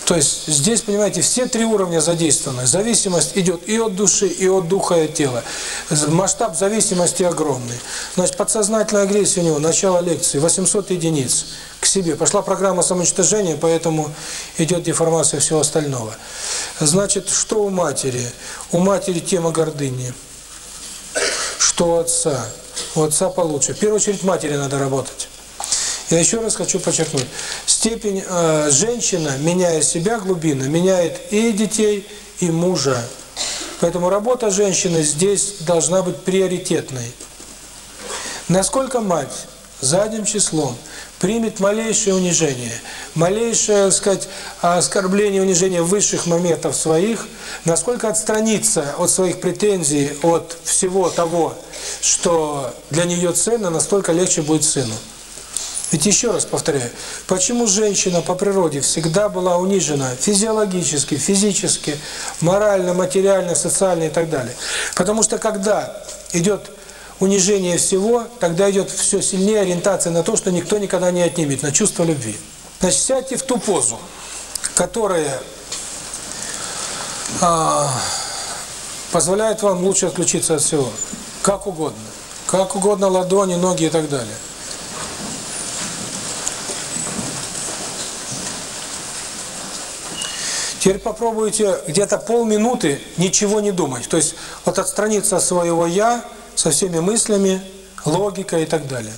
То есть здесь, понимаете, все три уровня задействованы. Зависимость идет и от души, и от духа, и от тела. Масштаб зависимости огромный. Значит, подсознательная агрессия у него, начало лекции, 800 единиц к себе. Пошла программа самоуничтожения, поэтому идет деформация всего остального. Значит, что у матери? У матери тема гордыни. Что у отца? У отца получше. В первую очередь матери надо работать. Я еще раз хочу подчеркнуть, степень э, женщина, меняя себя глубинно, меняет и детей, и мужа. Поэтому работа женщины здесь должна быть приоритетной. Насколько мать задним числом примет малейшее унижение, малейшее, так сказать, оскорбление, унижение высших моментов своих, насколько отстранится от своих претензий, от всего того, что для нее ценно, настолько легче будет сыну. Ведь еще раз повторяю, почему женщина по природе всегда была унижена физиологически, физически, морально, материально, социально и так далее? Потому что когда идет унижение всего, тогда идет все сильнее ориентация на то, что никто никогда не отнимет, на чувство любви. Значит, сядьте в ту позу, которая а, позволяет вам лучше отключиться от всего. Как угодно. Как угодно ладони, ноги и так далее. Теперь попробуйте где-то полминуты ничего не думать. То есть вот отстраниться от своего «я» со всеми мыслями, логикой и так далее.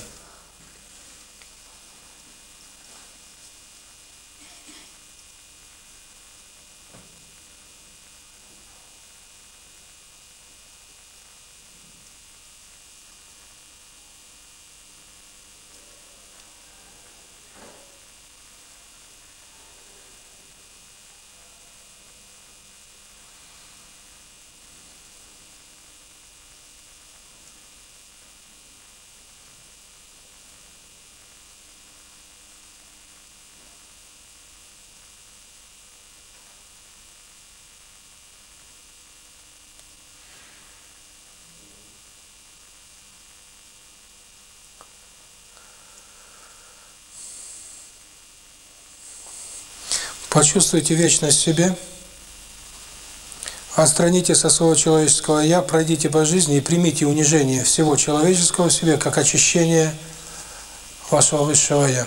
Почувствуйте вечность в себе, отстраните со своего человеческого «я», пройдите по жизни и примите унижение всего человеческого в себе как очищение вашего высшего «я».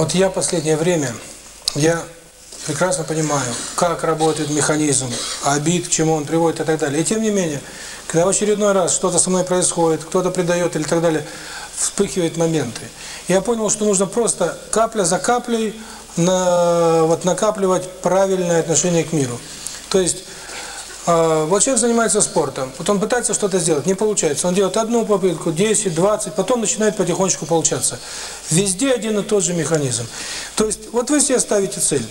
Вот я последнее время, я прекрасно понимаю, как работает механизм, обид, к чему он приводит и так далее. И тем не менее, когда в очередной раз что-то со мной происходит, кто-то предает или так далее, вспыхивают моменты. Я понял, что нужно просто капля за каплей на, вот накапливать правильное отношение к миру. То есть а, вот человек занимается спортом, вот он пытается что-то сделать, не получается. Он делает одну попытку, 10, 20, потом начинает потихонечку получаться. Везде один и тот же механизм. То есть вот вы себе ставите цель.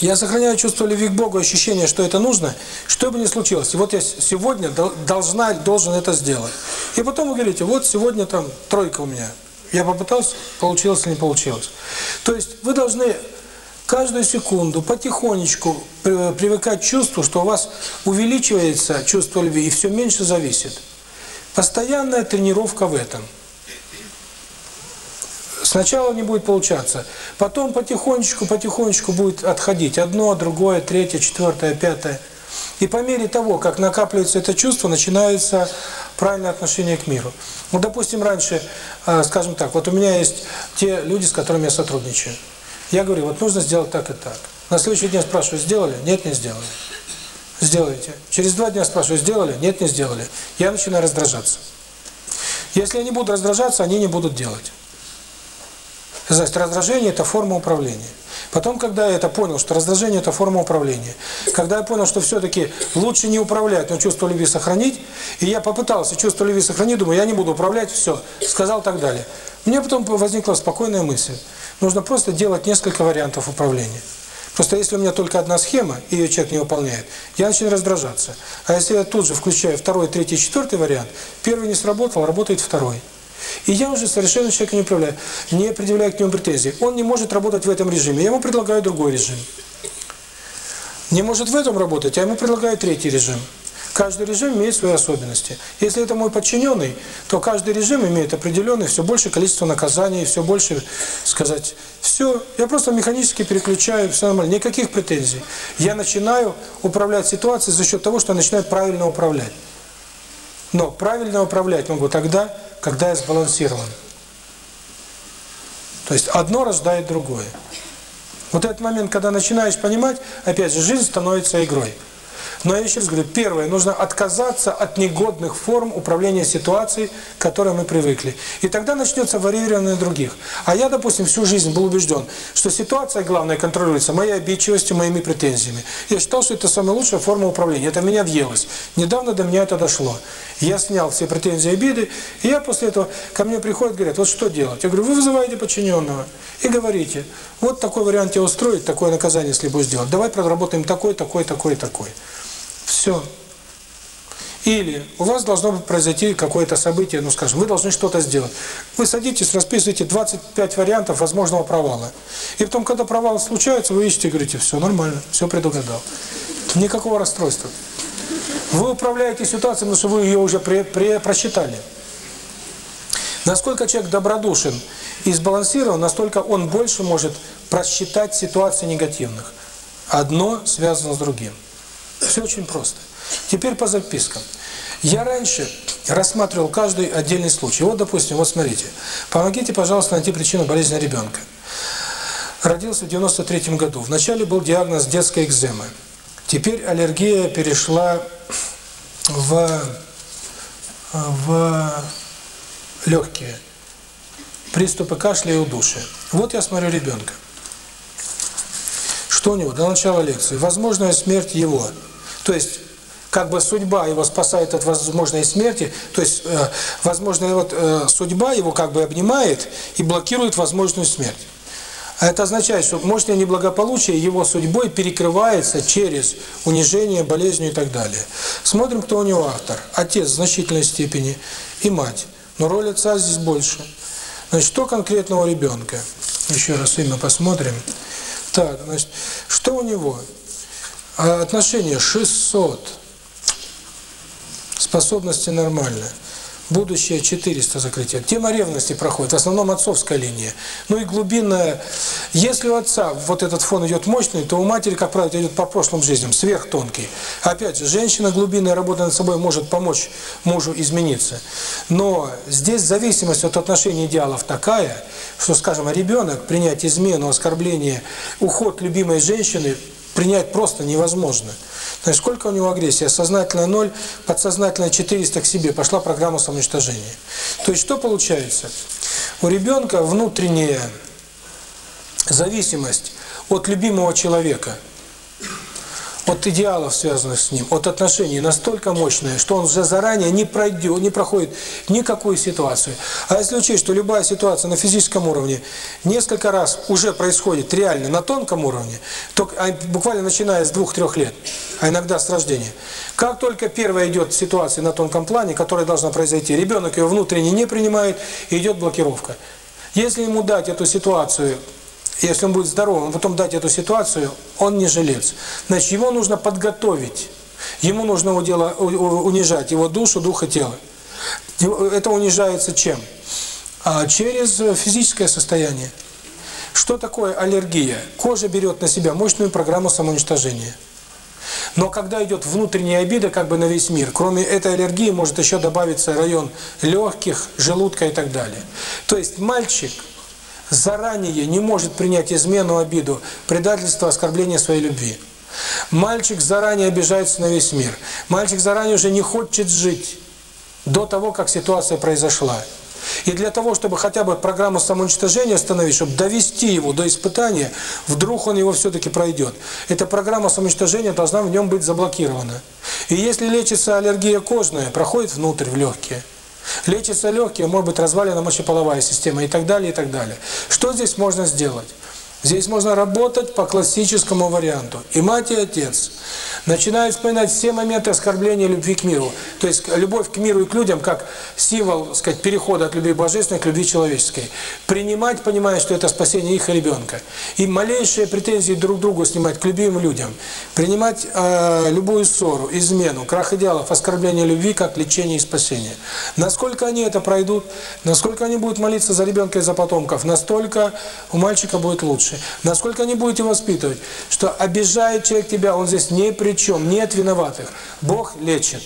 Я сохраняю чувство любви к Богу, ощущение, что это нужно, что бы ни случилось. И вот я сегодня должна, должен это сделать. И потом вы говорите, вот сегодня там тройка у меня. Я попытался, получилось или не получилось. То есть вы должны каждую секунду потихонечку привыкать к чувству, что у вас увеличивается чувство любви и все меньше зависит. Постоянная тренировка в этом. Сначала не будет получаться, потом потихонечку, потихонечку будет отходить одно, другое, третье, четвертое, пятое. И по мере того, как накапливается это чувство, начинается правильное отношение к миру. Ну, допустим, раньше, э, скажем так, вот у меня есть те люди, с которыми я сотрудничаю. Я говорю, вот нужно сделать так и так. На следующий день спрашиваю, сделали? Нет, не сделали. Сделайте. Через два дня спрашиваю, сделали? Нет, не сделали. Я начинаю раздражаться. Если они будут раздражаться, они не будут делать. Значит, раздражение – это форма управления. Потом, когда я это понял, что раздражение – это форма управления, когда я понял, что все-таки лучше не управлять, но чувство любви сохранить, и я попытался чувство любви сохранить, думаю, я не буду управлять, все, сказал так далее. Мне потом возникла спокойная мысль – Нужно просто делать несколько вариантов управления. Просто если у меня только одна схема, и ее человек не выполняет, я начинаю раздражаться. А если я тут же включаю второй, третий, четвертый вариант, первый не сработал, работает второй. И я уже совершенно человека не управляю, не предъявляю к нему претензий. Он не может работать в этом режиме, я ему предлагаю другой режим. Не может в этом работать, Я ему предлагаю третий режим. Каждый режим имеет свои особенности. Если это мой подчиненный, то каждый режим имеет определенное все большее количество наказаний, все больше, сказать, все. Я просто механически переключаю, все нормально, никаких претензий. Я начинаю управлять ситуацией за счет того, что я начинаю правильно управлять. Но правильно управлять могу тогда, когда я сбалансирован. То есть одно рождает другое. Вот этот момент, когда начинаешь понимать, опять же, жизнь становится игрой. Но я еще раз говорю, первое, нужно отказаться от негодных форм управления ситуацией, к которой мы привыкли. И тогда начнется варьирование других. А я, допустим, всю жизнь был убежден, что ситуация, главная контролируется моей обидчивостью, моими претензиями. Я считал, что это самая лучшая форма управления. Это меня въелось. Недавно до меня это дошло. Я снял все претензии и обиды, и я после этого ко мне приходят, говорят, вот что делать? Я говорю, вы вызываете подчиненного и говорите, вот такой вариант я устроить, такое наказание, если будешь делать. Давай проработаем такой, такой, такой, такой. Все. Или у вас должно произойти какое-то событие, ну скажем, вы должны что-то сделать. Вы садитесь, расписываете 25 вариантов возможного провала. И потом, когда провал случается, вы ищете и говорите, все нормально, все предугадал. Никакого расстройства. Вы управляете ситуацией, потому что вы ее уже пре пре просчитали. Насколько человек добродушен и сбалансирован, настолько он больше может просчитать ситуации негативных. Одно связано с другим. Все очень просто. Теперь по запискам. Я раньше рассматривал каждый отдельный случай. Вот, допустим, вот смотрите. Помогите, пожалуйста, найти причину болезни ребенка. Родился в 93 году. Вначале был диагноз детской экземы. Теперь аллергия перешла в в легкие. Приступы кашля и удушья. Вот я смотрю ребенка. Что у него? До начала лекции. Возможная смерть его. То есть как бы судьба его спасает от возможной смерти, то есть э, возможная вот э, судьба его как бы обнимает и блокирует возможную смерть. А это означает, что мощное неблагополучие его судьбой перекрывается через унижение, болезнь и так далее. Смотрим, кто у него автор. Отец в значительной степени и мать. Но роль отца здесь больше. Значит, что конкретного ребенка? Еще раз имя посмотрим. Так, значит, что у него? А, отношение 600 способности нормальные будущее 400 закрытия. Тема ревности проходит, в основном отцовская линия. Ну и глубинная. Если у отца вот этот фон идет мощный, то у матери, как правило, идет по прошлым жизням, сверхтонкий. Опять же, женщина глубинная работа над собой может помочь мужу измениться. Но здесь зависимость от отношений идеалов такая, что, скажем, ребенок принять измену, оскорбление, уход любимой женщины – принять просто невозможно. Знаешь, сколько у него агрессия? Сознательно 0, подсознательно 400 к себе. Пошла программа самоуничтожения. То есть что получается? У ребенка внутренняя зависимость от любимого человека – от идеалов, связанных с ним, от отношений настолько мощное, что он уже заранее не пройдет, не проходит никакую ситуацию. А если учесть, что любая ситуация на физическом уровне несколько раз уже происходит реально на тонком уровне, то а, буквально начиная с двух-трех лет, а иногда с рождения, как только первая идет ситуация на тонком плане, которая должна произойти, ребенок ее внутренне не принимает, и идет блокировка. Если ему дать эту ситуацию если он будет здоровым, потом дать эту ситуацию, он не жилец. Значит, его нужно подготовить. Ему нужно удела, унижать его душу, дух и тело. Это унижается чем? А, через физическое состояние. Что такое аллергия? Кожа берет на себя мощную программу самоуничтожения. Но когда идет внутренняя обида, как бы на весь мир, кроме этой аллергии может еще добавиться район легких, желудка и так далее. То есть мальчик – заранее не может принять измену, обиду, предательство, оскорбление своей любви. Мальчик заранее обижается на весь мир. Мальчик заранее уже не хочет жить до того, как ситуация произошла. И для того, чтобы хотя бы программу самоуничтожения остановить, чтобы довести его до испытания, вдруг он его все-таки пройдет. Эта программа самоуничтожения должна в нем быть заблокирована. И если лечится аллергия кожная, проходит внутрь, в легкие лечится легкие может быть развалина мочеполовая система и так далее и так далее. Что здесь можно сделать? Здесь можно работать по классическому варианту. И мать, и отец. Начиная вспоминать все моменты оскорбления любви к миру. То есть любовь к миру и к людям как символ, сказать, перехода от любви божественной к любви человеческой. Принимать, понимая, что это спасение их ребенка. И малейшие претензии друг к другу снимать к любимым людям. Принимать э, любую ссору, измену, крах идеалов, оскорбление любви как лечение и спасение. Насколько они это пройдут, насколько они будут молиться за ребенка и за потомков, настолько у мальчика будет лучше дальше. Насколько не будете воспитывать, что обижает человек тебя, он здесь ни при чем, нет виноватых. Бог лечит.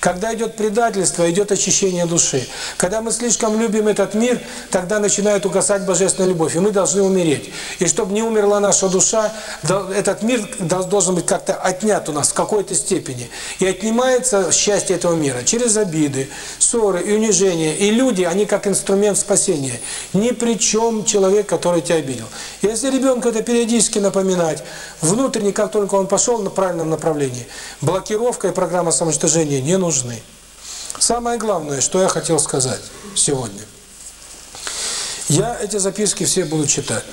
Когда идет предательство, идет очищение души. Когда мы слишком любим этот мир, тогда начинает угасать божественная любовь, и мы должны умереть. И чтобы не умерла наша душа, этот мир должен быть как-то отнят у нас в какой-то степени. И отнимается счастье этого мира через обиды, ссоры и унижения. И люди, они как инструмент спасения. Ни при чем человек, который тебя обидел. Если ребенку это периодически напоминать, внутренне, как только он пошел на правильном направлении, блокировка и программа самоуничтожения – не нужны. Самое главное, что я хотел сказать сегодня. Я эти записки все буду читать.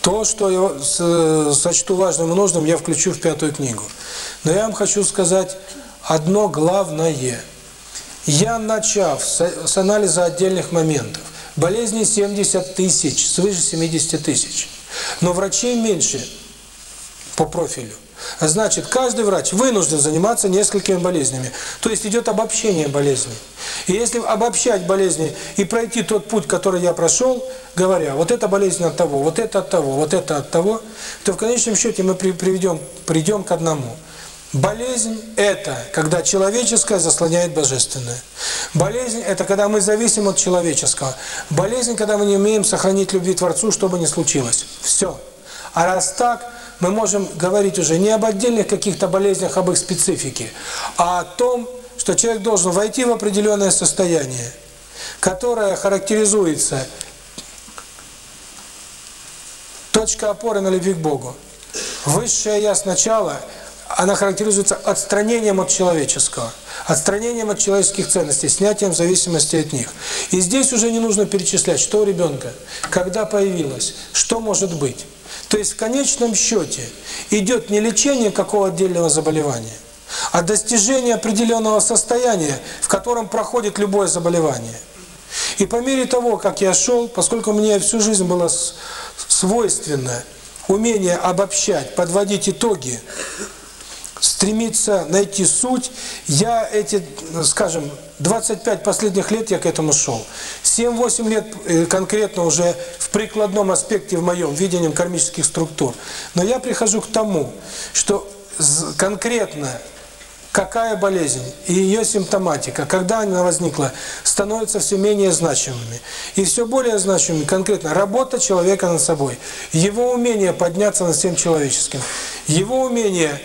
То, что я сочту важным и нужным, я включу в пятую книгу. Но я вам хочу сказать одно главное. Я, начав с анализа отдельных моментов, болезни 70 тысяч, свыше 70 тысяч, но врачей меньше по профилю. А значит, каждый врач вынужден заниматься несколькими болезнями. То есть идет обобщение болезней. И если обобщать болезни и пройти тот путь, который я прошел, говоря, вот эта болезнь от того, вот это от того, вот это от того, то в конечном счете мы приведем, придем к одному – Болезнь – это когда человеческое заслоняет божественное. Болезнь – это когда мы зависим от человеческого. Болезнь – когда мы не умеем сохранить любви Творцу, что бы ни случилось. Все. А раз так, мы можем говорить уже не об отдельных каких-то болезнях, а об их специфике, а о том, что человек должен войти в определенное состояние, которое характеризуется точка опоры на любви к Богу. Высшее «Я» сначала, она характеризуется отстранением от человеческого, отстранением от человеческих ценностей, снятием зависимости от них. И здесь уже не нужно перечислять, что у ребенка, когда появилось, что может быть. То есть в конечном счете идет не лечение какого отдельного заболевания, а достижение определенного состояния, в котором проходит любое заболевание. И по мере того, как я шел, поскольку мне всю жизнь было свойственно умение обобщать, подводить итоги, стремиться найти суть. Я эти, скажем, 25 последних лет я к этому шел. 7-8 лет э, конкретно уже в прикладном аспекте в моем видении кармических структур. Но я прихожу к тому, что конкретно какая болезнь и ее симптоматика, когда она возникла, становятся все менее значимыми. И все более значимыми конкретно работа человека над собой, его умение подняться над всем человеческим, его умение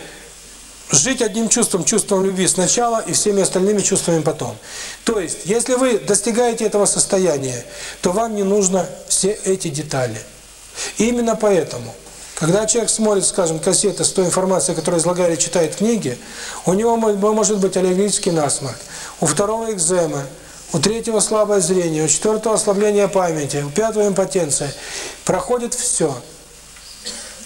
жить одним чувством, чувством любви сначала и всеми остальными чувствами потом. То есть, если вы достигаете этого состояния, то вам не нужно все эти детали. И именно поэтому, когда человек смотрит, скажем, кассеты с той информацией, которую излагали, читает книги, у него может быть аллергический насморк, у второго экзема, у третьего слабое зрение, у четвертого ослабление памяти, у пятого импотенция. Проходит все.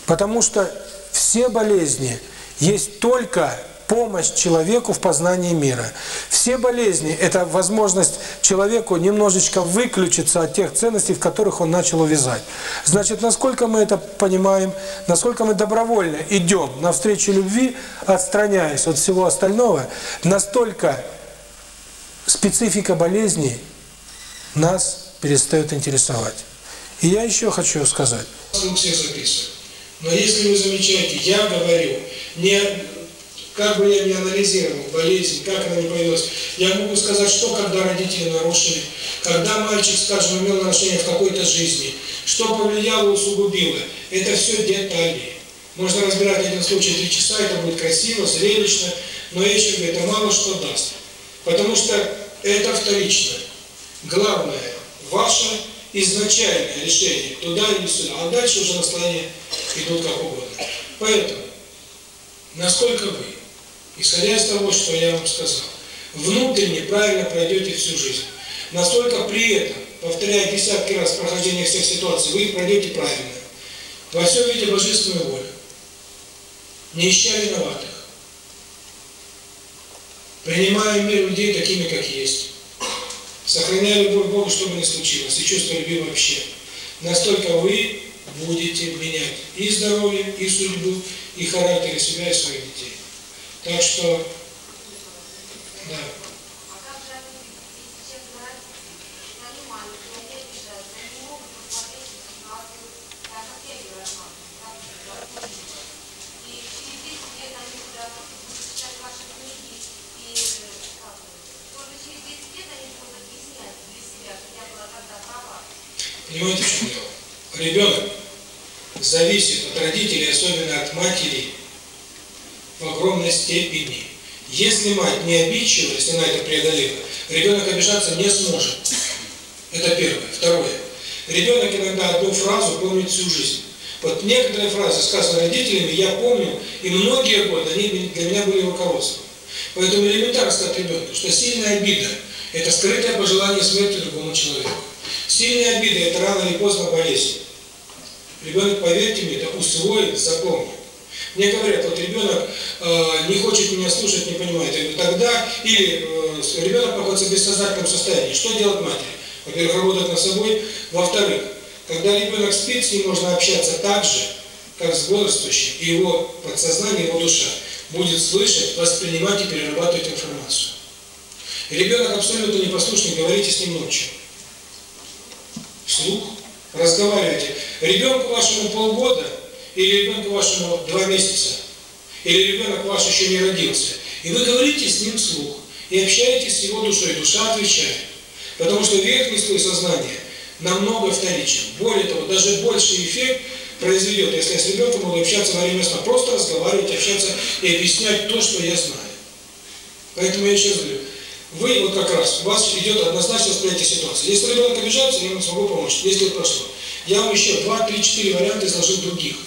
Потому что все болезни – есть только помощь человеку в познании мира. Все болезни – это возможность человеку немножечко выключиться от тех ценностей, в которых он начал увязать. Значит, насколько мы это понимаем, насколько мы добровольно идем навстречу любви, отстраняясь от всего остального, настолько специфика болезни нас перестает интересовать. И я еще хочу сказать. Но если вы замечаете, я говорю, не как бы я не анализировал болезнь, как она не появилась, я могу сказать, что когда родители нарушили, когда мальчик, скажем, имел нарушение в какой-то жизни, что повлияло, усугубило, это все детали. Можно разбирать один случай три часа, это будет красиво, зрелищно, но я еще говорю, это мало что даст. Потому что это вторично. Главное – ваше изначальное решение, туда или сюда, а дальше уже наслания идут как угодно. Поэтому, насколько вы, исходя из того, что я вам сказал, внутренне правильно пройдете всю жизнь, настолько при этом, повторяя десятки раз прохождение всех ситуаций, вы пройдете правильно. Во всем виде божественную волю. Не ища виноватых. Принимая мир людей такими, как есть. Сохраняя любовь к Богу, что бы ни случилось, и чувство любви вообще, настолько вы будете менять и здоровье, и судьбу, и характер себя, и своих детей. Так что, да. внутреннего ребенок зависит от родителей, особенно от матери, в огромной степени. Если мать не обидчива, если она это преодолела, ребенок обижаться не сможет. Это первое. Второе. Ребенок иногда одну фразу помнит всю жизнь. Вот некоторые фразы, сказанные родителями, я помню, и многие годы они для меня были руководством. Поэтому элементарно сказать ребенку, что сильная обида – это скрытое пожелание смерти другому человеку. Сильные обиды – это рано или поздно болезнь. Ребенок, поверьте мне, это усвоит, запомнит. Мне говорят, вот ребенок э, не хочет меня слушать, не понимает. И тогда или э, ребенок находится в бессознательном состоянии. Что делать матери? Во-первых, работать над собой. Во-вторых, когда ребенок спит, с ним можно общаться так же, как с бодрствующим, и его подсознание, его душа будет слышать, воспринимать и перерабатывать информацию. Ребенок абсолютно непослушный, говорите с ним ночью вслух разговариваете Ребенку вашему полгода, или ребенку вашему два месяца, или ребенок ваш еще не родился. И вы говорите с ним вслух, и общаетесь с его душой, душа отвечает. Потому что верхний слой сознания намного вторичен. Более того, даже больший эффект произведет, если я с ребенком буду общаться во время сна. Просто разговаривать, общаться и объяснять то, что я знаю. Поэтому я сейчас говорю, вы вот как раз, у вас идет однозначно восприятие ситуации. Если ребенок обижается, я ему смогу помочь. Если это прошло. Я вам еще 2-3-4 варианта изложил других.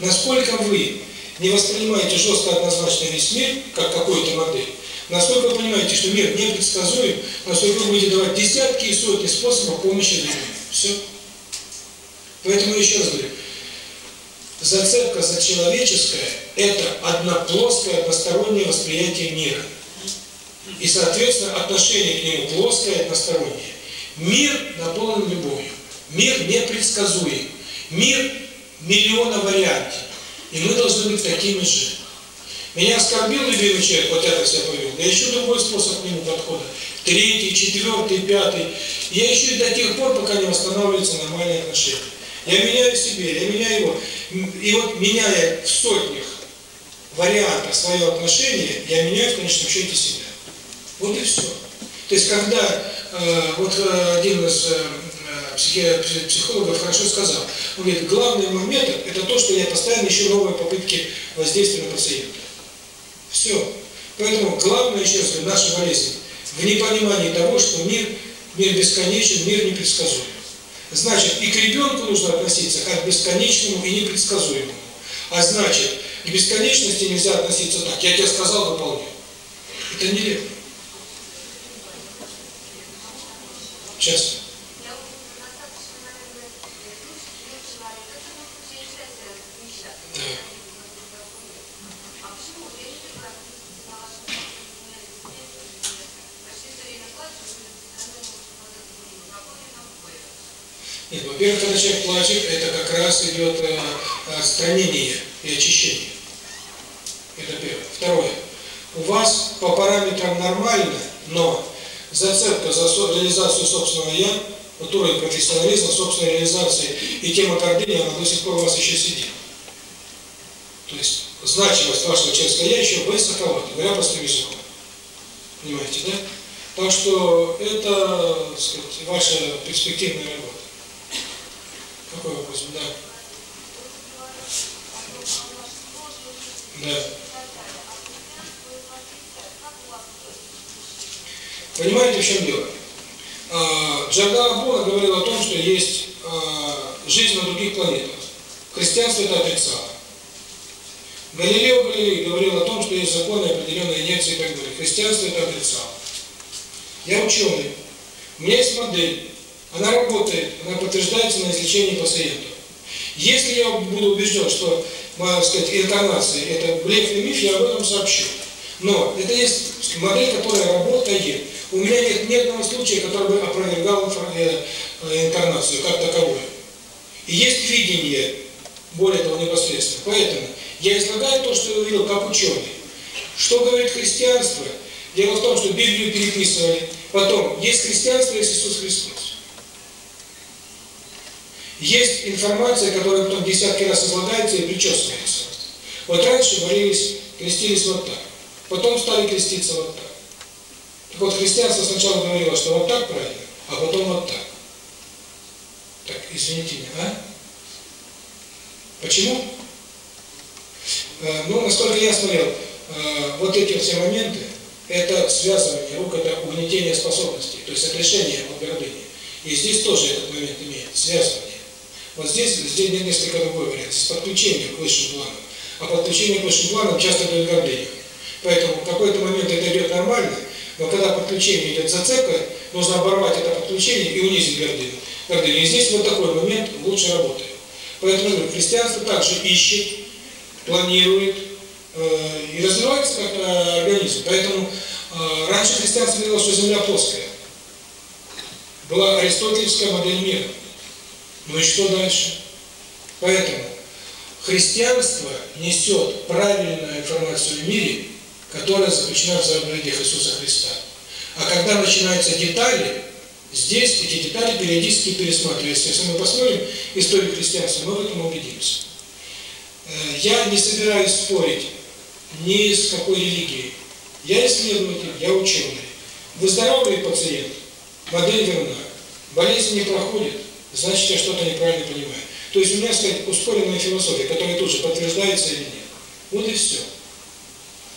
Насколько вы не воспринимаете жестко однозначно весь мир, как какую-то модель, насколько вы понимаете, что мир непредсказуем, насколько вы будете давать десятки и сотни способов помощи людям. Все. Поэтому еще раз говорю, зацепка за человеческое – это одноплоское, постороннее восприятие мира. И, соответственно, отношение к нему плоское, одностороннее. Мир наполнен любовью. Мир непредсказуем. Мир миллиона вариантов. И мы должны быть такими же. Меня оскорбил любимый человек, вот это все повел. Я ищу другой способ к нему подхода. Третий, четвертый, пятый. Я ищу до тех пор, пока не восстанавливаются нормальные отношения. Я меняю себе, я меняю его. И вот меняя в сотнях вариантов свое отношение, я меняю в конечном счете себя. Вот и все. То есть, когда, вот один из психологов хорошо сказал, он говорит, главный момент – это то, что я постоянно ищу новые попытки воздействия на пациента. Все. Поэтому главное, еще раз, наша болезнь в непонимании того, что мир, мир бесконечен, мир непредсказуем. Значит, и к ребенку нужно относиться как к бесконечному и непредсказуемому. А значит, к бесконечности нельзя относиться так. Я тебе сказал, выполняй. Это нелепо. Честно. Нет, во-первых, когда человек это как раз идет э, э отстранение и очищение. Это первое. Второе. У вас по параметрам нормально, но зацепка за реализацию собственного «я», культурой профессионализма, собственной реализации и тема гордыни, она до сих пор у вас еще сидит. То есть значимость вашего человеческого «я» еще высоковата, говоря простым языком. Понимаете, да? Так что это, так сказать, ваша перспективная работа. Какой вопрос? Да. Да. Понимаете, в чем дело? А, Джага Абула говорил о том, что есть а, жизнь на других планетах. Христианство это отрицало. Галилео Галилей говорил о том, что есть законы, определенные инерции и так далее. Христианство это отрицало. Я ученый. У меня есть модель. Она работает, она подтверждается на излечении пациента. Если я буду убежден, что, э, можно сказать, интонация – это блеф миф, я об этом сообщу. Но это есть модель, которая работает. У меня нет ни одного случая, который бы опровергал э, э, интернацию как таковую. И есть видение, более того, непосредственно. Поэтому я излагаю то, что я увидел как ученый. Что говорит христианство? Дело в том, что Библию переписывали. Потом, есть христианство, есть Иисус Христос. Есть информация, которая потом десятки раз излагается и причесывается. Вот раньше молились, крестились вот так. Потом стали креститься вот так. Вот христианство сначала говорило, что вот так правильно, а потом вот так. Так, извините меня, а? Почему? Ну, насколько я смотрел, вот эти все моменты, это связывание рук, это угнетение способностей, то есть отрешение от гордыни. И здесь тоже этот момент имеет, связывание. Вот здесь, здесь нет несколько другой вариант, с подключением к высшим планам. А подключение к высшим планам часто дает гордыню. Поэтому в какой-то момент это идет нормально, ну, Но когда подключение идет зацепкой, нужно оборвать это подключение и унизить гордыню. гордыню. И здесь вот такой момент лучше работает. Поэтому христианство также ищет, планирует э, и развивается как э, организм. Поэтому э, раньше христианство говорило, что Земля плоская. Была аристотельская модель мира. Ну и что дальше? Поэтому христианство несет правильную информацию о мире – которая заключена в заповеди Иисуса Христа. А когда начинаются детали, здесь эти детали периодически пересматриваются. Если мы посмотрим историю христианства, мы в этом убедимся. Я не собираюсь спорить ни с какой религией. Я исследователь, я ученый. Вы здоровый пациент, модель верна, болезнь не проходит, значит я что-то неправильно понимаю. То есть у меня стоит ускоренная философия, которая тут же подтверждается или нет. Вот и все.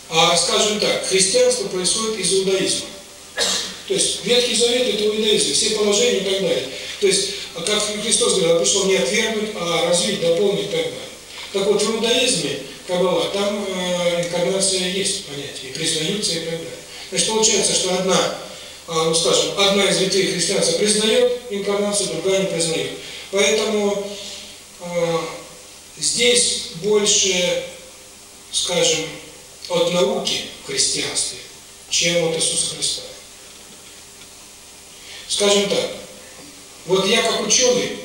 А, скажем так, христианство происходит из иудаизма. То есть Ветхий Завет – это иудаизм, все положения и так далее. То есть, а как Христос говорил, пришел не отвергнуть, а развить, дополнить и так далее. Так вот, в иудаизме, Каббала, там э, инкарнация есть понятие, признаются и так далее. Значит, получается, что одна, э, ну скажем, одна из ветвей христианства признает инкарнацию, другая не признает. Поэтому э, здесь больше, скажем, от науки христианстве, чем от Иисуса Христа. Скажем так, вот я как ученый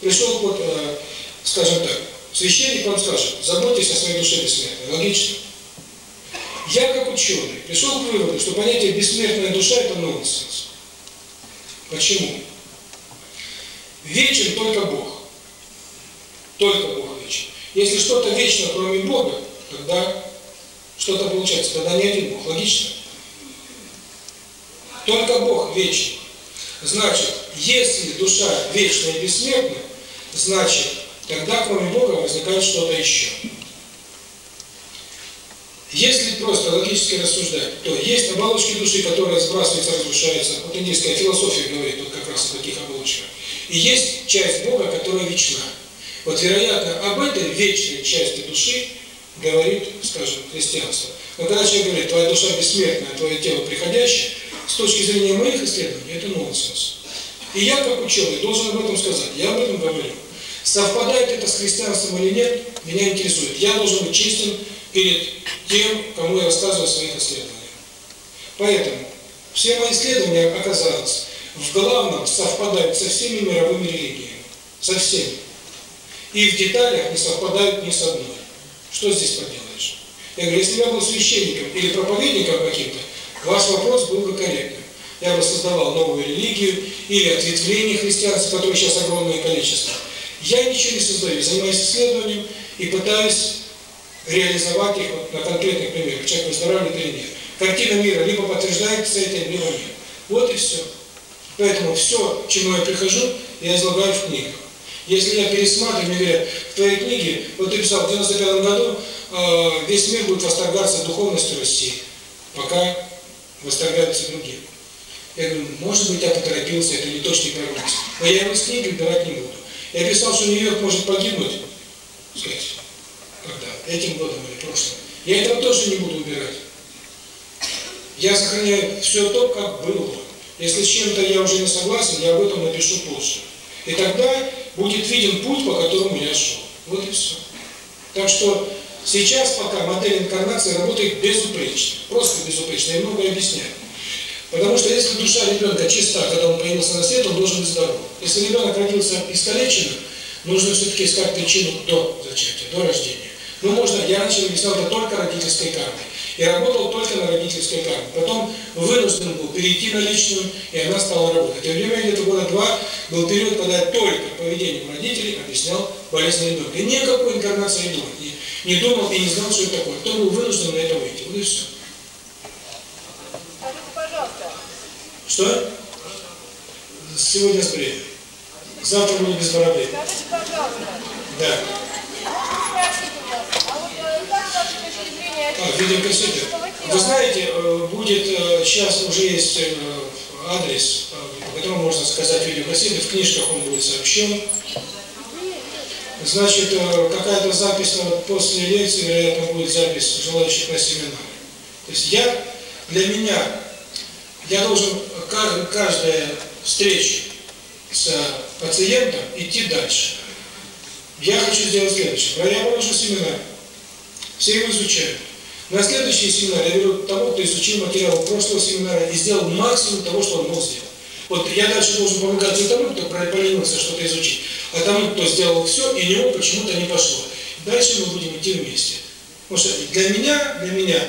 пришел, вот, э, скажем так, священник вам скажет, заботьтесь о своей душе бессмертной. Логично. Я как ученый пришел к выводу, что понятие бессмертная душа это нонсенс. Почему? Вечен только Бог. Только Бог вечен. Если что-то вечно, кроме Бога, тогда что-то получается, тогда не один Бог, логично? Только Бог вечный. Значит, если душа вечная и бессмертная, значит, тогда кроме Бога возникает что-то еще. Если просто логически рассуждать, то есть оболочки души, которые сбрасываются, разрушаются. Вот индийская философия говорит вот как раз о таких оболочках. И есть часть Бога, которая вечна. Вот, вероятно, об этой вечной части души говорит, скажем, христианство. Но когда человек говорит, твоя душа бессмертная, твое тело приходящее, с точки зрения моих исследований, это нонсенс. И я, как ученый, должен об этом сказать, я об этом говорю. Совпадает это с христианством или нет, меня интересует. Я должен быть честен перед тем, кому я рассказываю о своих исследованиях. Поэтому все мои исследования оказались в главном совпадают со всеми мировыми религиями. Со всеми. И в деталях не совпадают ни с одной. Что здесь поделаешь? Я говорю, если бы я был священником или проповедником каким-то, ваш вопрос был бы корректным. Я бы создавал новую религию или ответвление христианства, которое сейчас огромное количество. Я ничего не создаю, занимаюсь исследованием и пытаюсь реализовать их вот на конкретных примерах, человек выздоравливает или нет. Картина мира либо подтверждается этим, либо нет. Вот и все. Поэтому все, к чему я прихожу, я излагаю в книгах. Если я пересматриваю, твои книги, вот ты писал в 95 году, э, весь мир будет восторгаться духовностью России, пока восторгаются другие. Я говорю, может быть, я поторопился, это не точный прогноз. Но я его с книги давать не буду. Я писал, что Нью-Йорк может погибнуть, сказать, когда, этим годом или прошлым. Я этого тоже не буду убирать. Я сохраняю все то, как было. Если с чем-то я уже не согласен, я об этом напишу позже. И тогда будет виден путь, по которому я шел. Вот и все. Так что сейчас пока модель инкарнации работает безупречно, просто безупречно, Я многое объясняю, Потому что если душа ребенка чиста, когда он появился на свет, он должен быть здоров. Если ребенок родился искалеченным, нужно все-таки искать причину до зачатия, до рождения. Но можно, я начал объяснял это только родительской кармой и работал только на родительской карте. Потом вынужден был перейти на личную, и она стала работать. И время где-то года два был период, когда я только поведением родителей объяснял болезнь ребенка. И никакой инкарнации не было. Не, думал и не знал, что это такое. Кто был вынужден на это выйти. Вот и все. Что? Сегодня с приедом. Завтра буду без проблем. Скажите, пожалуйста. Да. Видеокассеты. Вы знаете, будет сейчас уже есть адрес, по которому можно сказать видеокассеты, в книжках он будет сообщен. Значит, какая-то запись после лекции, вероятно, будет запись желающих на семинар. То есть я, для меня, я должен каждая встреча с пациентом идти дальше. Я хочу сделать следующее. Я провожу семинар. Все его изучают. На следующий семинар я беру того, кто изучил материал прошлого семинара и сделал максимум того, что он мог сделать. Вот я дальше должен помогать не тому, кто поленился что-то изучить, а тому, кто сделал все, и у него почему-то не пошло. Дальше мы будем идти вместе. Потому что для меня, для меня,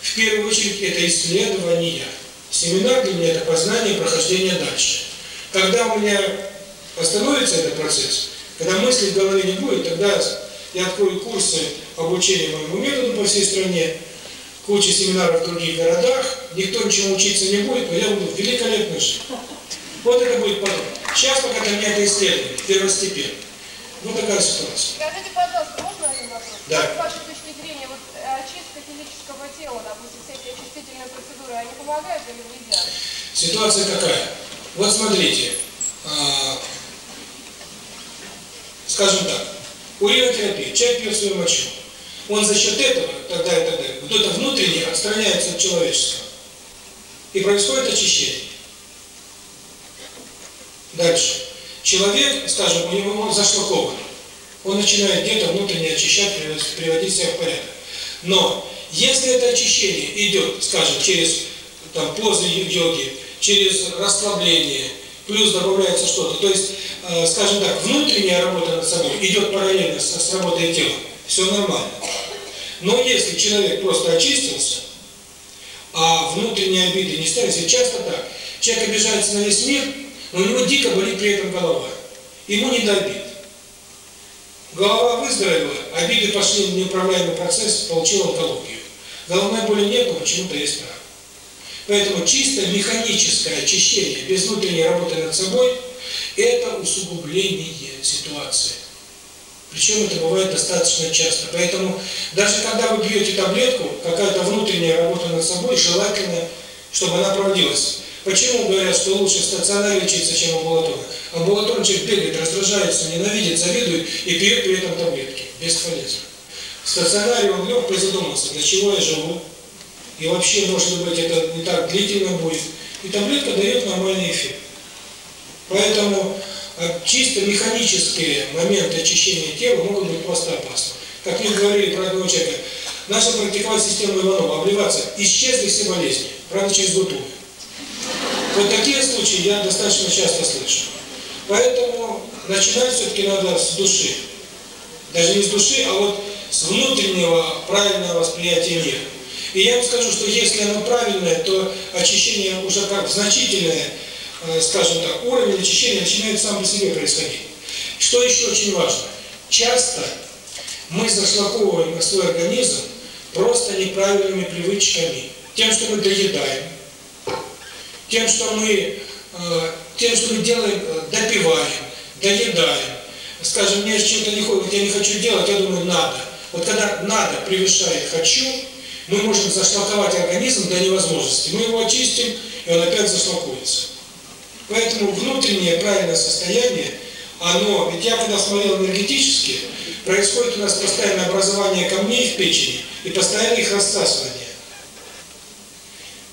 в первую очередь, это исследование. Семинар для меня – это познание, прохождение дальше. Когда у меня остановится этот процесс, когда мысли в голове не будет, тогда я открою курсы, Обучение моему методу по всей стране, куча семинаров в других городах, никто ничего учиться не будет, но я буду великолепно жить. Вот это будет потом. Сейчас пока для меня это исследование, первостепенно. Вот такая ситуация. Скажите, пожалуйста, можно один вопрос? Да. С вашей точки зрения, вот э, очистка физического тела, допустим, все эти очистительные процедуры, они помогают или вредят? Ситуация какая? Вот смотрите, а, скажем так, уринотерапия, человек пьет свою мочу, он за счет этого, тогда и тогда, вот это внутреннее отстраняется от человеческого. И происходит очищение. Дальше. Человек, скажем, у него он зашлакован. Он начинает где-то внутренне очищать, приводить себя в порядок. Но если это очищение идет, скажем, через там, позы йоги, через расслабление, плюс добавляется что-то, то есть, э, скажем так, внутренняя работа над собой идет параллельно с, с работой тела все нормально. Но если человек просто очистился, а внутренние обиды не ставятся, часто так, человек обижается на весь мир, но у него дико болит при этом голова, ему не до обид. Голова выздоровела, обиды пошли в неуправляемый процесс, получил онкологию. Головной боли нет, но почему-то есть рак. Поэтому чисто механическое очищение без внутренней работы над собой – это усугубление ситуации. Причем это бывает достаточно часто. Поэтому даже когда вы пьете таблетку, какая-то внутренняя работа над собой, желательно, чтобы она проводилась. Почему говорят, что лучше в лечиться, чем амбулаторно? Амбулаторно человек бегает, раздражается, ненавидит, завидует и пьет при этом таблетки. Бесполезно. В стационаре он лег призадумался, для чего я живу, и вообще, может быть, это не так длительно будет. И таблетка дает нормальный эффект. Поэтому чисто механические моменты очищения тела могут быть просто опасны. Как мы говорили про одного человека, наша практиковать систему Иванова, обливаться, исчезли все болезни, правда через бутылку. Вот такие случаи я достаточно часто слышу. Поэтому начинать все-таки надо с души. Даже не с души, а вот с внутреннего правильного восприятия мира. И я вам скажу, что если оно правильное, то очищение уже как значительное – Э, скажем так, уровень очищения начинает сам по себе происходить. Что еще очень важно? Часто мы зашлаковываем свой организм просто неправильными привычками. Тем, что мы доедаем, тем, что мы, э, тем, что мы делаем, э, допиваем, доедаем. Скажем, мне что-то не ходит, я не хочу делать, я думаю, надо. Вот когда надо превышает хочу, мы можем зашлаковать организм до невозможности. Мы его очистим, и он опять зашлакуется. Поэтому внутреннее правильное состояние, оно, ведь я когда смотрел энергетически, происходит у нас постоянное образование камней в печени и постоянное их рассасывание.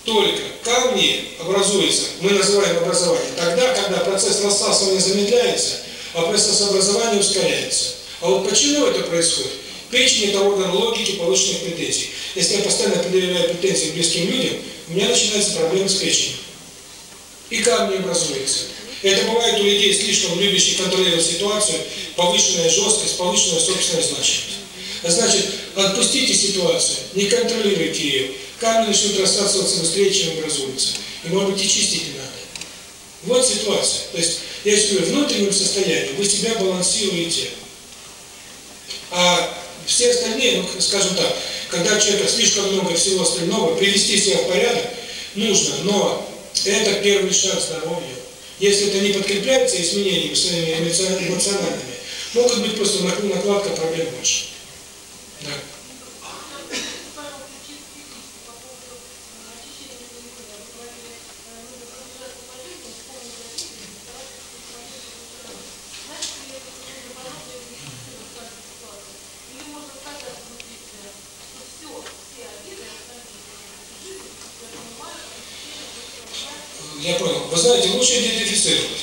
Только камни образуются, мы называем образование, тогда, когда процесс рассасывания замедляется, а процесс образования ускоряется. А вот почему это происходит? Печень – это орган логики полученных претензий. Если я постоянно предъявляю претензии близким людям, у меня начинаются проблемы с печенью и камни образуются. Это бывает у людей слишком любящих контролировать ситуацию, повышенная жесткость, повышенная собственная значимость. Значит, отпустите ситуацию, не контролируйте ее. Камни начнут рассасываться быстрее, чем образуются. И, может быть, и чистить не надо. Вот ситуация. То есть, я говорю, внутреннем состоянии вы себя балансируете. А все остальные, ну, скажем так, когда у человека слишком много всего остального, привести себя в порядок нужно, но это первый шаг здоровья. Если это не подкрепляется изменениями своими эмоциональными, могут быть просто накладка проблем больше. Да.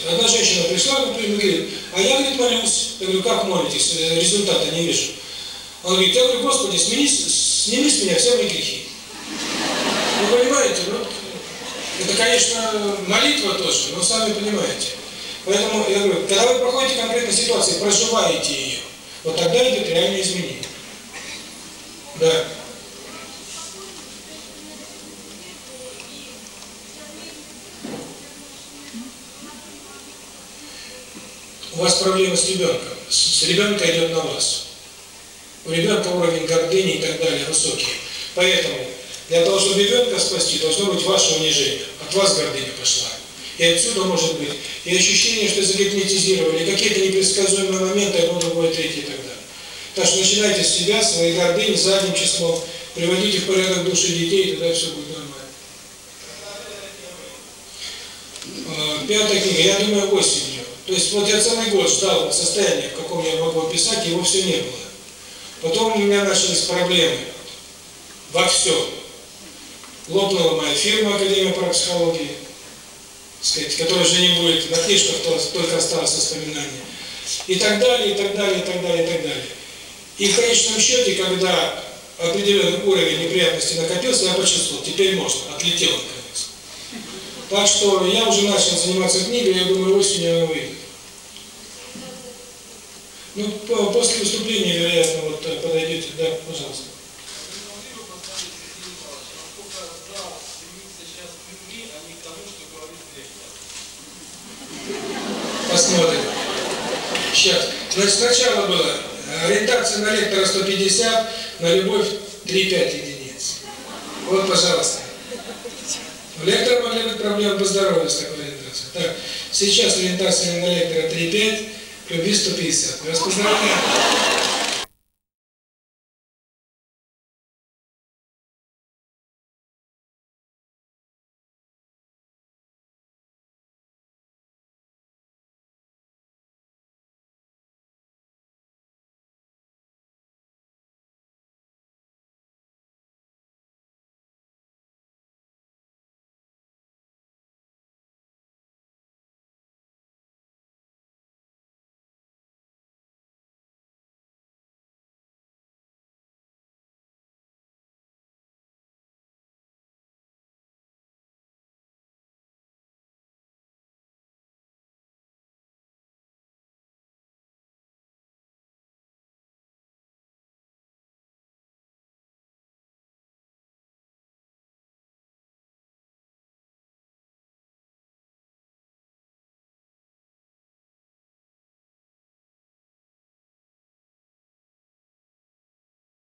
Одна женщина пришла к говорит, а я, говорит, молюсь. Я говорю, как молитесь? Результата не вижу. Он говорит, я говорю, Господи, смени, сними с меня все мои грехи. Вы понимаете, ну, это, конечно, молитва тоже, но сами понимаете. Поэтому, я говорю, когда вы проходите конкретную ситуацию, проживаете ее, вот тогда идет реальное изменение. Да. У вас проблема с ребенком. С ребенка идет на вас. У ребенка уровень гордыни и так далее высокий. Поэтому для того, чтобы ребенка спасти, должно быть ваше унижение. От вас гордыня пошла. И отсюда может быть и ощущение, что загипнотизировали, какие-то непредсказуемые моменты, одно, другое, третье и так далее. Так что начинайте с себя, свои гордыни задним числом, приводите в порядок души детей, и тогда все будет. пятое я думаю, осенью. То есть вот я целый год ждал состояния, в каком я могу писать, его все не было. Потом у меня начались проблемы во всем. Лопнула моя фирма Академия парапсихологии, сказать, которая уже не будет на книжках, только осталось воспоминание. И так далее, и так далее, и так далее, и так далее. И в конечном счете, когда определенный уровень неприятности накопился, я почувствовал, теперь можно, отлетел. Так что я уже начал заниматься книгой, я думаю, осенью она выйдет. Ну, по, после выступления, вероятно, вот подойдете, да, пожалуйста. Посмотрим. Сейчас. Значит, сначала было ориентация на лектора 150, на любовь 3-5 единиц. Вот, пожалуйста. Лектор могли быть проблемы по здоровью с такой ориентацией. Так, сейчас ориентация на лектора 3,5, любви 150. Мы вас поздравляем.